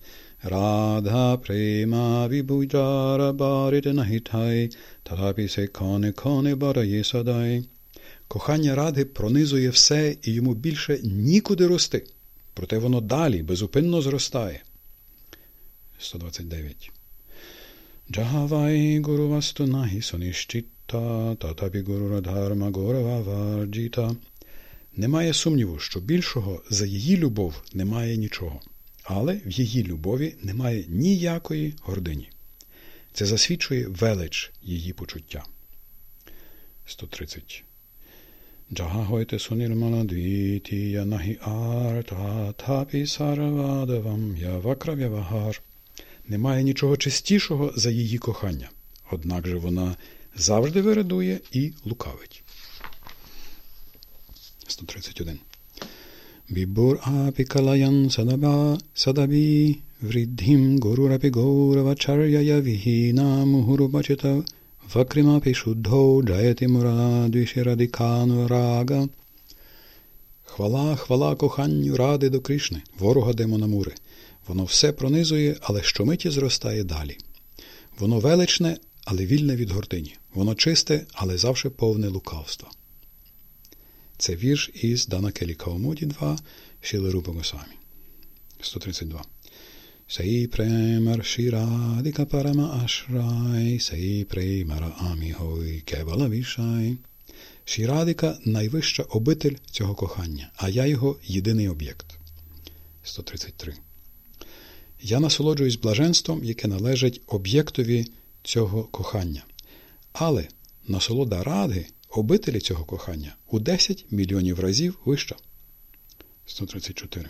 Радha prema vibhujara barite nahitai, татапі се коне коне барає садай. Кохання ради пронизує все і йому більше нікуди рости. Проте воно далі безупинно зростає. 129. Джагавай гуру васту нахі сонищита, татапі гуру радharma горава варджіта. Немає сумніву, що більшого за її любов немає нічого але в її любові немає ніякої гордині. Це засвідчує велич її почуття. 130. Джагагойте сунірмана двітія нагі арта тапі саравадавам явакрав'явагар. Немає нічого чистішого за її кохання, однак же вона завжди вирадує і лукавить. 131. Бібур апікалаян садаба садабі вріддім гурурапі гауравачар'яя вігіна мухурубачита вакримапі шуддо джаяти мурадвіші радикану рага. Хвала, хвала коханню ради до Кришни, ворога демона Мури. Воно все пронизує, але щомиті зростає далі. Воно величне, але вільне від гордині. Воно чисте, але завжди повне лукавства. Це вірш із Дана Келі Каумоді 2, Шіли Рупа Госвамі. 132. Сей премар ширадика парама ашрай, сей премара амігой кебала вішай. Шірадика найвища обитель цього кохання, а я його єдиний об'єкт. 133. Я насолоджуюсь блаженством, яке належить об'єктові цього кохання. Але насолода ради, обителі цього кохання у 10 мільйонів разів вища. 134.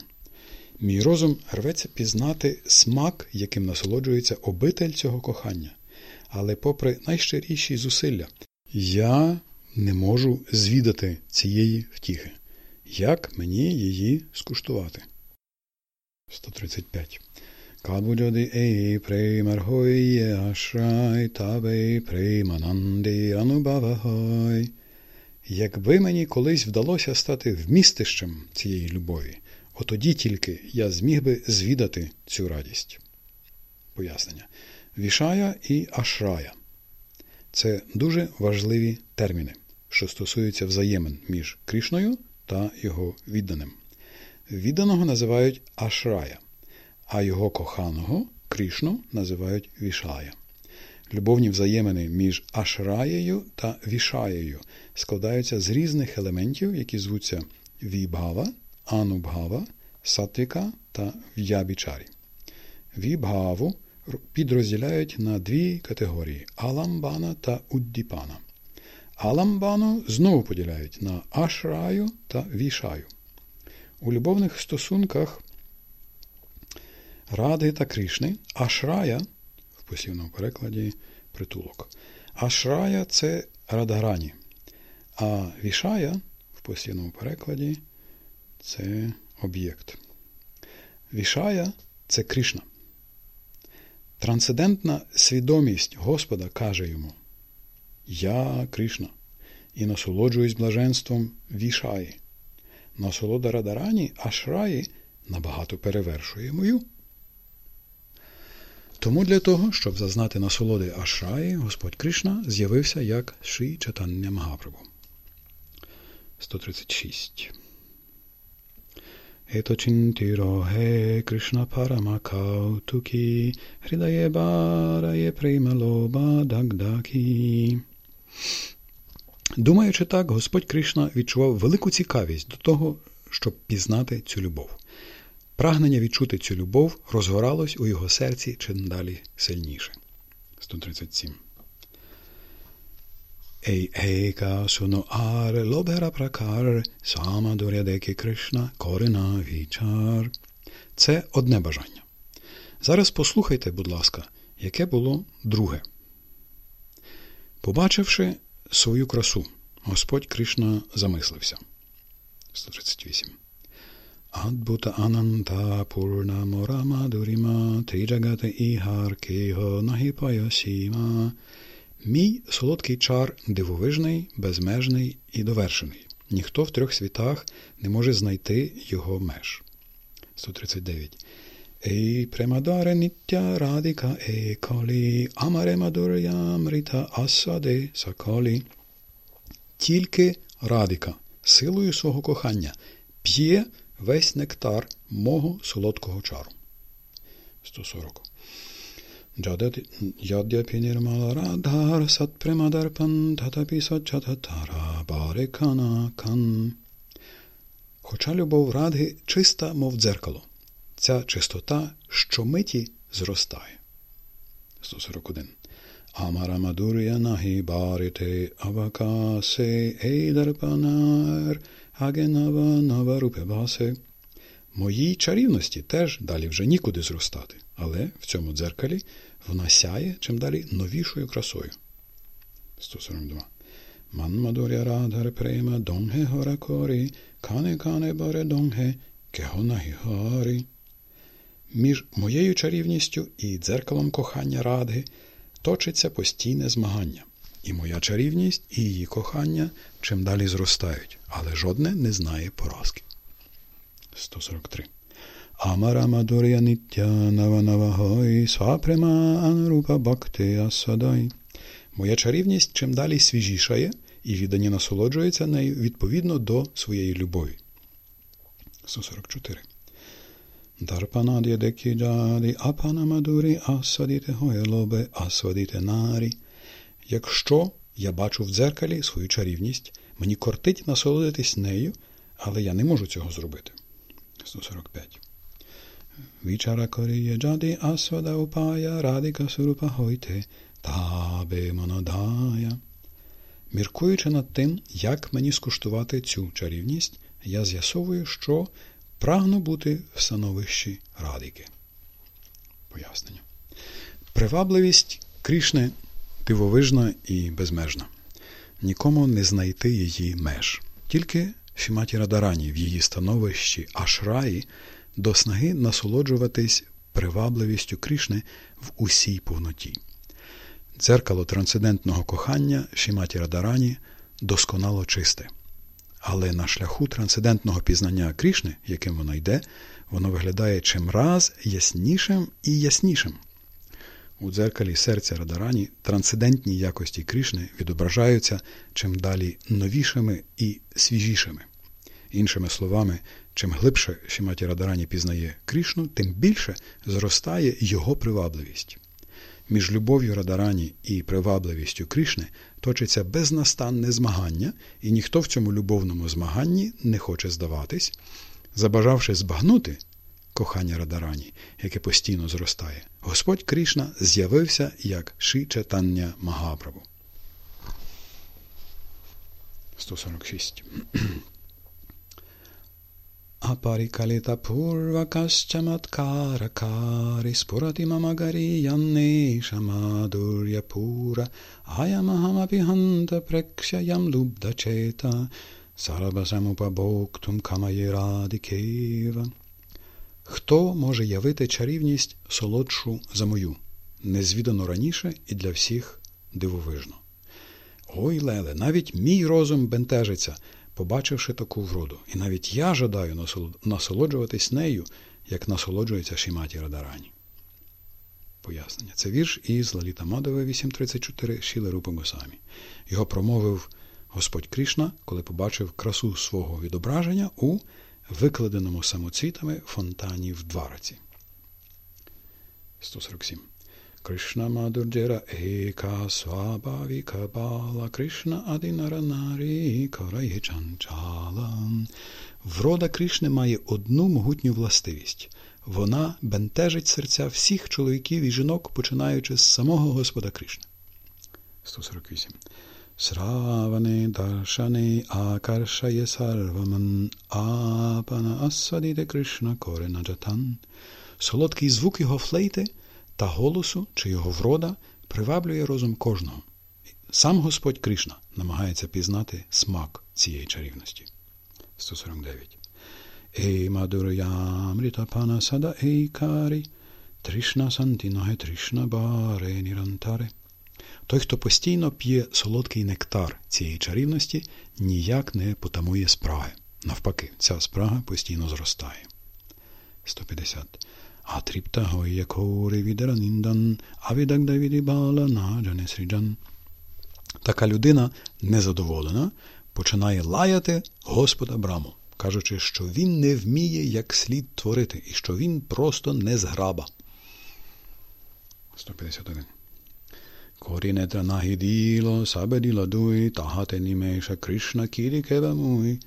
Мій розум рветься пізнати смак, яким насолоджується обитель цього кохання. Але, попри найщиріші зусилля, я не можу звідати цієї втіхи. Як мені її скуштувати? 135. Кабуджоди ей преймаргой ашрай табей преймананди анубавагой. Якби мені колись вдалося стати вмістищем цієї любові, отоді тільки я зміг би звідати цю радість. Пояснення. Вішая і ашрая це дуже важливі терміни, що стосуються взаємин між Крішною та його відданим. Відданого називають ашрая, а його коханого Крішну називають вішая. Любовні взаємини між ашраєю та вішаєю складаються з різних елементів, які звуться вібгава, анубгава, сатвіка та в'ябічарі. Вібгаву підрозділяють на дві категорії аламбана та уддіпана. Аламбану знову поділяють на ашраю та вішаю. У любовних стосунках Ради та Кришни Ашрая в посівному перекладі притулок. Ашрая це Радарані, а вішая в посівному перекладі це об'єкт. Вішая це Кришна. Трансцендентна свідомість Господа каже йому: Я Кришна і насолоджуюсь блаженством вішаї. Насолода Радарані Ашраї набагато перевершує мою. Тому для того, щоб зазнати насолоди Ашраї, Господь Кришна з'явився як Ши Чатання Магапрабу. 136. Ето чинтіро Кришна парама Хридає барає преймалоба дагдакі. Думаючи так, Господь Кришна відчував велику цікавість до того, щоб пізнати цю любов. Прагнення відчути цю любов розгоралось у його серці чим далі сильніше. 137. Ей ейка ар лобера пракар сама дурядеки Кришна корена вічар. Це одне бажання. Зараз послухайте, будь ласка, яке було друге. Побачивши свою красу, Господь Кришна замислився. 138. Адбута Ананта Пурна Морама Дуріма Тріджагата Ігар Кейго Нагіпаясіма. Мій солодкий чар дивовижний, безмежний і довершений. Ніхто в трьох світах не може знайти його меж. 139. Ей премадаре ниття радика е колі, амаре мадуря мрита асаде саколі. Тільки радика, силою свого кохання, п'є весь нектар мого солодкого чару. 140. Ядяпі нірмала радхар сатпремадарпан татапі сачататара барекана кан. Хоча любов радги чиста, мов дзеркало. Ця чистота щомиті зростає. 141. Амара Мадуря Наhi Барите Авакасе Ейдарпанар Агенава Наварупебасе. Моїй чарівності теж далі вже нікуди зростати, але в цьому дзеркалі вона сяє чим далі новішою красою. 142. Манмадуря Радхар Према Донге Гора Корі, Кане Кане Баре Донге, Кегонагігарі. Між моєю чарівністю і дзеркалом кохання Радги точиться постійне змагання. І моя чарівність, і її кохання чим далі зростають, але жодне не знає поразки. 143. Амара Мадуря Ниття Наванавагой Свапрема Анрупа Бхакти Асадай. Моя чарівність чим далі свіжішає, і віддані насолоджуються нею відповідно до своєї любові. 144. Дарпанад'я декіджаді апана мадурі асадіте гоєлобе асвадіте нарі. Якщо я бачу в дзеркалі свою чарівність, мені кортить насолодитись нею, але я не можу цього зробити. 145. Вічара коріє джаді асвада упая радика сурупа хойте табе монодая. Міркуючи над тим, як мені скуштувати цю чарівність, я з'ясовую, що прагну бути в становищі радики. Пояснення. Привабливість Крішни дивовижна і безмежна. Нікому не знайти її меж. Тільки Шіматі Радарані в її становищі Ашраї до снаги насолоджуватись привабливістю Крішни в усій повноті. Дзеркало трансцендентного кохання Шіматі Радарані досконало чисте. Але на шляху трансцендентного пізнання Крішни, яким воно йде, воно виглядає чимраз яснішим і яснішим. У дзеркалі серця Радарані трансцендентні якості Крішни відображаються чим далі новішими і свіжішими. Іншими словами, чим глибше Шіматі Радарані пізнає Крішну, тим більше зростає його привабливість. Між любов'ю Радарані і привабливістю Крішни точиться безнастанне змагання, і ніхто в цьому любовному змаганні не хоче здаватись, забажавши збагнути кохання Радарані, яке постійно зростає, Господь Крішна з'явився як Ши Чатання Магапрабу. 146 Апарикалита пурвакашчаматкаракари спурати мамагаріяни шамадур'я пура аямахамапіганта прекшаям лубдачета сарабасамупабоктум камаєрадикева. Хто може явити чарівність солодшу за мою, незвідано раніше і для всіх дивовижно? Ой, Леле, навіть мій розум бентежиться, побачивши таку вроду, і навіть я жадаю насолоджуватись нею, як насолоджується Шіматі Радарані. Пояснення. Це вірш із Лаліта Мадове 8.34 Шіли Рупи Госамі. Його промовив Господь Крішна, коли побачив красу свого відображення у викладеному самоцвітами фонтані в Двараці. 147. Кришна Мадурджера Ека Свабавіка Бала Кришна Адинаранарі Караєчанчала. Врода Кришни має одну могутню властивість. Вона бентежить серця всіх чоловіків і жінок, починаючи з самого Господа Кришни. 148. Сраване даршане акаршає сарваман апана асвадіде Кришна корена джатан. Солодкий звук його флейти та голосу чи його врода приваблює розум кожного. Сам Господь Кришна намагається пізнати смак цієї чарівності. 149. Ей мадурямріта пана сада ей карі, тришна сантіноге тришна баре нірантаре. Той, хто постійно п'є солодкий нектар цієї чарівності, ніяк не потамує спраги. Навпаки, ця спрага постійно зростає. 150. Атріпта гоє кори відраніндан, авідагдавіді бала наджане сріджан. Така людина, незадоволена, починає лаяти Господа Браму, кажучи, що він не вміє як слід творити, і що він просто не зграба. 151. Корінетра нагіділо, сабеділо дуй, тагате німейша Кришна кірі кевамуй.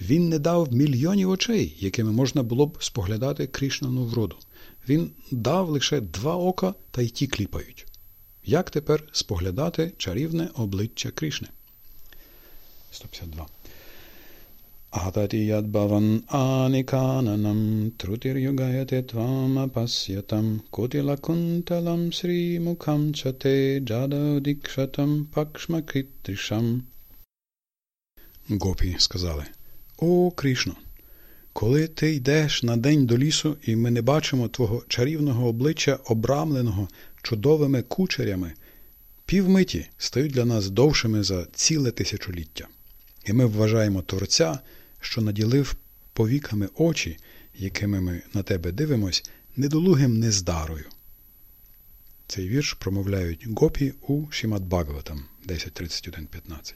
Він не дав мільйонів очей, якими можна було б споглядати Кришнану вроду. Він дав лише два ока та й ті кліпають. Як тепер споглядати чарівне обличчя Кришни? 152. Атати ядбаван аникананам трутирюгаяте твамапасятам кутилакунталам срімукам чате джадаудикшатам пакшмакритришам. Гопі сказали О, Крішно, коли ти йдеш на день до лісу, і ми не бачимо твого чарівного обличчя, обрамленого чудовими кучерями, півмиті стають для нас довшими за ціле тисячоліття. І ми вважаємо Творця, що наділив повіками очі, якими ми на тебе дивимось, недолугим нездарою. Цей вірш промовляють гопі у Шімат Бхагаватам 10.31.15.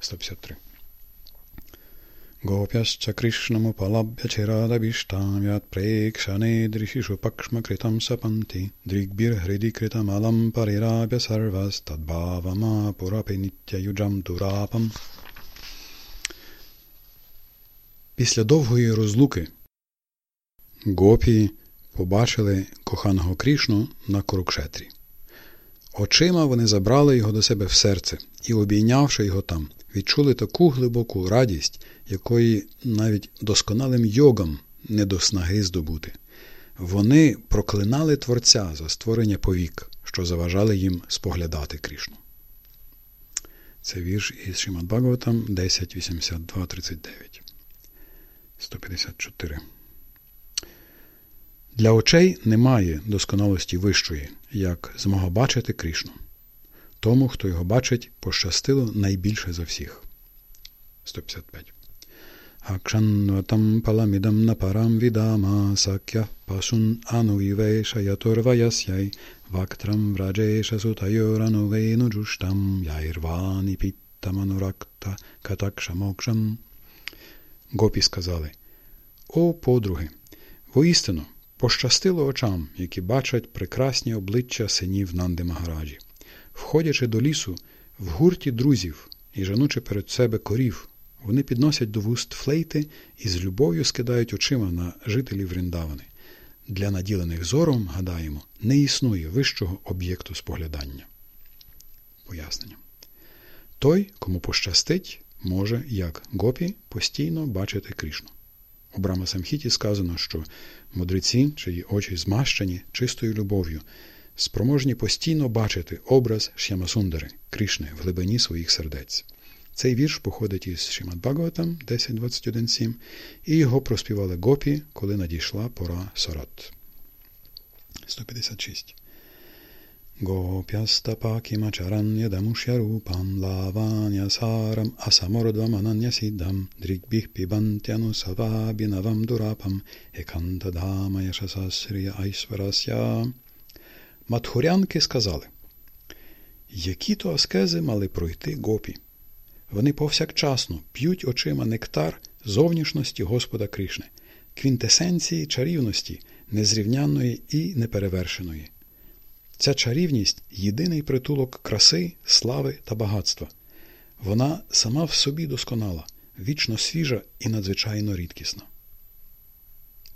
153. Гопяща Кришнаму палаб'ячирадабіштам ят прекшане дрішішу пакшмакритам сапанти дрігбір гриді критам алам парірабя сарвас тадбавама пурапи нітя юджам турапам. Після довгої розлуки гопі побачили коханого Крішну на Курукшетрі. Очима вони забрали його до себе в серце і, обійнявши його там, відчули таку глибоку радість, якої навіть досконалим йогам не до снаги здобути. Вони проклинали Творця за створення повік, що заважали їм споглядати Крішну. Це вірш із Шимат Бхагаватам 10.82.39. 154. Для очей немає досконалості вищої, як змога бачити Крішну. Тому, хто його бачить, пощастило найбільше за всіх. 155. Акшанватам паламідам напарам відама сакя пасун ануївеша ятурваясяй вактрам враджеша сутайорану джуштам яйрвані підтамануракта катакшамокшам. Гопі сказали О, подруги! Воістину, пощастило очам, які бачать прекрасні обличчя синів Нанди Магараджі. Входячи до лісу, в гурті друзів і жанучи перед себе корів, вони підносять до вуст флейти і з любов'ю скидають очима на жителів Вріндавани. Для наділених зором, гадаємо, не існує вищого об'єкту споглядання. Пояснення. Той, кому пощастить, може, як гопі, постійно бачити Крішну. У Брама Самхіті сказано, що мудреці, чиї очі змащені чистою любов'ю, спроможні постійно бачити образ Шямасундари, Крішни в глибині своїх сердець. Цей вірш походить із Шимат Бхагаватам 10.21.7, і його проспівали гопі, коли надійшла пора Сорат. 156. गोप्यस्तपाकिमचरन्यदमुष्यरूपं लावान्यसारम् असमोर्ध्वमनन्यसिद्धं दृग्भिः पिबन्त्यनुसवाभिनवं दुरापम् एकन्तधाम यशसश्रिय ऐश्वरस्य. Матхурянки сказали, які то аскези мали пройти гопі. Вони повсякчасно п'ють очима нектар зовнішності Господа Кришни, квінтесенції чарівності, незрівнянної і неперевершеної. Ця чарівність єдиний притулок краси, слави та багатства. Вона сама в собі досконала, вічно свіжа і надзвичайно рідкісна.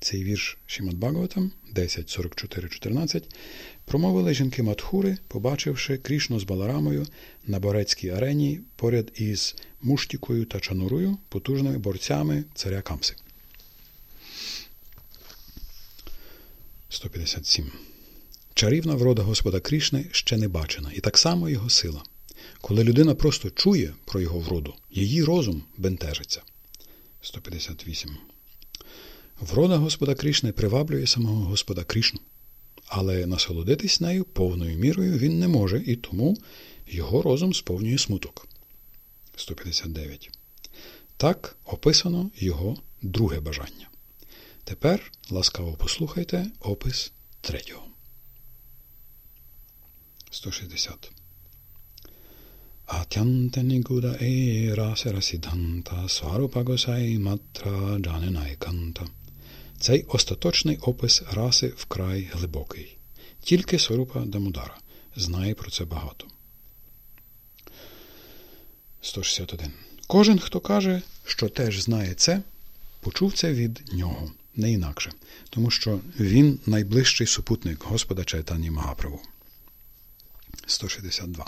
Цей вірш Шімат Бхагаватам 10.44.14 промовили жінки Матхури, побачивши Крішну з Баларамою на борецькій арені поряд із Муштікою та Чанурою, потужними борцями царя Камси. 157 Чарівна врода Господа Крішни ще не бачена, і так само його сила. Коли людина просто чує про його вроду, її розум бентежиться. 158. Врода Господа Крішни приваблює самого Господа Крішну, але насолодитись нею повною мірою він не може, і тому його розум сповнює смуток. 159. Так описано його друге бажання. Тепер ласкаво послухайте опис третього. 160. Атянте нігуда е расера сіданта сварупагосай матра джаненайканта. Цей остаточний опис раси вкрай глибокий. Тільки Сварупа Дамудара знає про це багато. 161. Кожен, хто каже, що теж знає це, почув це від нього, не інакше, тому що він найближчий супутник Господа Чайтані Магаправу. 162.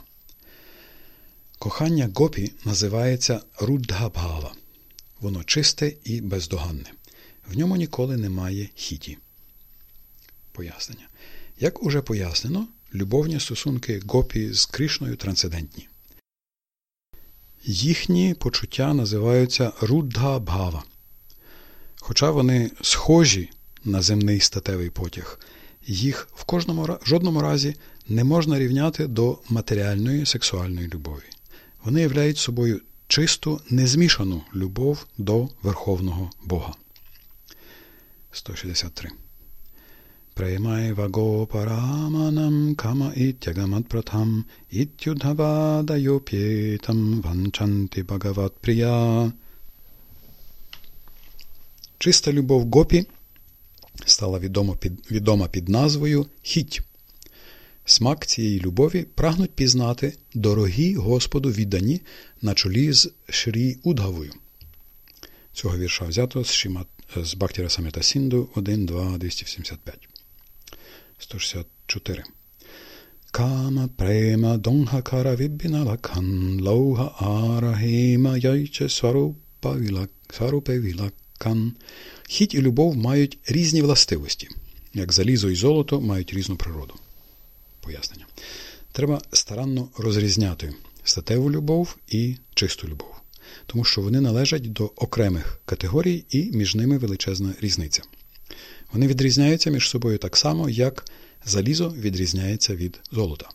Кохання гопі називається Руддхабхава, воно чисте і бездоганне. В ньому ніколи немає хіті. Пояснення. Як уже пояснено, любовні стосунки гопі з Кришною трансцендентні. Їхні почуття називаються руддha. Хоча вони схожі на земний статевий потяг, їх в кожному жодному разі не можна рівняти до матеріальної сексуальної любові. Вони являють собою чисту незмішану любов до Верховного Бога. 163. Премайва гопараманам кама іттягамат пратам іттюдхавадайопєтам ванчанти багават прия. Чиста любов гопі стала відома під, відома під назвою хіть. Смак цієї любові прагнуть пізнати дорогі Господу віддані на чолі з Шрі Удгавою. Цього вірша взято з Шимат, з Бактіра Самета Сінду 1, 2, 275. 164. Кама према донгакара віббіналакан лауга ара хейма яйче сварупе вілакан. Хіть і любов мають різні властивості, як залізо і золото мають різну природу пояснення. Треба старанно розрізняти статеву любов і чисту любов, тому що вони належать до окремих категорій і між ними величезна різниця. Вони відрізняються між собою так само, як залізо відрізняється від золота.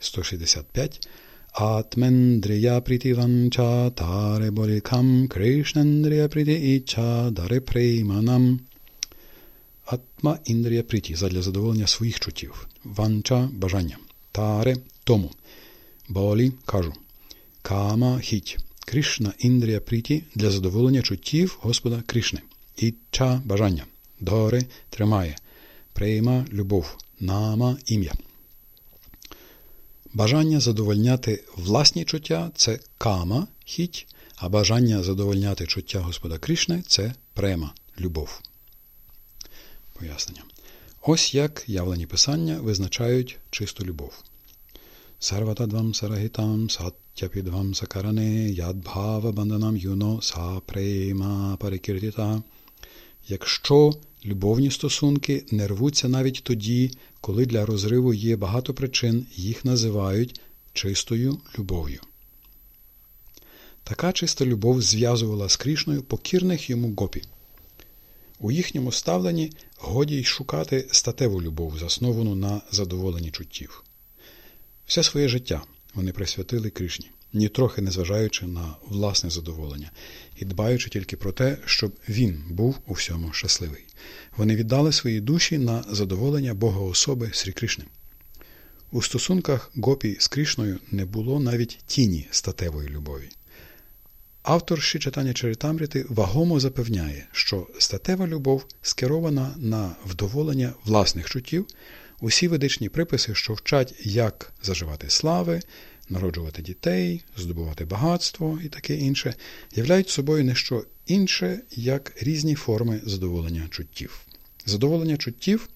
165. Атмендрія притіванча таре болікам кришнендрія. Атма індрія пріті задля задоволення своїх чуттів. Ванча бажання. Таре тому. Болі кажу. Кама хіть. Кришна індрія пріті для задоволення чуттів Господа Кришни. Ічча бажання. Доре тримає. Прейма любов. Нама ім'я. Бажання задовольняти власні чуття це кама хіть, а бажання задовольняти чуття Господа Кришни це према любов. Пояснення. Ось як явлені писання визначають чисту любов. Сарватадвам сарагітам саттяпідвам сакаране ядбхава банданам юно сапрейма парикіртіта. Якщо любовні стосунки не рвуться навіть тоді, коли для розриву є багато причин, їх називають чистою любов'ю. Така чиста любов зв'язувала з Крішною покірних йому гопі. У їхньому ставленні годі й шукати статеву любов, засновану на задоволенні чуттів. Все своє життя вони присвятили Кришні, нітрохи не зважаючи на власне задоволення і дбаючи тільки про те, щоб він був у всьому щасливий. Вони віддали свої душі на задоволення Бога особи Срі Кришни. У стосунках Гопі з Кришною не було навіть тіні статевої любові. Автор ще читання Чаритамріти вагомо запевняє, що статева любов скерована на вдоволення власних чуттів, усі ведичні приписи, що вчать, як заживати слави, народжувати дітей, здобувати багатство і таке інше, являють собою не що інше, як різні форми задоволення чуттів. Задоволення чуттів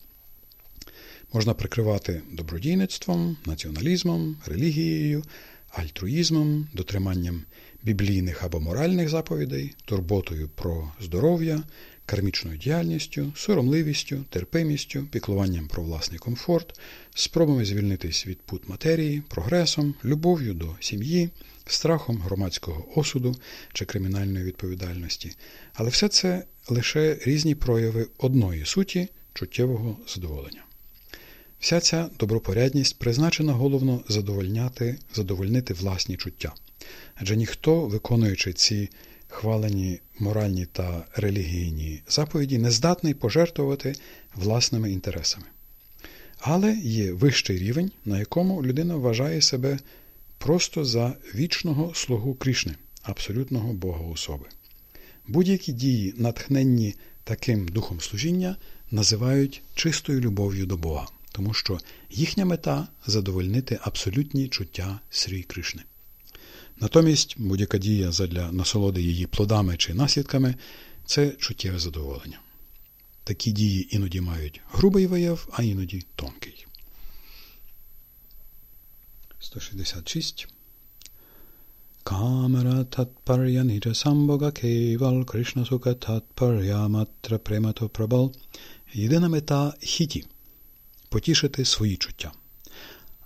можна прикривати добродійництвом, націоналізмом, релігією, альтруїзмом, дотриманням біблійних або моральних заповідей, турботою про здоров'я, кармічною діяльністю, соромливістю, терпимістю, піклуванням про власний комфорт, спробами звільнитись від пут матерії, прогресом, любов'ю до сім'ї, страхом громадського осуду чи кримінальної відповідальності. Але все це лише різні прояви одної суті чуттєвого задоволення. Вся ця добропорядність призначена головно задовольняти, задовольнити власні чуття. Адже ніхто, виконуючи ці хвалені моральні та релігійні заповіді, не здатний пожертвувати власними інтересами. Але є вищий рівень, на якому людина вважає себе просто за вічного слугу Крішни, абсолютного Бога особи. Будь-які дії, натхненні таким духом служіння, називають чистою любов'ю до Бога, тому що їхня мета задовольнити абсолютні чуття Срі Кришни. Натомість будь-яка дія задля насолоди її плодами чи наслідками це чуттєве задоволення. Такі дії іноді мають грубий вияв, а іноді тонкий. 166. Камера татпар'я ніджа самбога кейвал, Кришна сука татпар'я матра премато прабал. Єдина мета хіті потішити свої чуття.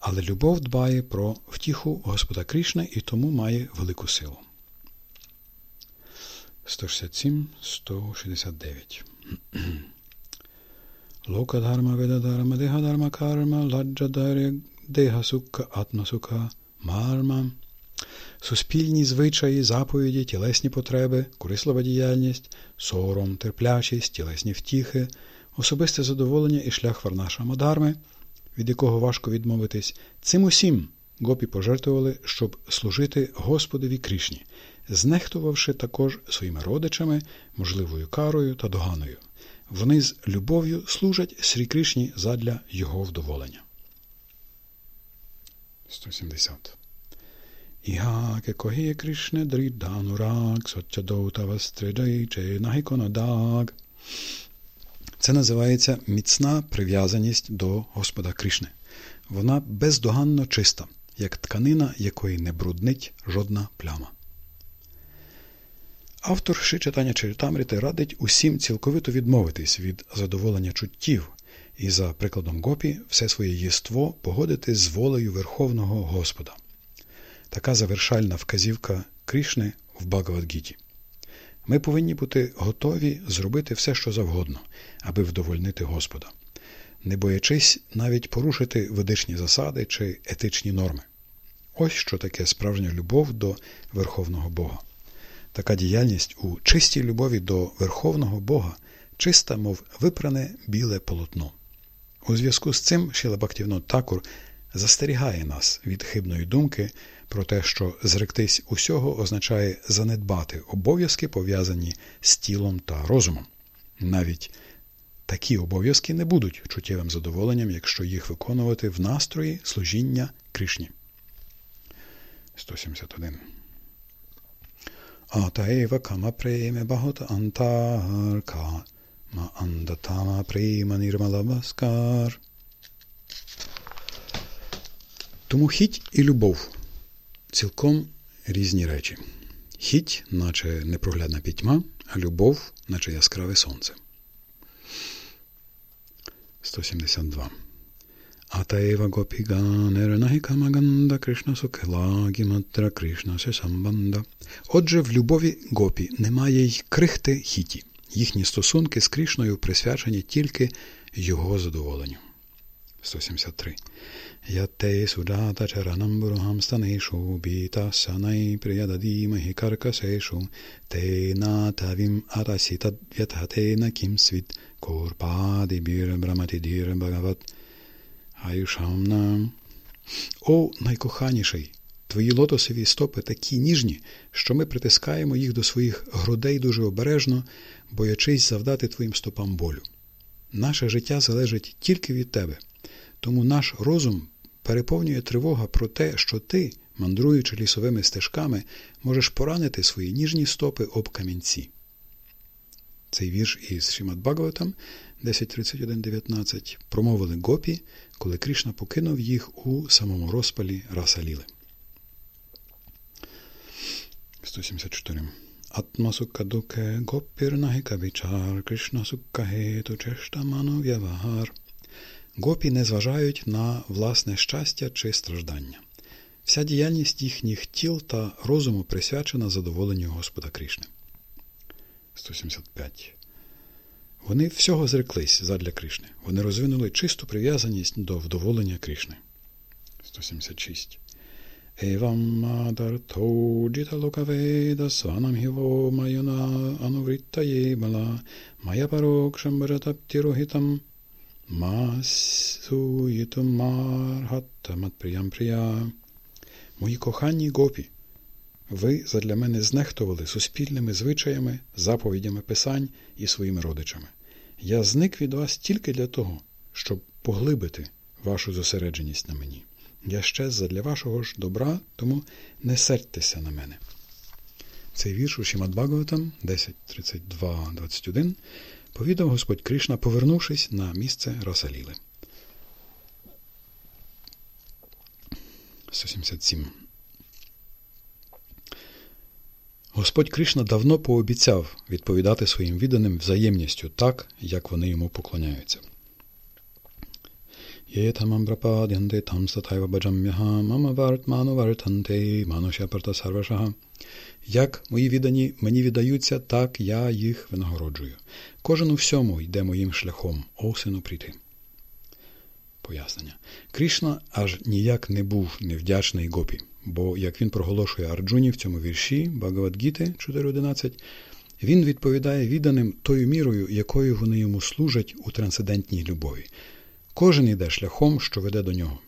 Але любов дбає про втіху Господа Кришна і тому має велику силу. 167, 169 Локадharma, Ведадарма, Дехадарма, Карма, Ладжадаря, Дехасука, Атмасука, Марма. Суспільні звичаї, заповіді, тілесні потреби, корислова діяльність, сором, терплячість, тілесні втіхи, особисте задоволення і шлях Варнаша Мадарми, від якого важко відмовитись, цим усім гопі пожертвували, щоб служити Господові Крішні, знехтувавши також своїми родичами, можливою карою та доганою. Вони з любов'ю служать Срі Кришні задля його вдоволення. 170. Ігаке когіє Кришне дріданурак, сочадоута вастриджай чи нагіконадаг. Це називається міцна прив'язаність до Господа Кришни. Вона бездоганно чиста, як тканина, якої не бруднить жодна пляма. Автор Шичатання Чарітамріти радить усім цілковито відмовитись від задоволення чуттів і, за прикладом гопі, все своє єство погодити з волею Верховного Господа. Така завершальна вказівка Крішни в Багавадгіті. Ми повинні бути готові зробити все, що завгодно, аби вдовольнити Господа, не боячись навіть порушити ведичні засади чи етичні норми. Ось що таке справжня любов до Верховного Бога. Така діяльність у чистій любові до Верховного Бога, чиста, мов випране біле полотно. У зв'язку з цим Шілабактівно Такур застерігає нас від хибної думки про те, що зректись усього означає занедбати обов'язки, пов'язані з тілом та розумом. Навіть такі обов'язки не будуть чуттєвим задоволенням, якщо їх виконувати в настрої служіння Кришні. 171 Атаева кама преме багота антарка, ма андатама према нірмалабаскар. Тому хіть і любов цілком різні речі. Хіть, наче непроглядна пітьма, а любов, наче яскраве сонце. 172 Атаева гопіга нернахікамаганда Кришна сукелагі матра Кришна самбанда. Отже, в любові гопі немає й крихти хіті. Їхні стосунки з Кришною присвячені тільки його задоволенню. 173. Суджата чаранамбурухам станешу біта санай приядадімахі каркасешу те натавім атасітад вятхате на кім світ курпади бір браматидір багават Аюшамна. О, найкоханіший! Твої лотосові стопи такі ніжні, що ми притискаємо їх до своїх грудей дуже обережно, боячись завдати твоїм стопам болю. Наше життя залежить тільки від тебе, тому наш розум переповнює тривога про те, що ти, мандруючи лісовими стежками, можеш поранити свої ніжні стопи об камінці. Цей вірш із Шімат Багаватам 10.31.19 промовили гопі, коли Кришна покинув їх у самому розпалі Расаліли. 174. Атмасукадуке гопірнагіка вічар, Кришна суккагету чештаману в'явагар. Гопі не зважають на власне щастя чи страждання. Вся діяльність їхніх тіл та розуму присвячена задоволенню Господа Кришни. 175. Вони всього зреклись задля Кришни. Вони розвинули чисту прив'язаність до вдоволення Кришни. 176. Евам мадар тоджіта сванам хіво майона ануврітта мая парок шамбаратаптірогітам масуїтум мархаттамат приям Мої кохані гопі, ви задля мене знехтували суспільними звичаями, заповідями писань і своїми родичами. Я зник від вас тільки для того, щоб поглибити вашу зосередженість на мені. Я щез задля вашого ж добра, тому не сердьтеся на мене. Цей вірш у Шімат Багаватам 10.32.21 повідав Господь Кришна, повернувшись на місце Расаліли. 177 Господь Кришна давно пообіцяв відповідати своїм відданим взаємністю так, як вони йому поклоняються. Як мої віддані мені віддаються, так я їх винагороджую. Кожен у всьому йде моїм шляхом, о сину прийти. Пояснення. Кришна аж ніяк не був невдячний гопі, бо, як він проголошує Арджуні в цьому вірші Багавадгіти 4.11, він відповідає відданим тою мірою, якою вони йому служать у трансцендентній любові. Кожен йде шляхом, що веде до нього.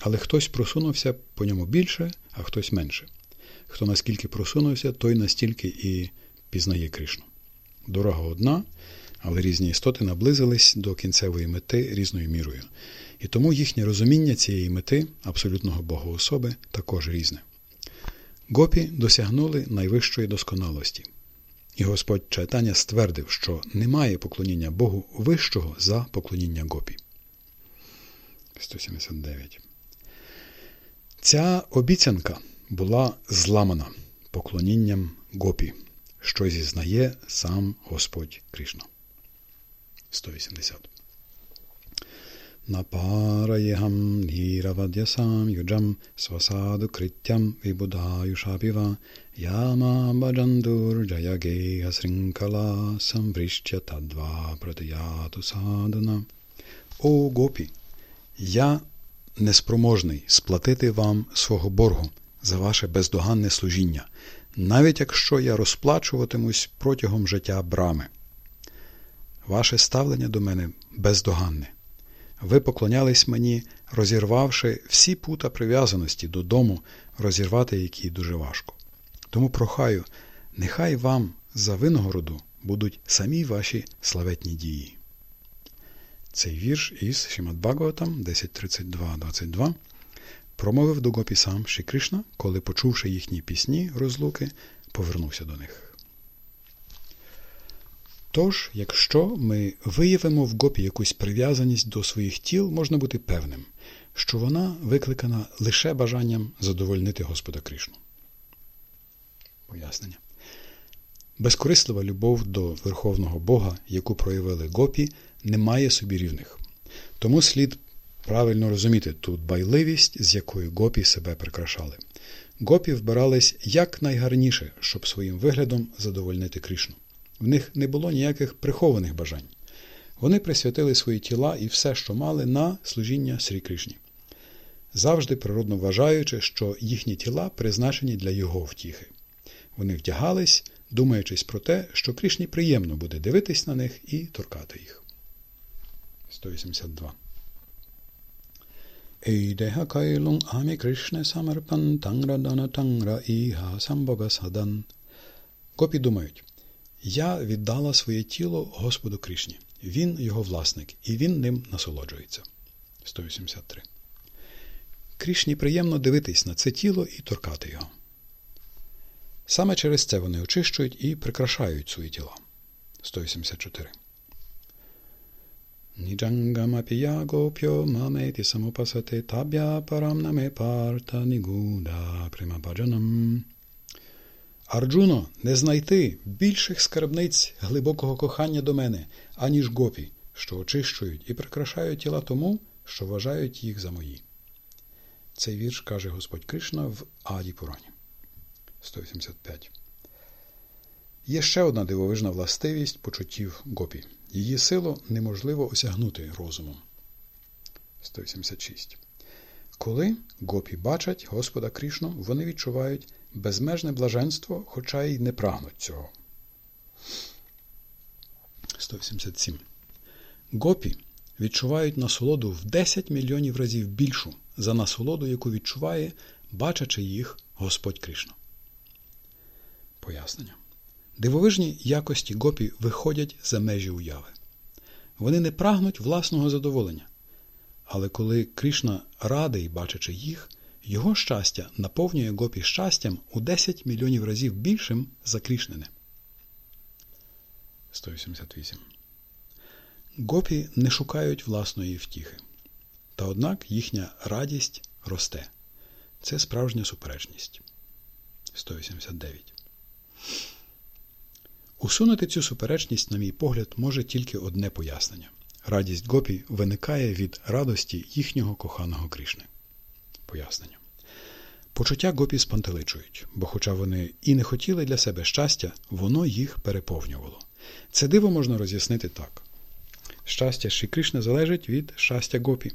Але хтось просунувся по ньому більше, а хтось менше. Хто наскільки просунувся, той настільки і пізнає Кришну. Дорога одна, але різні істоти наблизились до кінцевої мети різною мірою. І тому їхнє розуміння цієї мети, абсолютного Богоособи, також різне. Гопі досягнули найвищої досконалості. І Господь Чайтаня ствердив, що немає поклоніння Богу вищого за поклоніння Гопі. 179. Ця обіцянка була зламана поклонінням Гопі, що зізнає сам Господь Кришна. 180. Напараєгам ніравадясам юджам свасаду криттям вибудаюшапіва яма баджандур джаягега сринкала самвріща тадва пратияту садана. О Гопі! Я неспроможний сплатити вам свого боргу за ваше бездоганне служіння, навіть якщо я розплачуватимусь протягом життя брами. Ваше ставлення до мене бездоганне. Ви поклонялись мені, розірвавши всі пута прив'язаності додому, розірвати які дуже важко. Тому прохаю, нехай вам за винагороду будуть самі ваші славетні дії. Цей вірш із Шімат 10.32.22 промовив до Гопі сам Ші Кришна, коли, почувши їхні пісні розлуки, повернувся до них. Тож, якщо ми виявимо в гопі якусь прив'язаність до своїх тіл, можна бути певним, що вона викликана лише бажанням задовольнити Господа Кришну. Пояснення. Безкорислива любов до Верховного Бога, яку проявили гопі, не має собі рівних. Тому слід правильно розуміти ту дбайливість, з якою гопі себе прикрашали. Гопі вбирались якнайгарніше, щоб своїм виглядом задовольнити Кришну. В них не було ніяких прихованих бажань. Вони присвятили свої тіла і все, що мали, на служіння Срі Кришні. завжди природно вважаючи, що їхні тіла призначені для його втіхи. Вони вдягались, думаючись про те, що Кришні приємно буде дивитись на них і торкати їх. 182. Ейдеха кайлун амі Кришне самарпан тангра дана тангра іга самбога садан. Копі думають, я віддала своє тіло Господу Кришні. Він його власник, і він ним насолоджується. 183. Кришні приємно дивитись на це тіло і торкати його. Саме через це вони очищують і прикрашають свої тіла. 184. Гопьо маметі самопасате таб'я парам наме парта нігуда примабаджанам. Арджуно, не знайти більших скарбниць глибокого кохання до мене, аніж гопі, що очищують і прикрашають тіла тому, що вважають їх за мої. Цей вірш каже Господь Кришна в Аді Пурані. 185. Є ще одна дивовижна властивість почуттів гопі. Її силу неможливо осягнути розумом. 186. Коли гопі бачать Господа Крішну, вони відчувають безмежне блаженство, хоча й не прагнуть цього. 187. Гопі відчувають насолоду в 10 мільйонів разів більшу за насолоду, яку відчуває, бачачи їх Господь Кришна. Пояснення. Дивовижні якості гопі виходять за межі уяви. Вони не прагнуть власного задоволення. Але коли Кришна радий, бачачи їх, його щастя наповнює гопі щастям у 10 мільйонів разів більшим за Крішнене. 188. Гопі не шукають власної втіхи. Та однак їхня радість росте. Це справжня суперечність. 189. Усунути цю суперечність, на мій погляд, може тільки одне пояснення. Радість гопі виникає від радості їхнього коханого Кришни. Пояснення. Почуття гопі спантеличують, бо, хоча вони і не хотіли для себе щастя, воно їх переповнювало. Це диво можна роз'яснити так. Щастя Шрі Кришни залежить від щастя гопі.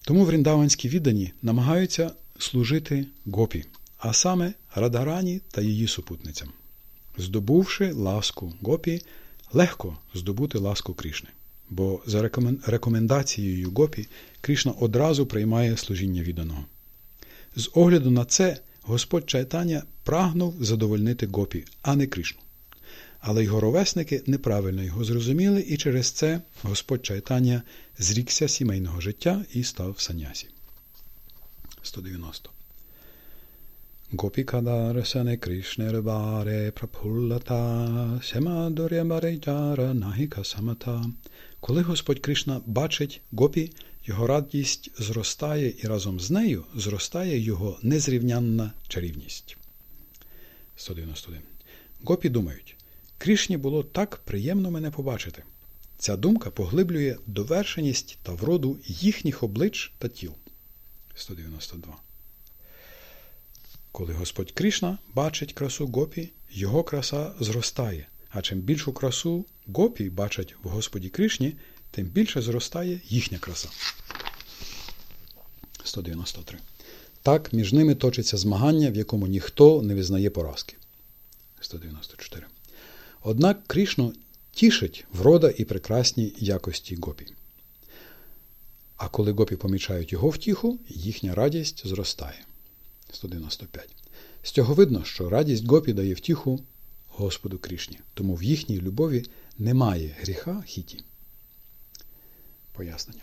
Тому вріндаванські віддані намагаються служити гопі, а саме Радарані та її супутницям. Здобувши ласку гопі, легко здобути ласку Кришни. Бо за рекомендацією гопі Кришна одразу приймає служіння відданого. З огляду на це Господь Чайтаня прагнув задовольнити гопі, а не Кришну. Але його ровесники неправильно його зрозуміли, і через це Господь Чайтаня зрікся сімейного життя і став санясі. 190. Гопікадарсане Кришнербаре прапуллата семадоря барейджара нахіка самата. Коли Господь Кришна бачить гопі, його радість зростає і разом з нею зростає його незрівнянна чарівність. 191. Гопі думають, Кришні було так приємно мене побачити. Ця думка поглиблює довершеність та вроду їхніх облич та тіл. 192. Коли Господь Кришна бачить красу гопі, його краса зростає, а чим більшу красу гопі бачать в Господі Кришні, тим більше зростає їхня краса. 193. Так між ними точиться змагання, в якому ніхто не визнає поразки. 194. Однак Кришну тішить врода і прекрасні якості гопі. А коли гопі помічають його втіху, їхня радість зростає. 195. З цього видно, що радість гопі дає втіху Господу Кришні, тому в їхній любові немає гріха хіті. Пояснення.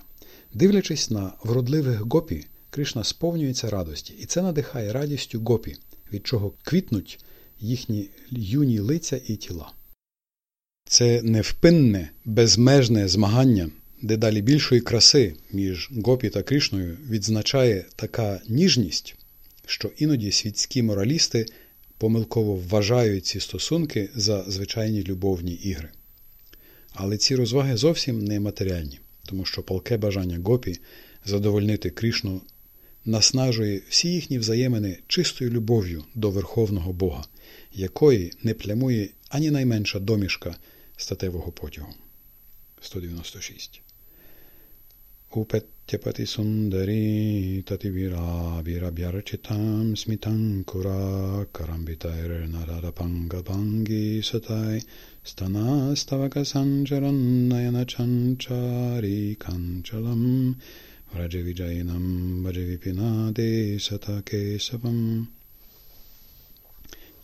Дивлячись на вродливих гопі, Кришна сповнюється радості, і це надихає радістю гопі, від чого квітнуть їхні юні лиця і тіла. Це невпинне, безмежне змагання, дедалі більшої краси між гопі та Кришною відзначає така ніжність, що іноді світські моралісти помилково вважають ці стосунки за звичайні любовні ігри. Але ці розваги зовсім не матеріальні, тому що палке бажання гопі задовольнити Кришну наснажує всі їхні взаємини чистою любов'ю до Верховного Бога, якої не плямує ані найменша домішка статевого потягу. 196 Upetyapati sundari tativira virabhyarchitam smitankura karambitair naradapangapangi satai stanastavaka sancharan nayana chanchari kanchalam vraja vijayanam satakesavam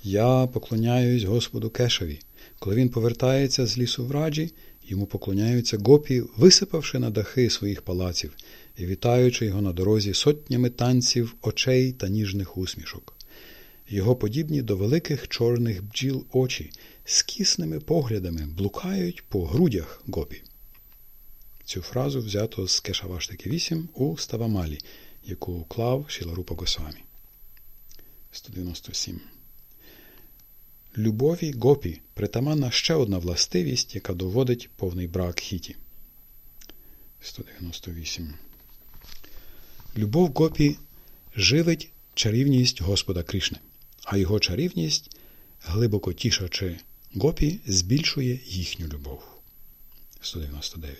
Я поклоняюсь Господу Кешеві, коли він повертається з лісу враджі – Йому поклоняються гопі, висипавши на дахи своїх палаців і вітаючи його на дорозі сотнями танців, очей та ніжних усмішок. Його подібні до великих чорних бджіл очі з кісними поглядами блукають по грудях гопі. Цю фразу взято з Кешаваштики 8 у Ставамалі, яку уклав Шіларупа Госвамі. 197 Любові гопі притаманна ще одна властивість, яка доводить повний брак хіті. 198. Любов гопі живить чарівність Господа Кришни, а його чарівність, глибоко тішачи гопі, збільшує їхню любов. 199.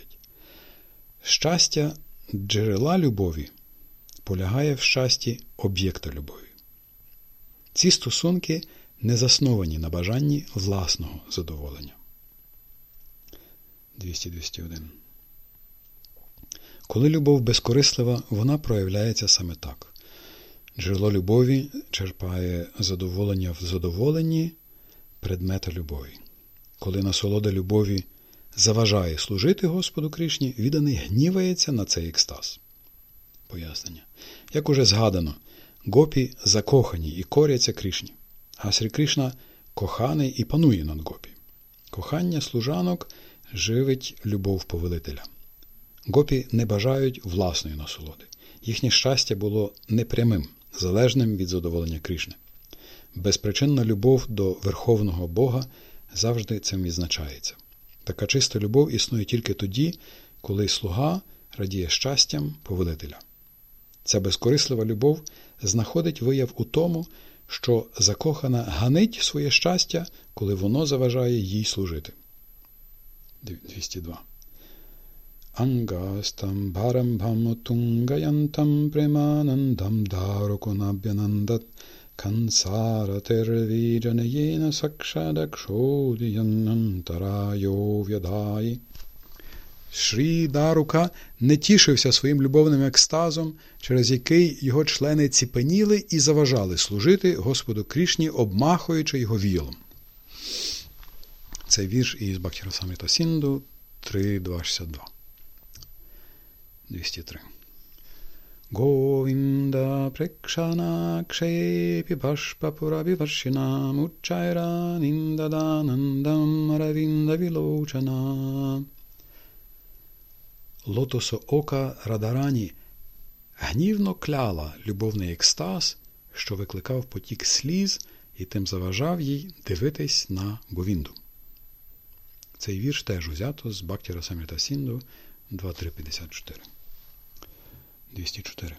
Щастя джерела любові полягає в щасті об'єкта любові. Ці стосунки не засновані на бажанні власного задоволення. 201. Коли любов безкорислива, вона проявляється саме так. Джерело любові черпає задоволення в задоволенні предмета любові. Коли насолода любові заважає служити Господу Кришні, відданий гнівається на цей екстаз. Пояснення. Як уже згадано, гопі закохані і коряться Кришні а Срі Кришна коханий і панує над гопі. Кохання служанок живить любов повелителя. Гопі не бажають власної насолоди. Їхнє щастя було непрямим, залежним від задоволення Кришни. Безпричинна любов до Верховного Бога завжди цим відзначається. Така чиста любов існує тільки тоді, коли слуга радіє щастям повелителя. Ця безкорислива любов знаходить вияв у тому, що закохана ганить своє щастя, коли воно заважає їй служити. 202. Ангастам барамбхам тунгаянтам преманандам дарукунаб'янандат кансаратервіджанеєна сакшадакшодіянантарайо в'ядаї. Шрі Дарука не тішився своїм любовним екстазом, через який його члени ціпеніли і заважали служити Господу Крішні, обмахуючи його вілом. Це вірш із Бахтірасамрита Сінду 3.262. 203. Говінда прекшана кшепі башпапурабіваршинам учайра ніндаданандам равінда вілочана. Лотосоока Радарані гнівно кляла любовний екстаз, що викликав потік сліз і тим заважав їй дивитись на Говінду. Цей вірш теж узято з Бактіра Самрита Сінду 2354. 204.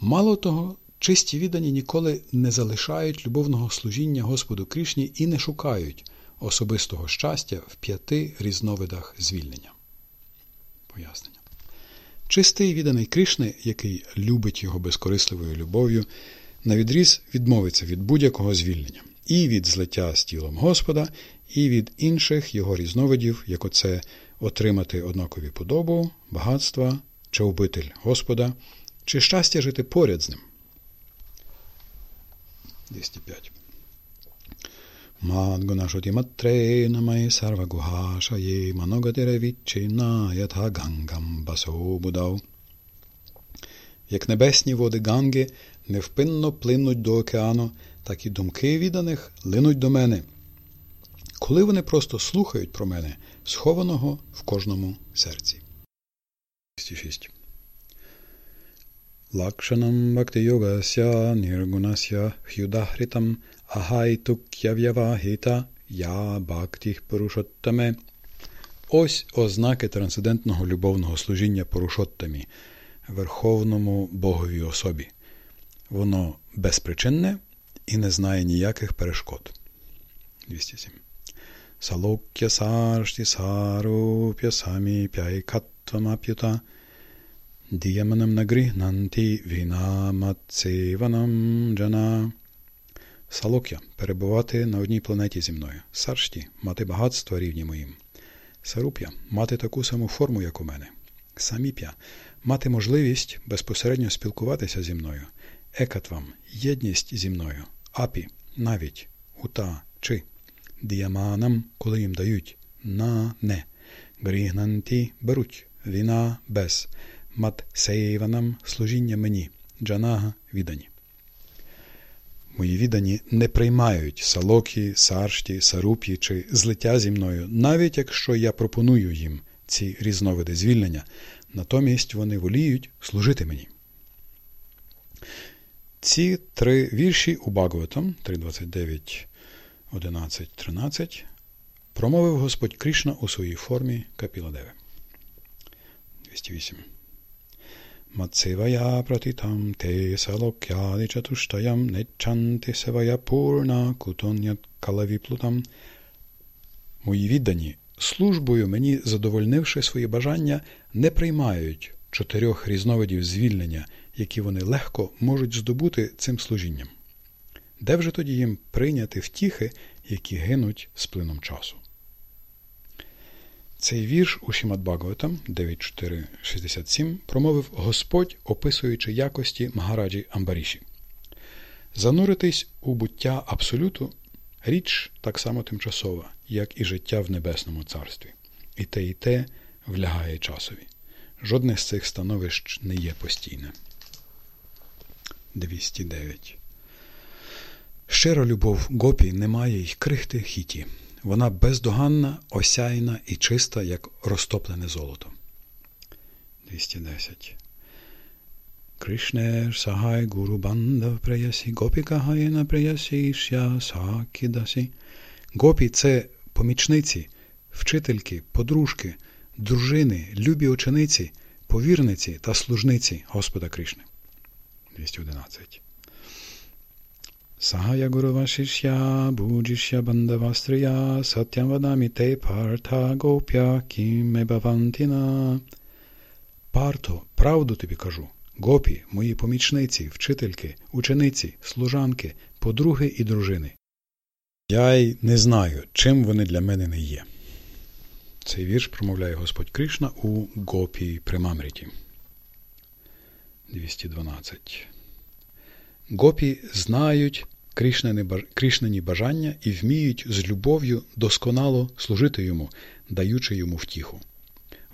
Мало того, чисті віддані ніколи не залишають любовного служіння Господу Крішні і не шукають особистого щастя в п'яти різновидах звільнення. Пояснення. Чистий відданий Кришни, який любить його безкорисливою любов'ю, навідріз відмовиться від будь-якого звільнення і від злиття з тілом Господа, і від інших його різновидів, як оце отримати однакові подобу, багатства чи убитель Господа, чи щастя жити поряд з ним. 205. Madgunashutimatrenamai sarvaguhashaye manogatirevichina ятха гангам басобудав. Як небесні води Ганги невпинно плинуть до океану, так і думки відданих линуть до мене, коли вони просто слухають про мене, схованого в кожному серці. 206. Лакшанам бхакти йогася ніргунася хюдахритам Агайтук'яв'явагіта я бхактіх порушоттаме. Ось ознаки трансцендентного любовного служіння порушоттамі, Верховному Боговій особі. Воно безпричинне і не знає ніяких перешкод. 207. Салокя саршті саруп'я самі п'яйкаттвамап'юта діяманам нагрігнанті вінамацеванам джана. Салок'я перебувати на одній планеті зі мною. Саршті мати багатство рівні моїм. Саруп'я мати таку саму форму, як у мене. Саміп'я мати можливість безпосередньо спілкуватися зі мною. Екатвам єдність зі мною. Апі навіть ута чи діяманам, коли їм дають на не. Грігнанті беруть віна без. Мат сейванам служіння мені. Джанага віддані. Мої віддані не приймають салокі, саршті, саруп'ї чи злиття зі мною, навіть якщо я пропоную їм ці різновиди звільнення, натомість вони воліють служити мені. Ці три вірші у Багаватам 3.29, 11, 13 промовив Господь Кришна у своїй формі Капіладеви. 208 Пратитам те салокяди чатуштаям нечанти севая пурна кутонят калавіплутам. Мої віддані, службою мені, задовольнивши свої бажання, не приймають чотирьох різновидів звільнення, які вони легко можуть здобути цим служінням. Де вже тоді їм прийняти втіхи, які гинуть з плином часу? Цей вірш у Шімат Багаватам 9.4.67 промовив Господь, описуючи якості Магараджі Амбаріші. Зануритись у буття абсолюту річ так само тимчасова, як і життя в Небесному Царстві. І те, і те влягає часові. Жодне з цих становищ не є постійне. 209. Щира любов гопі немає й крихти хіті. Вона бездоганна, осяйна і чиста, як розтоплене золото. 210. Кришне сагай гуру банда праясі, гопіка гайна праясі, шя сакідасі, Гопі це помічниці, вчительки, подружки, дружини, любі учениці, повірниці та служниці Господа Кришни. 211. Сагая Гурува Шишя, Буджишя Бандавастрия, Сатям Вадамі Те Парта Гопя Кімебавантіна. Парто, правду тобі кажу. Гопі, мої помічниці, вчительки, учениці, служанки, подруги і дружини. Я й не знаю, чим вони для мене не є. Цей вірш промовляє Господь Кришна у Гопі Примамріті. 212. Гопі знають Кришнені бажання і вміють з любов'ю досконало служити йому, даючи йому втіху.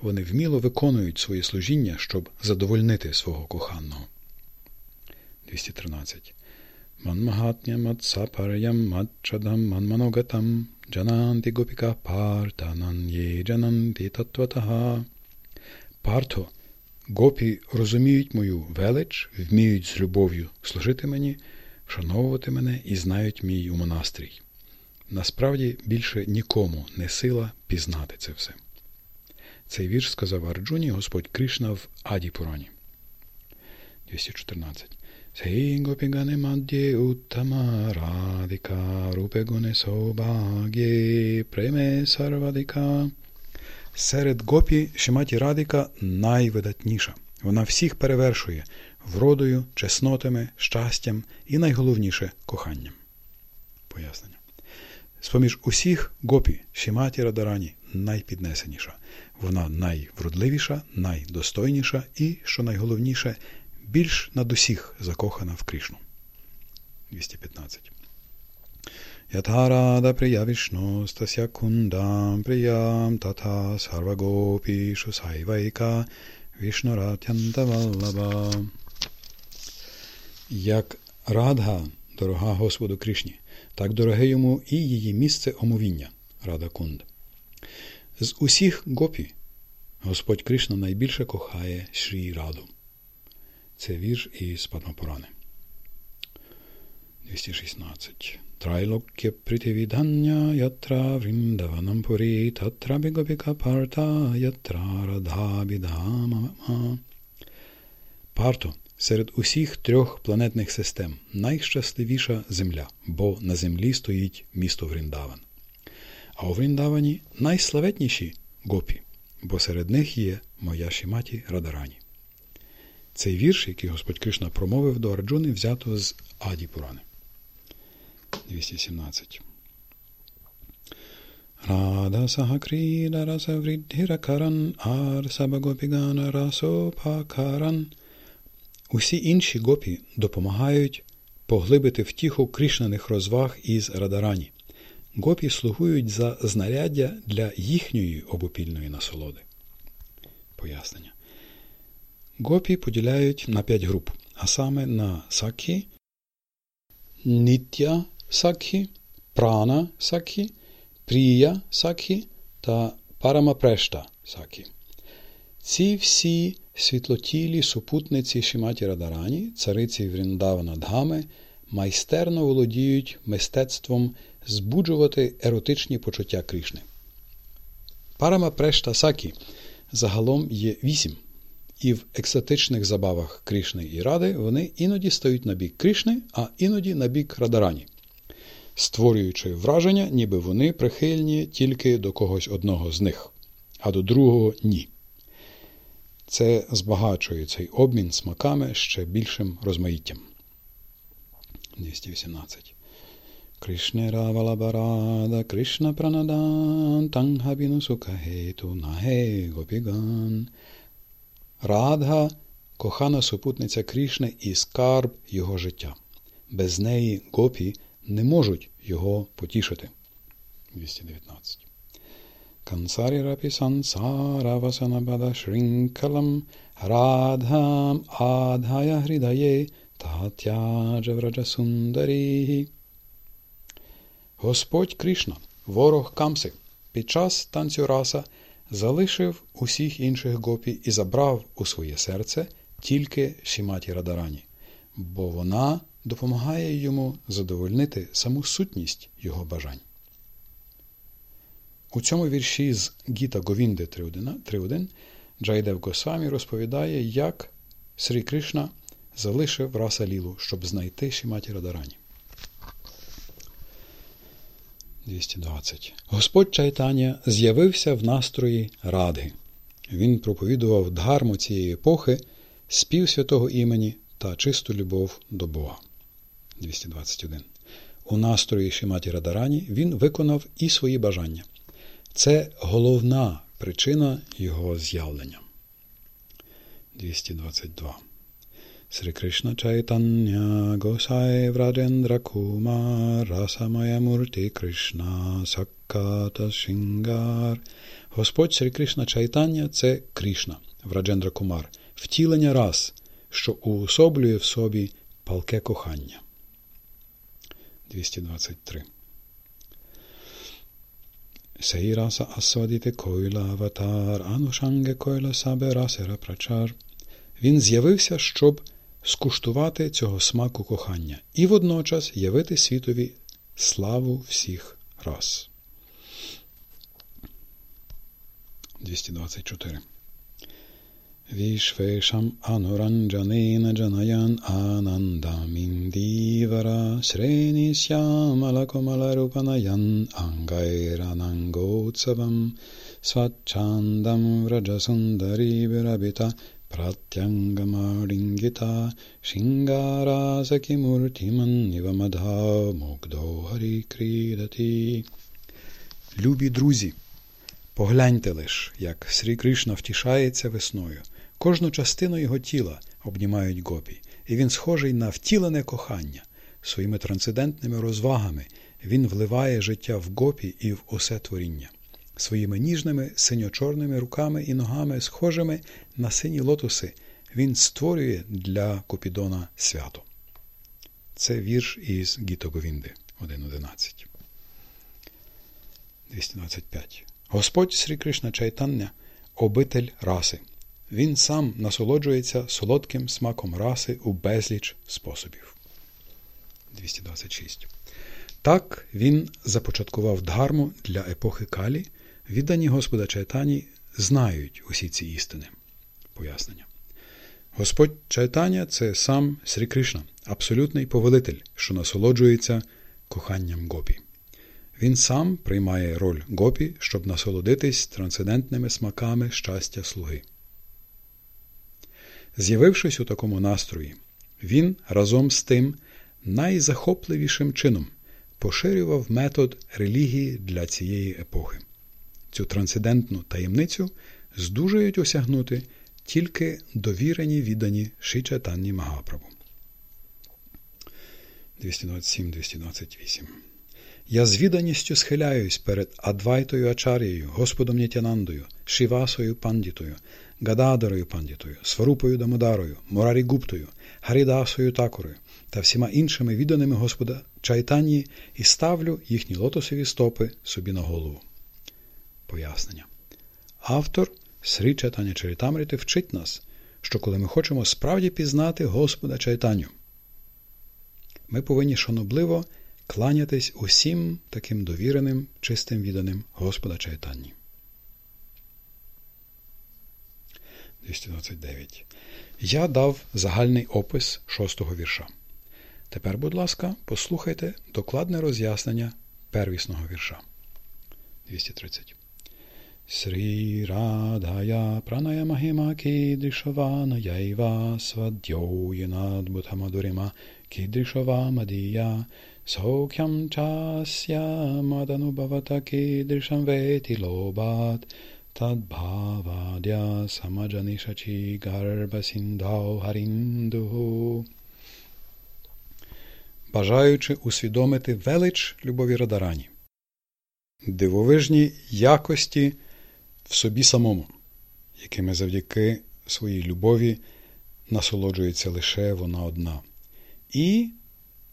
Вони вміло виконують своє служіння, щоб задовольнити свого коханого. 213. Манмагатням Матсапарям Матчадам Манманогатам Джананти Гопіка Партанан Джананти Татватага. Парто, гопі розуміють мою велич, вміють з любов'ю служити мені, вшановувати мене і знають мій монастрій. Насправді більше нікому не сила пізнати це все. Цей вірш сказав Арджуні Господь Кришна в Аді Пурані. 214. Сей гопігане мадє уттама сарвадика. Серед гопі Шиматі Радіка найвидатніша. Вона всіх перевершує вродою, чеснотами, щастям і найголовніше коханням. Пояснення. З-поміж усіх гопі Шиматі Радарані найпіднесеніша. Вона найвродливіша, найдостойніша і, що найголовніше, більш над усіх закохана в Кришну. 215. Ятарада прия Вишну стася кундам приям тата сарвагопішу сайвайка Вишнуратянта Валлаба. Як Радга, дорога Господу Кришні, так дороге йому і її місце омовіння Рада Кунд. З усіх гопі Господь Кришна найбільше кохає Шрі Раду. Це вірш із Падмапурани. 216. Вріндаванам пурі татра бігопіка парта ятра радha бідамама. Парто серед усіх трьох планетних систем найщасливіша земля, бо на землі стоїть місто Вріндаван. А у Вріндавані найславетніші гопі, бо серед них є моя Шіматі Радарані. Цей вірш, який Господь Кришна промовив до Арджуни, взято з Аді Пурани. 217. Рада Сахакріда Раса Вріддхіракаран Ар Сабагопігана Расопакаран. Усі інші гопі допомагають поглибити втіху кришнаних розваг із Радарані. Гопі слугують за знаряддя для їхньої обопільної насолоди. Пояснення. Гопі поділяють на п'ять груп, а саме на сакхі, ниття сакхі, прана сакхі, прія сакхі та парамапрешта сакхі. Ці всі світлотілі супутниці Шіматі Радарані, цариці Вріндавана Дгами, майстерно володіють мистецтвом збуджувати еротичні почуття Кришни. Парамапрешта сакі загалом є вісім і в екстатичних забавах Кришни і Ради вони іноді стають на бік Кришни, а іноді на бік Радарані, створюючи враження, ніби вони прихильні тільки до когось одного з них, а до другого ні. Це збагачує цей обмін смаками ще більшим розмаїттям. 218. Кришне Равалабарада, Кришна Пранадан, Тангхабіну Сукахету, Наге Гопіган. Радга кохана супутниця Крішни і скарб його життя. Без неї гопі не можуть його потішити. 219. Кансарі рапі сансара васанабада шринкалам радхам адхая гридає татяджа враджа сундарі. Господь Кришна, ворог Камси, під час танцю раса залишив усіх інших гопі і забрав у своє серце тільки Шіматі Радарані, бо вона допомагає йому задовольнити саму сутність його бажань. У цьому вірші з Гіта Говінди 3.1 Джайдев Госамі розповідає, як Срі Кришна залишив раса Лілу, щоб знайти Шіматі Радарані. 220. Господь Чайтання з'явився в настрої Радги. Він проповідував дгарму цієї епохи, спів святого імені та чисту любов до Бога. 221. У настрої Шіматі Радарані він виконав і свої бажання. Це головна причина його з'явлення. 222. Сри Кришна Чайтання Госай Враджендра Кумар Расамая Мурти Кришна Сакката Шингар. Господь Сри Кришна Чайтання це Кришна, Враджендра Кумар, втілення рас, що уособлює в собі палке кохання. 223 Сей раса асвадіти койла аватар, анушанге койла сабе расера прачар. Він з'явився, щоб скуштувати цього смаку кохання і водночас явити світові славу всіх рас. 224 Vishvesham anuranjanena janayan anandamindivara srenisyamalakamalarupanayan angairanangotsavam svachandam vrajasundari virabita pratyangamaringita shingarasakimurtiman nivamadha mugdo harikridati Любі друзі, погляньте лиш, як Срі Кришна втішається весною – Кожну частину його тіла обнімають гопі, і він схожий на втілене кохання. Своїми трансцендентними розвагами він вливає життя в гопі і в усе творіння. Своїми ніжними синьо-чорними руками і ногами, схожими на сині лотоси, він створює для Купідона свято. Це вірш із Гітоговінди 1.11. 225. Господь Срі Кришна Чайтання обитель раси. Він сам насолоджується солодким смаком раси у безліч способів. 226. Так він започаткував дхарму для епохи Калі. Віддані Господа Чайтані знають усі ці істини. Пояснення. Господь Чайтаня це сам Срі Кришна, абсолютний повелитель, що насолоджується коханням гопі. Він сам приймає роль гопі, щоб насолодитись трансцендентними смаками щастя слуги. З'явившись у такому настрої, він разом з тим найзахопливішим чином поширював метод релігії для цієї епохи. Цю трансцендентну таємницю здужують осягнути тільки довірені віддані Шичатанні Магаправу. 227-228 Я з відданістю схиляюсь перед Адвайтою Ачарією, Господом Нітянандою, Шивасою Пандітою, Гададарою Пандітою, Сварупою Дамодарою, Морарі Гуптою, Гарідасою Такорою та всіма іншими відданими Господа Чайтанії і ставлю їхні лотосові стопи собі на голову. Пояснення. Автор Срі Чайтаня Чарітамрити вчить нас, що коли ми хочемо справді пізнати Господа Чайтаню, ми повинні шанобливо кланятись усім таким довіреним, чистим відданим Господа Чайтанні. 229. Я дав загальний опис шостого вірша. Тепер, будь ласка, послухайте докладне роз'яснення первісного вірша. 230. Срі Радая Праная Махима Кідрішавана Яйва Свадьоїнад Бутамадурима Кідрішава Мадія Сокям Часya Маданубавата Кідрішам Веті Лобат Tadbhavadya samajanishachi гарбасіндау гаріндугу. Бажаючи усвідомити велич любові Радарані, дивовижні якості в собі самому, якими завдяки своїй любові насолоджується лише вона одна, і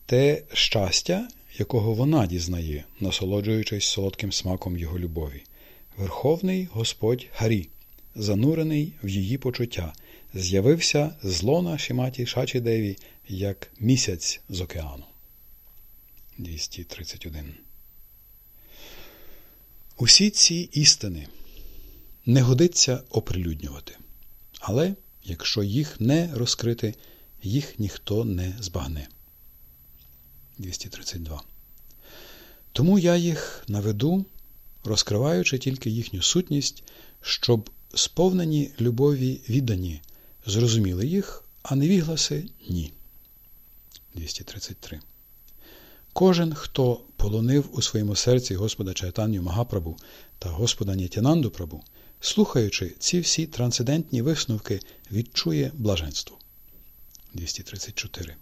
те щастя, якого вона дізнає, насолоджуючись солодким смаком його любові. Верховний Господь Гарі, занурений в її почуття, з'явився з лона Шіматі Шачідеві як місяць з океану. 231. Усі ці істини не годиться оприлюднювати, але якщо їх не розкрити, їх ніхто не збагне. 232. Тому я їх наведу, розкриваючи тільки їхню сутність, щоб сповнені любові віддані, зрозуміли їх, а невігласи ні. 233. Кожен, хто полонив у своєму серці Господа Чайтаню Магапрабу та Господа Нітянанду Прабу, слухаючи ці всі трансцендентні висновки, відчує блаженство. 234.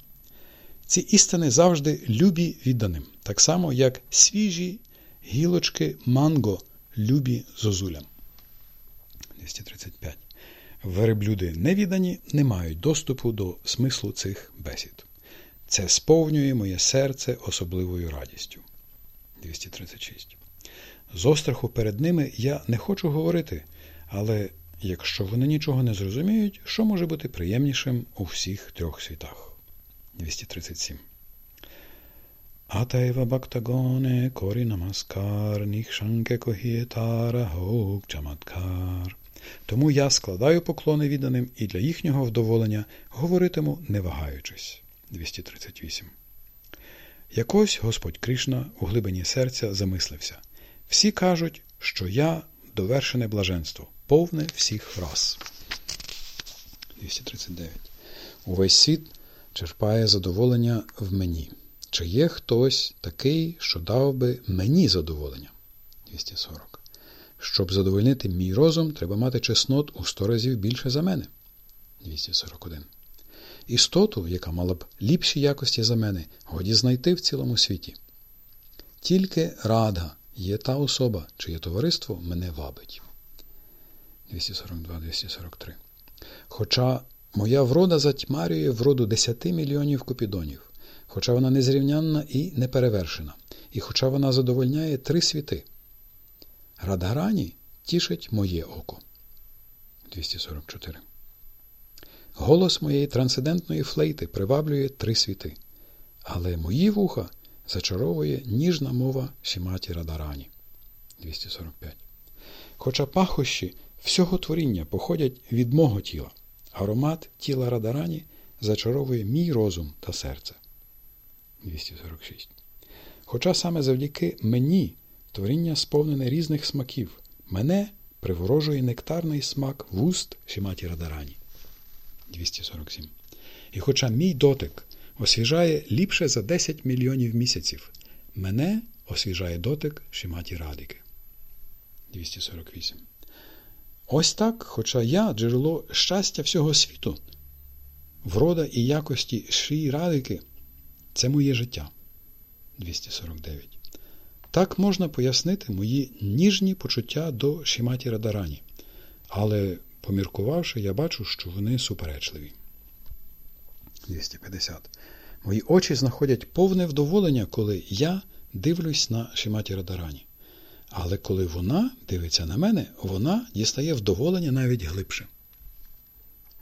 Ці істини завжди любі відданим, так само, як свіжі гілочки манго любі зозулям. 235. Верблюди невідані не мають доступу до смислу цих бесід. Це сповнює моє серце особливою радістю. 236. З остраху перед ними я не хочу говорити, але якщо вони нічого не зрозуміють, що може бути приємнішим у всіх трьох світах? 237. Атаева Бактагоне Корі Намаскар, Ніхшанке Когієтара Гук Чаматкар. Тому я складаю поклони відданим і для їхнього вдоволення говоритиму, не вагаючись. 238. Якось Господь Кришна у глибині серця замислився. Всі кажуть, що я довершене блаженство, повне всіх раз. 239. Увесь світ черпає задоволення в мені. Чи є хтось такий, що дав би мені задоволення? 240. Щоб задовольнити мій розум, треба мати чеснот у сто разів більше за мене. 241. Істоту, яка мала б ліпші якості за мене, годі знайти в цілому світі. Тільки радга є та особа, чиє товариство мене вабить. 242-243. Хоча моя врода затьмарює вроду 10 мільйонів купідонів, хоча вона незрівнянна і неперевершена, і хоча вона задовольняє три світи. Радгарані тішить моє око. 244. Голос моєї трансцендентної флейти приваблює три світи, але мої вуха зачаровує ніжна мова Шіматі Радарані. 245. Хоча пахощі всього творіння походять від мого тіла, аромат тіла Радарані зачаровує мій розум та серце. 246. Хоча саме завдяки мені творіння сповнене різних смаків, мене приворожує нектарний смак вуст Шіматі Радарані. 247. І хоча мій дотик освіжає ліпше за 10 мільйонів місяців, мене освіжає дотик Шіматі Радики. 248. Ось так, хоча я джерело щастя всього світу, врода і якості Шрі Радики це моє життя. 249. Так можна пояснити мої ніжні почуття до Шіматі Радарані. Але, поміркувавши, я бачу, що вони суперечливі. 250. Мої очі знаходять повне вдоволення, коли я дивлюсь на Шіматі Радарані. Але коли вона дивиться на мене, вона дістає вдоволення навіть глибше.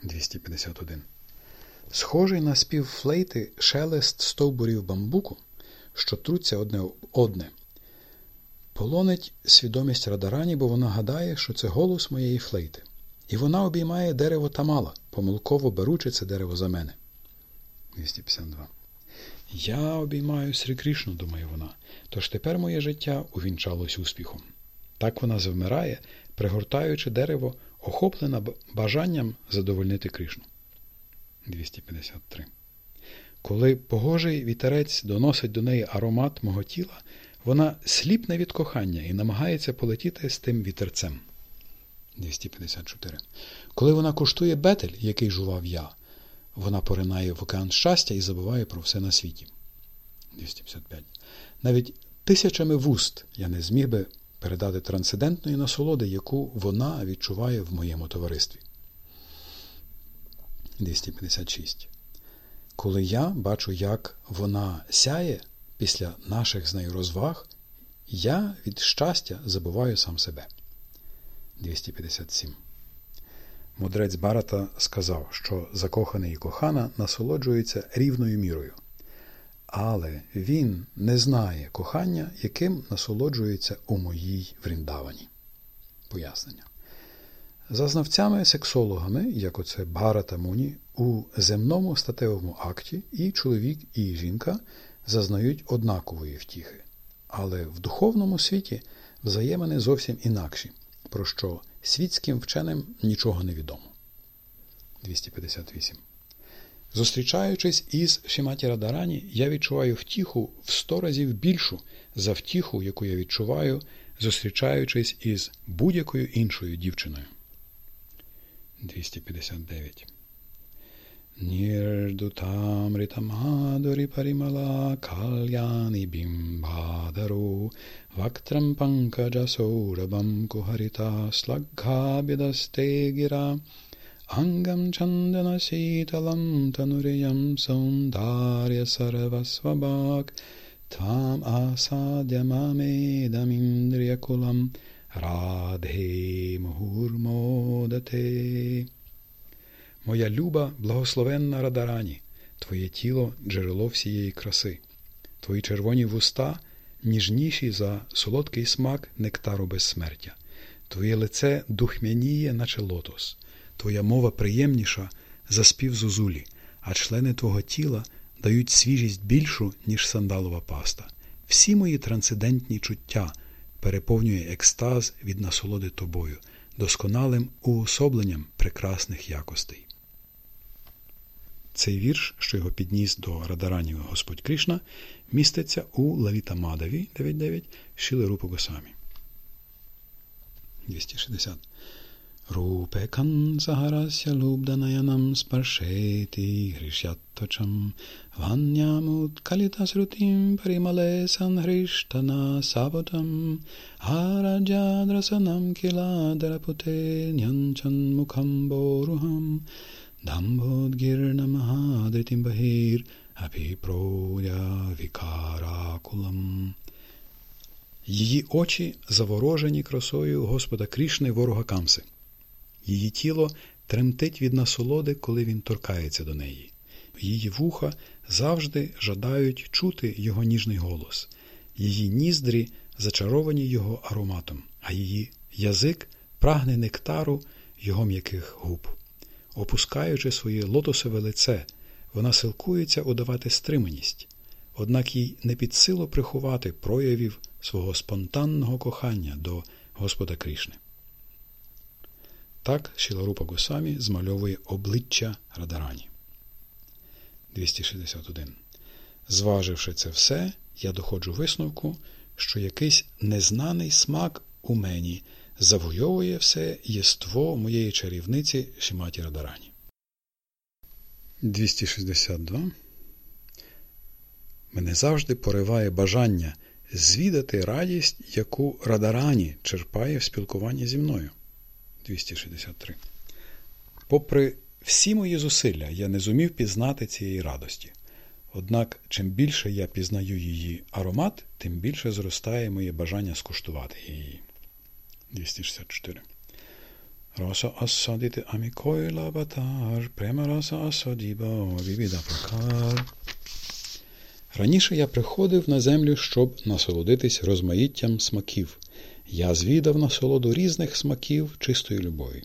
251. Схожий на спів флейти шелест стовбурів бамбуку, що труться одне об одне. Полонить свідомість Радарані, бо вона гадає, що це голос моєї флейти. І вона обіймає дерево Тамала, помилково беручи це дерево за мене. 252. Я обіймаю Срі думає вона, тож тепер моє життя увінчалось успіхом. Так вона завмирає, пригортаючи дерево, охоплена бажанням задовольнити Кришну. 253. Коли погожий вітерець доносить до неї аромат мого тіла, вона сліпне від кохання і намагається полетіти з тим вітерцем. 254. Коли вона куштує бетель, який жував я, вона поринає в океан щастя і забуває про все на світі. 255. Навіть тисячами вуст я не зміг би передати трансцендентної насолоди, яку вона відчуває в моєму товаристві. 256. Коли я бачу, як вона сяє після наших з нею розваг, я від щастя забуваю сам себе. 257. Мудрець Барата сказав, що закоханий і кохана насолоджуються рівною мірою. але він не знає кохання, яким насолоджується у моїй Вріндавані. Пояснення. За знавцями-сексологами, як оце Бхарата Муні, у земному статевому акті і чоловік, і жінка зазнають однакової втіхи. Але в духовному світі взаємини зовсім інакші, про що світським вченим нічого не відомо. 258. Зустрічаючись із Шіматі Радарані, я відчуваю втіху в сто разів більшу за втіху, яку я відчуваю, зустрічаючись із будь-якою іншою дівчиною. 259. Нирдутамритамадури паримала кальяни бимбадару вактрам панкаджа саурабам Angam Chandana Sitalam Tanuriyam Saundarya радhe мухурмодате. Моя люба, благословенна Радарані, Твоє тіло джерело всієї краси, Твої червоні вуста ніжніші за солодкий смак нектару безсмертя, Твоє лице духмяніє, наче лотос, Твоя мова приємніша за спів зозулі, а члени Твого тіла дають свіжість більшу, ніж сандалова паста. Всі мої трансцендентні чуття переповнює екстаз від насолоди тобою, досконалим уособленням прекрасних якостей. Цей вірш, що його підніс до Радаранів Господь Кришна, міститься у Лавітамадаві 9.9 Шіли Рупу Госамі. 260. Рупе канцагарася лубданаянам спаршети гришятточам ваннямут калітасрутим паримале сангриштана саботам хараджадрасанам кіладарапуте нянчан мукам борухам Дамбодгірнамагадритим багір апіпроя вікаракулам. Її очі заворожені красою Господа Крішни ворога Камси. Її тіло тремтить від насолоди, коли він торкається до неї. Її вуха завжди жадають чути його ніжний голос. Її ніздрі зачаровані його ароматом, а її язик прагне нектару його м'яких губ. Опускаючи своє лотосове лице, вона силкується удавати стриманість, однак їй не під силу приховати проявів свого спонтанного кохання до Господа Крішни. Так Шіларупа Госамі змальовує обличчя Радарані. 261. Зваживши це все, я доходжу висновку, що якийсь незнаний смак у мені завойовує все єство моєї чарівниці Шіматі Радарані. 262. Мене завжди пориває бажання звідати радість, яку Радарані черпає в спілкуванні зі мною. 263. Попри всі мої зусилля, я не зумів пізнати цієї радості. Однак, чим більше я пізнаю її аромат, тим більше зростає моє бажання скуштувати її. 264. Rasa assadite amikoila батар. Раніше я приходив на землю, щоб насолодитись розмаїттям смаків. Я звідав насолоду різних смаків чистої любові.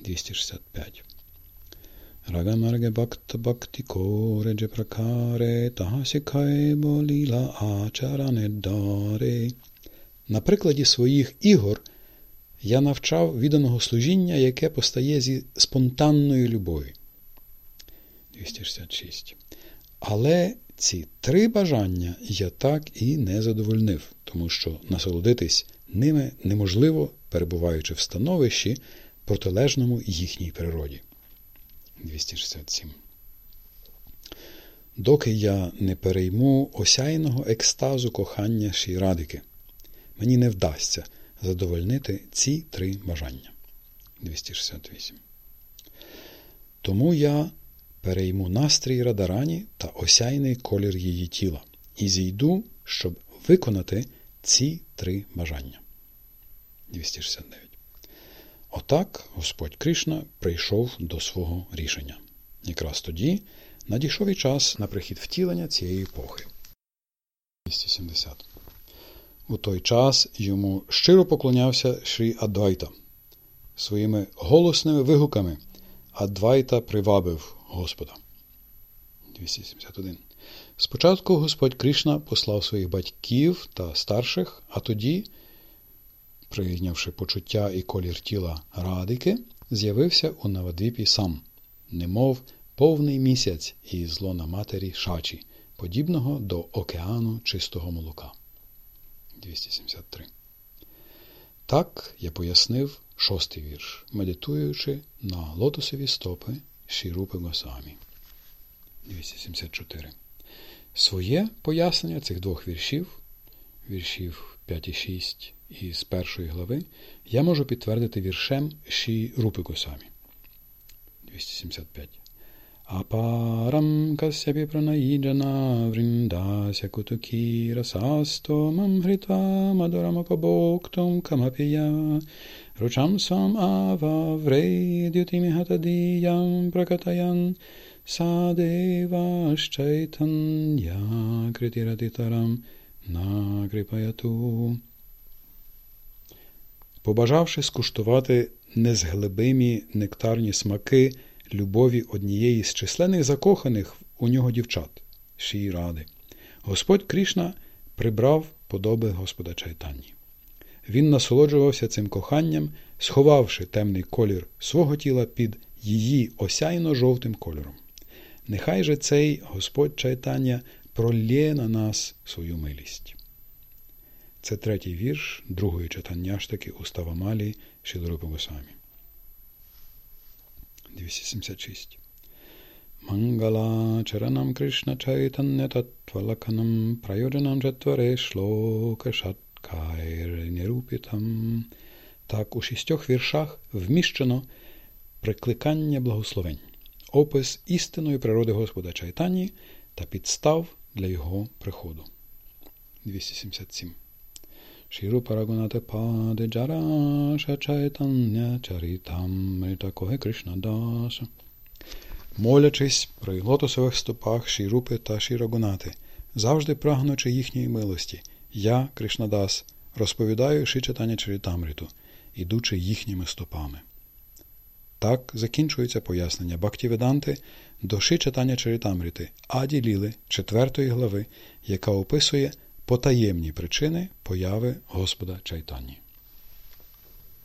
265. Рагамарге бакта бакти коредже пракаре тахасікай боліла даре. На прикладі своїх ігор я навчав відданого служіння, яке постає зі спонтанної любові. 266. Але ці три бажання я так і не задовольнив, тому що насолодитись ними неможливо, перебуваючи в становищі, протилежному їхній природі. 267. Доки я не перейму осяйного екстазу кохання Шірадики, мені не вдасться задовольнити ці три бажання. 268. Тому я перейму настрій Радарані та осяйний колір її тіла і зійду, щоб виконати ці три бажання. 269. Отак Господь Кришна прийшов до свого рішення. Якраз тоді надійшов і час на прихід втілення цієї епохи. 270. У той час йому щиро поклонявся Шрі Адвайта. Своїми голосними вигуками Адвайта привабив Господа. 271. Спочатку Господь Кришна послав своїх батьків та старших, а тоді, прийнявши почуття і колір тіла радики, з'явився у Навадвіпі сам, немов повний місяць із лона матері шачі, подібного до океану чистого молока. 273. Так я пояснив шостий вірш, медитуючи на лотосові стопи Шірупи Госамі. 274. Своє пояснення цих двох віршів, віршів 5 і 6 із першої глави, я можу підтвердити віршем Ші Рупи Госамі. 275. Апарам касяпі пранаїджана вріндася кутукі расастомам гритва мадорамапабоктом камапія ручам сам ава врейдютімі гатадіям пракатаян Садевашчайтання критіратитарам накрипаяту. Побажавши скуштувати незглибимі нектарні смаки любові однієї з численних закоханих у нього дівчат Ші Ради, Господь Крішна прибрав подоби Господа Чайтанні. Він насолоджувався цим коханням, сховавши темний колір свого тіла під її осяйно жовтим кольором. Нехай же цей Господь чайтання пролє на нас свою милість. Це третій вірш другої читанняштаки Устава Малі Шілорупи Госамі. 276. Мангала чаранам Кришна чайтання татвалаканам прайоджанам чатваре шлока шаткайр нерупітам. Так у шістьох віршах вміщено прикликання благословень опис істинної природи Господа Чайтані та підстав для його приходу. 277. Паде Джараша Чайтання Чарітам Коге Кришна Даса. Молячись при лотосових стопах Шірупи та Шірагонати, завжди прагнучи їхньої милості, я, Кришнадас, розповідаю Шичатання Чарітамріту, ідучи їхніми стопами. Так закінчується пояснення Бхактіведанти доши читання Чарітамріти, Аді Ліли 4 глави, яка описує потаємні причини появи Господа Чайтані.